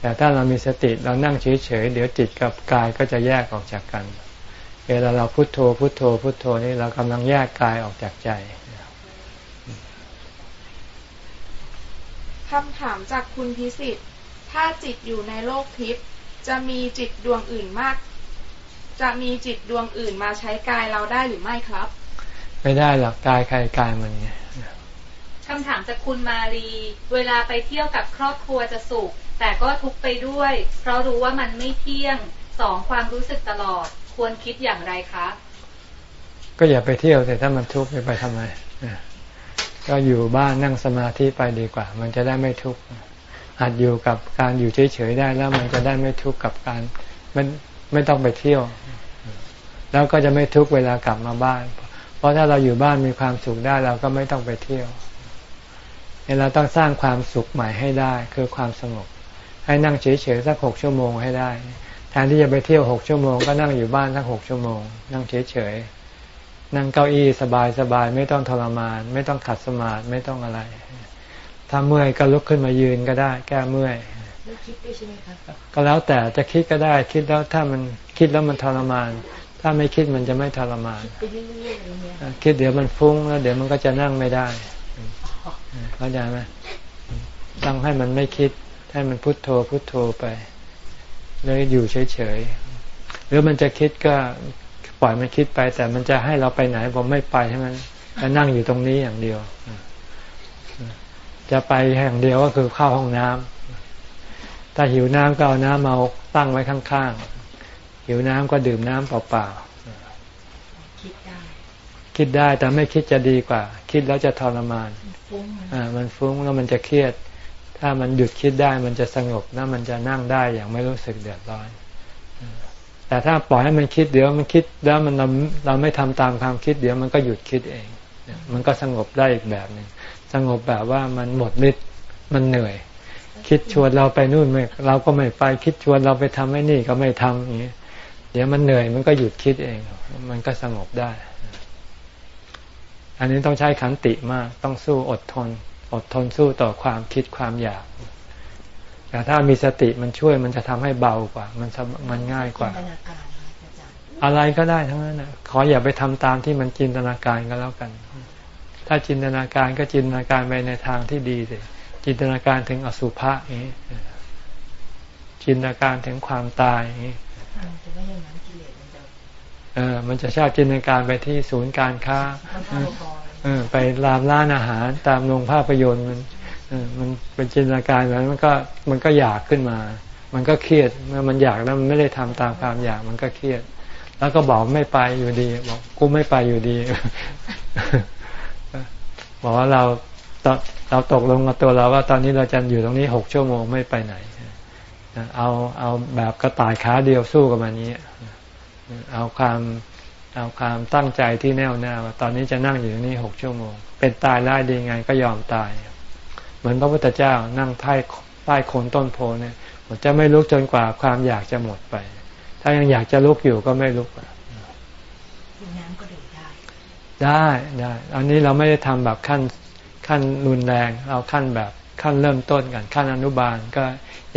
แต่ถ้าเรามีสติเรานั่งเฉยๆเดี๋ยวจิตกับกายก็จะแยกออกจากกัน เวลาเราพุโทโธพุโทโธพุโทโธนี่เรากำลังแยกกายออกจากใจคำถามจากคุณพิสิทธิ์ ถ้าจิตอยู่ในโลกทิพย์จะมีจิตดวงอื่นมาก จะมีจิตดวงอื่นมาใช้กายเราได้หรือไม่ครับ ไม่ได้หรอกกายใครกายมันไง คำถามจากคุณมารีเวลาไปเที่ยวกับครอบครัวจะสุข แต่ก็ทุกไปด้วย เพราะรู้ว่ามันไม่เที่ยงสองความรู้สึกตลอด ควรคิดอย่างไรคะ ก็อย่าไปเที่ยวแต่ถ้ามันทุกข์ไปทำไมก็อยู่บ้านนั่งสมาธิไปดีกว่า มันจะได้ไม่ทุกข์หัดอยู่กับการอยู่เฉยๆได้แล้วมันจะได้ไม่ทุกข์กับการไม่ไม่ต้องไปเที่ยว แล้วก็จะไม่ทุกข์เวลากลับมาบ้าน เพราะถ้าเราอยู่บ้านมีความสุขได้เราก็ไม่ต้องไปเที่ยว เราต้องสร้างความสุขใหม่ให้ได้ คือความสงบ ให้นั่งเฉยๆสักหกชั่วโมงให้ได้ แทนที่จะไปเที่ยวหกชั่วโมงก็นั่งอยู่บ้านทั้งหกชั่วโมง นั่งเฉยๆนั่งเก้าอี้สบายๆไม่ต้องทรมาน ไม่ต้องขัดสมาธิไม่ต้องอะไรถ้าเมื่อยก็ลุกขึ้นมายืนก็ได้ แก้เมื่อยก็แล้วแต่จะคิดก็ได้ คิดแล้วถ้ามันคิดแล้วมันทรมาน ถ้าไม่คิดมันจะไม่ทรมาน คิดเดี๋ยวมันฟุ้งแล้ว เดี๋ยวมันก็จะนั่งไม่ได้ เข้าใจไหมต้องให้มันไม่คิด ให้มันพุโทโธพุโทโธไป เลยอยู่เฉยๆ หรือมันจะคิดก็ปล่อยมันคิดไป แต่มันจะให้เราไปไหนผมไม่ไปใช่ไหมจะนั่งอยู่ตรงนี้อย่างเดียว จะไปแห่งเดียวก็คือเข้าห้องน้ำถ้าหิวน้ำก็เอาน้ำมาตั้งไว้ข้างๆ หิวน้ำก็ดื่มน้ำเปล่าๆคิดได้ คิดได้แต่ไม่คิดจะดีกว่า คิดแล้วจะทรมาน อ่ามันฟุ้งแล้วมันจะเครียด ถ้ามันหยุดคิดได้มันจะสงบแล้วมันจะนั่งได้อย่างไม่รู้สึกเดือดร้อนแต่ถ้าปล่อยให้มันคิดเดี๋ยวมันคิดแล้วมันเราเราไม่ทำตามความคิดเดี๋ยวมันก็หยุดคิดเอง มันก็สงบได้อีกแบบหนึ่งสงบแบบว่ามันหมดฤทธิ์มันเหนื่อย คิดชวนเราไปนู่นไม่เราก็ไม่ไปคิดชวนเราไปทำให้นี่ก็ไม่ทำอย่างนี้เดี๋ยวมันเหนื่อยมันก็หยุดคิดเอง มันก็สงบได้ อันนี้ต้องใช้ขันติมากต้องสู้อดทน อดทนสู้ต่อความคิดความอยาก แต่ถ้ามีสติมันช่วยมันจะทำให้เบากว่า มันมันง่ายกว่า อะไรก็ได้ทั้งนั้นนะขออย่าไปทำตามที่มันจินตนาการก็แล้วกัน ถ้าจินตนาการก็จินตนาการไปในทางที่ดีสิจินตนาการถึงอสุภะอย่างนี้จินตนาการถึงความตายอย่างนี้ เออมันจะชอบจินตนาการไปที่ศูนย์การค้าไปรามร้านอาหารตามโรงภาพยนตร์มันมันเป็นจินตนาการแล้วมันก็มันก็อยากขึ้นมา มันก็เครียดเมื่อมันอยากแล้วมันไม่ได้ทำตามความอยากมันก็เครียด แล้วก็บอกไม่ไปอยู่ดี บอกกูไม่ไปอยู่ดี บอกว่าเราเราตกลงกับตัวเราว่าตอนนี้เราจะอยู่ตรงนี้หกชั่วโมงไม่ไปไหน เอาเอาแบบกระต่ายขาเดียวสู้กับมันนี้ เอาความเอาความตั้งใจที่แน่วแน่ว่าตอนนี้จะนั่งอยู่นี่หกชั่วโมง เป็นตายได้ดีไงก็ยอมตาย เหมือนพระพุทธเจ้านั่งใต้ใต้โคนต้นโพเนี่ยจะไม่ลุกจนกว่าความอยากจะหมดไป ถ้ายังอยากจะลุกอยู่ก็ไม่ลุกน้ำก็ดื่มได้ ได้ได้อันนี้เราไม่ได้ทำแบบขั้นขั้นรุนแรงเอาขั้นแบบขั้นเริ่มต้นกันขั้นอนุบาลก็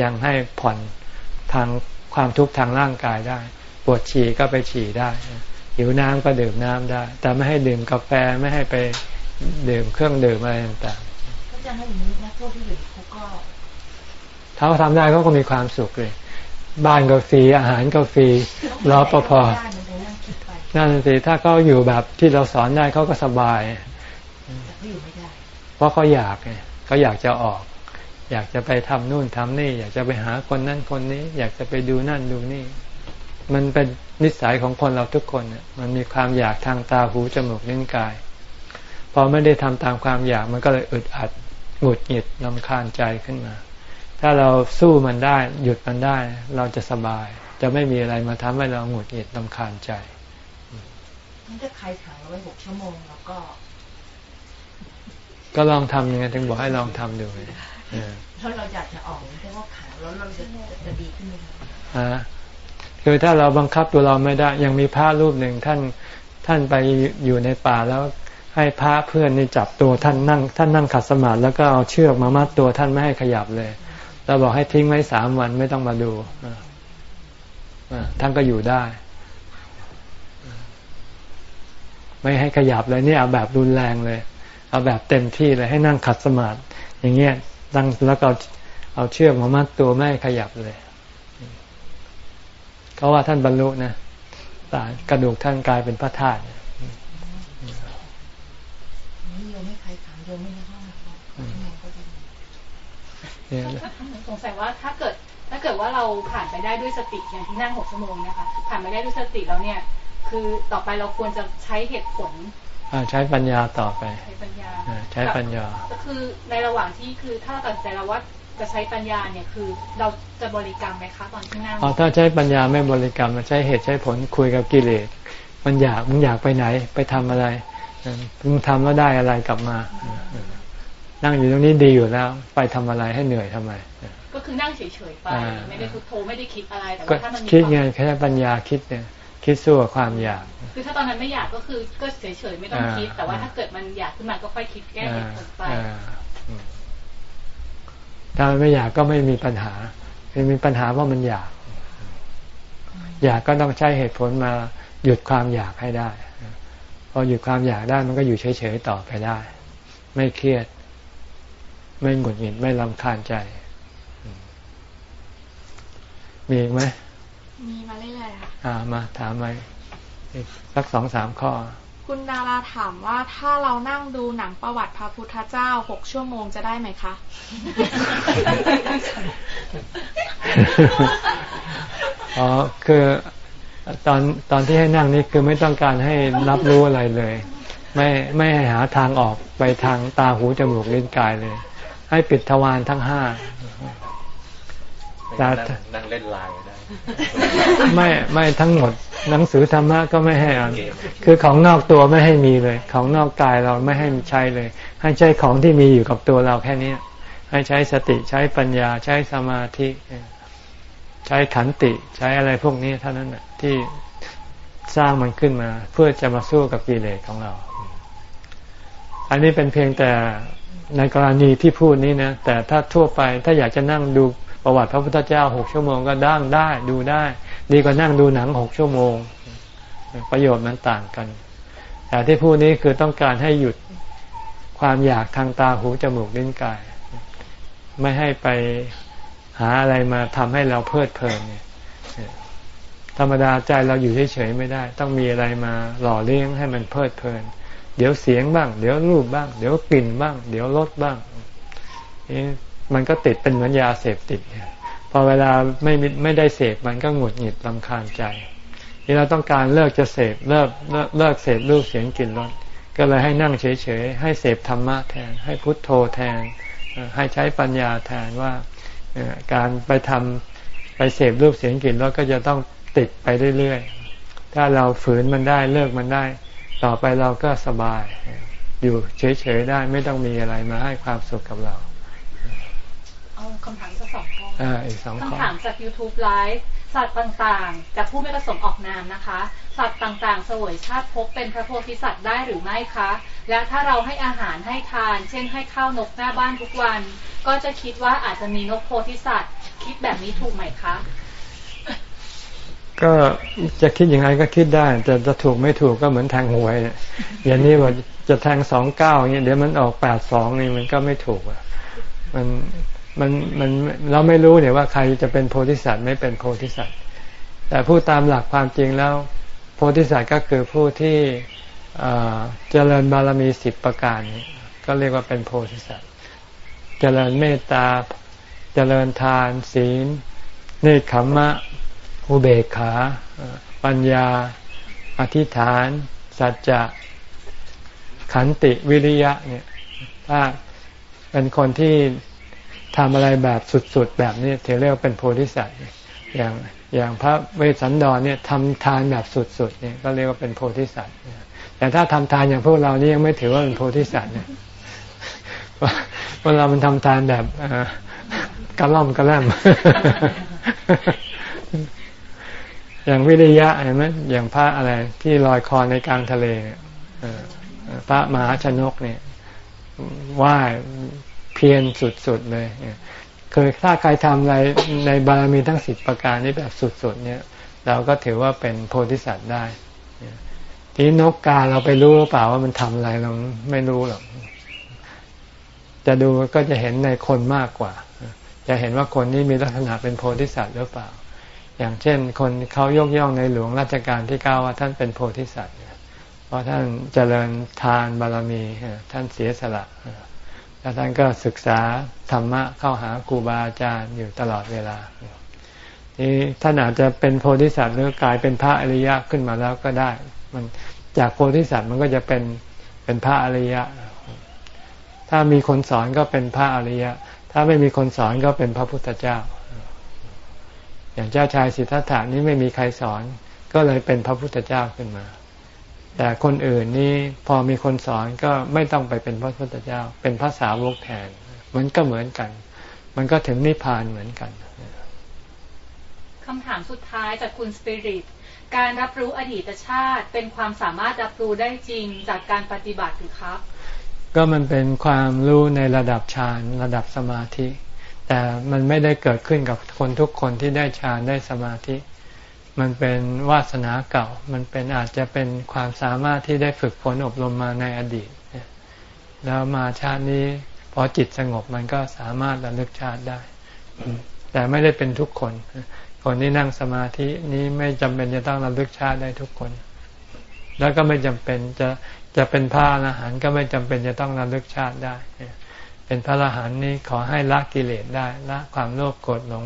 ยังให้ผ่อนทางความทุกข์ทางร่างกายได้ ปวดฉี่ก็ไปฉี่ได้ หิวน้ำก็ดื่มน้ำได้ แต่ไม่ให้ดื่มกาแฟไม่ให้ไปดื่มเครื่องดื่มอะไรต่างๆก็จะให้นักโทษที่อยู่คุกก็ทเขาทำได้เขาก็มีความสุขเลย บ้านก็ฟรีอาหารก็ฟรีรอปภนั่นสิถ้าเขาอยู่แบบที่เราสอนได้เขาก็สบายเพราะเขาอยากไงเขาอยากจะออก อยากจะไปทำนู่นทำนี่ อยากจะไปหาคนนั่นคนนี้ อยากจะไปดูนั่นดูนี่ มันเป็นนิสัยของคนเราทุกคนเนี่ยมันมีความอยากทางตาหูจมูกลิ้นกาย พอไม่ได้ทำตามความอยากมันก็เลยอึดอัดหงุดหงิดลำคาญใจขึ้นมา ถ้าเราสู้มันได้ หยุดมันได้ เราจะสบาย จะไม่มีอะไรมาทำให้เราหงุดหงิดลำคาญใจถ้าใครขังเราไว้หกชั่วโมงแล้วก็ ก็ลองทำยังไงถึงบอกให้ลองทำดูถ้าเราอยากจะออกแต่ว่าขังแล้วเราจะจะดีขึ้นไหมฮะ คือถ้าเราบังคับตัวเราไม่ได้ ยังมีพระรูปหนึ่งท่านท่านไปอยู่ในป่าแล้วให้พระเพื่อนนี่จับตัวท่านนั่ง ท่านนั่งขัดสมาธิแล้วก็เอาเชือกมามัดตัวท่านไม่ให้ขยับเลยเราบอกให้ทิ้งไว้สามวันไม่ต้องมาดูท่านก็อยู่ได้ ไม่ให้ขยับเลยนี่เอาแบบรุนแรงเลย เอาแบบเต็มที่เลยให้นั่งขัดสมาธิอย่างเงี้ยตั้งแล้วก็เอาเชือกมามัดตัวไม่ให้ขยับเลย เขาว่าท่านบรรลุนะตากระดูกท่านกลายเป็นพระธาตุสงสัยว่าถ้าเกิด ถ้าเกิดว่าเราผ่านไปได้ด้วยสติอย่างที่นั่งหกชั่วโมงนะคะ ผ่านไปได้ด้วยสติแล้วเนี่ย คือต่อไปเราควรจะใช้เหตุผลใช้ปัญญาต่อไป ใช้ปัญญาใช้ปัญญาก็คือในระหว่างที่คือถ้าเราตัดใจเราว่า จะใช้ปัญญาเนี่ยคือเราจะบริกรรมไหมคะตอนที่นั่งอ๋อถ้าใช้ปัญญาไม่บริกรรมใช้เหตุใช้ผลคุยกับกิเลสมันอยากมันอยากไปไหนไปทำอะไรมึงทำแล้วได้อะไรกลับมา นั่งอยู่ตรงนี้ดีอยู่แล้ว ไปทำอะไรให้เหนื่อยทำไมก็คือนั่งเฉยๆไปไม่ได้พุทโธไม่ได้คิดอะไรแต่ว่าถ้ามันคิดไงแค่ปัญญาคิดเนี่ยคิดสู้กับความอยาก คือถ้าตอนนั้นไม่อยากก็คือก็เฉยๆไม่ต้องคิด แต่ว่าถ้าเกิดมันอยากขึ้นมาก็ค่อยคิดแก้เหตุผลไป ถ้าไม่อยากก็ไม่มีปัญหาคือมีปัญหาว่ามันอยาก อยากก็ต้องใช้เหตุผลมาหยุดความอยากให้ได้ พอหยุดความอยากได้มันก็อยู่เฉยๆต่อไปได้ ไม่เครียด ไม่หงุดหงิดไม่ลำคาญใจ มีอีกไหมมีมาเรื่อยๆค่ะอ่ามาถามไหมสักสองสามข้อ คุณดาราถามว่าถ้าเรานั่งดูหนังประวัติพระพุทธเจ้าหกชั่วโมงจะได้ไหมคะ อ๋อคือตอนตอนที่ให้นั่งนี่คือไม่ต้องการให้รับรู้อะไรเลย ไม่ไม่ให้หาทางออกไปทางตาหูจมูกลิ้นกายเลย ให้ปิดทวารทั้งห้าแต่นั่งเล่นไลน์ ได้ไม่ไม่ทั้งหมด หนังสือธรรมะก็ไม่ให้อ่านคือของนอกตัวไม่ให้มีเลย ของนอกกายเราไม่ให้ใช้เลย ให้ใช้ของที่มีอยู่กับตัวเราแค่นี้ให้ใช้สติใช้ปัญญาใช้สมาธิ ใช้ขันติใช้อะไรพวกนี้เท่านั้นที่สร้างมันขึ้นมา เพื่อจะมาสู้กับกิเลสของเรา อันนี้เป็นเพียงแต่ในกรณีที่พูดนี้นะแต่ถ้าทั่วไปถ้าอยากจะนั่งดู ประวัติพระพุทธเจ้าหกชั่วโมงก็ดั้งได้ดูได้ ดีกว่านั่งดูหนังหกชั่วโมง ประโยชน์มันต่างกัน แต่ที่พูดนี้คือต้องการให้หยุดความอยากทางตาหูจมูกลิ้นกาย ไม่ให้ไปหาอะไรมาทำให้เราเพลิดเพลินเนี่ยธรรมดาใจเราอยู่เฉยๆไม่ได้ ต้องมีอะไรมาหล่อเลี้ยงให้มันเพลิดเพลิน เดี๋ยวเสียงบ้าง เดี๋ยวรูปบ้าง เดี๋ยวกลิ่นบ้าง เดี๋ยวรสบ้างนี่ มันก็ติดเป็นเหมือนยาเสพติดพอเวลาไม่ไม่ได้เสพมันก็หงุดหงิดลำคาญใจที่เราต้องการเลิกจะเสพเลิกเลิกเสพรูปเสียงกลิ่นรสก็เลยให้นั่งเฉยๆให้เสพธรรมะแทน ให้พุทโธแทน ให้ใช้ปัญญาแทนว่าการไปทำไปเสพรูปเสียงกลิ่นรสก็จะต้องติดไปเรื่อยๆ ถ้าเราฝืนมันได้เลิกมันได้ ต่อไปเราก็สบาย อยู่เฉยๆได้ไม่ต้องมีอะไรมาให้ความสุขกับเรา คำถามสักสองข้ออ่าอีกสองข้อคำถามจาก YouTube ไลฟ์สัตว์ต่างๆจากผู้ไม่ประสงค์ออกนามนะคะ สัตว์ต่างๆ สวยชาติพบเป็นพระโพธิสัตว์ได้หรือไม่คะ และถ้าเราให้อาหารให้ทาน เช่นให้ข้าวนกหน้าบ้านทุกวัน ก็จะคิดว่าอาจจะมีนกโพธิสัตว์ คิดแบบนี้ถูกไหมคะ ก็จะคิดยังไงก็คิดได้แต่จะถูกไม่ถูกก็เหมือนแทงหวยอย่างนี้ว่าจะแทงสองเก้าเนี่ยเดี๋ยวมันออกแปดสองนี่มันก็ไม่ถูกอะมัน มันมันเราไม่รู้เนี่ยว่าใครจะเป็นโพธิสัตว์ไม่เป็นโพธิสัตว์ แต่ผู้ตามหลักความจริงแล้ว โพธิสัตว์ก็คือผู้ที่เจริญบารมีสิบประการนี้ก็เรียกว่าเป็นโพธิสัตว์ เจริญเมตตา เจริญทาน ศีล เนคขมมะ อุเบกขา ปัญญา อธิษฐาน สัจจะ ขันติวิริยะเนี่ย ถ้าเป็นคนที่ ทำอะไรแบบสุดๆแบบนี้ถือเรียกว่าเป็นโพธิสัตว์อย่างอย่างพระเวสสันดรเนี่ยทำทานแบบสุดๆเนี่ยก็เรียกว่าเป็นโพธิสัตว์แต่ถ้าทำทานอย่างพวกเรานี่ยังไม่ถือว่าเป็นโพธิสัตว์เนี่ยเวลามันทำทานแบบกระล่อมกระแล่มอย่างวิริยะเห็นไหมอย่างพระอะไรที่ลอยคอในกลางทะเลพระมหาชนกเนี่ยว่าย พียรสุดๆเลยคือถ้าใครทำอะไรในบารมีทั้งสิบประการนี้แบบสุดๆเนี่ย เราก็ถือว่าเป็นโพธิสัตว์ได้ทีนกกาเราไปรู้หรือเปล่าว่ามันทำอะไรเราไม่รู้หรอกจะดูก็จะเห็นในคนมากกว่า จะเห็นว่าคนนี้มีลักษณะเป็นโพธิสัตว์หรือเปล่า อย่างเช่น คนเขายกย่องในหลวงรัชกาลที่เก้าว่าท่านเป็นโพธิสัตว์เพราะท่านเจริญทานบารมีท่านเสียสละ แล้วท่านก็ศึกษาธรรมะเข้าหาครูบาอาจารย์อยู่ตลอดเวลานี่ท่านอาจจะเป็นโพธิสัตว์หรือกลายเป็นพระอริยะขึ้นมาแล้วก็ได้ มันจากโพธิสัตว์มันก็จะเป็นเป็นพระอริยะ ถ้ามีคนสอนก็เป็นพระอริยะ ถ้าไม่มีคนสอนก็เป็นพระพุทธเจ้า อย่างเจ้าชายสิทธัตถานี้ไม่มีใครสอนก็เลยเป็นพระพุทธเจ้าขึ้นมา แต่คนอื่นนี่พอมีคนสอนก็ไม่ต้องไปเป็นพระพุทธเจ้า เป็นภาษาวกแทน มันก็เหมือนกัน มันก็ถึงนิพพานเหมือนกันคำถามสุดท้ายจากคุณสปิริตการรับรู้อดีตชาติเป็นความสามารถรับรู้ได้จริงจากการปฏิบัติหรือครับ ก็มันเป็นความรู้ในระดับฌานระดับสมาธิ แต่มันไม่ได้เกิดขึ้นกับคนทุกคนที่ได้ฌานได้สมาธิ มันเป็นวาสนาเก่า มันเป็นอาจจะเป็นความสามารถที่ได้ฝึกฝนอบรมมาในอดีต แล้วมาชาตินี้พอจิตสงบมันก็สามารถระลึกชาติได้ แต่ไม่ได้เป็นทุกคน คนที่นั่งสมาธินี้ไม่จำเป็นจะต้องระลึกชาติได้ทุกคน แล้วก็ไม่จำเป็นจะจะเป็นพระอรหันต์ก็ไม่จำเป็นจะต้องระลึกชาติได้ เป็นพระอรหันต์นี้ขอให้ละกิเลสได้ละความโลภโกรธหลง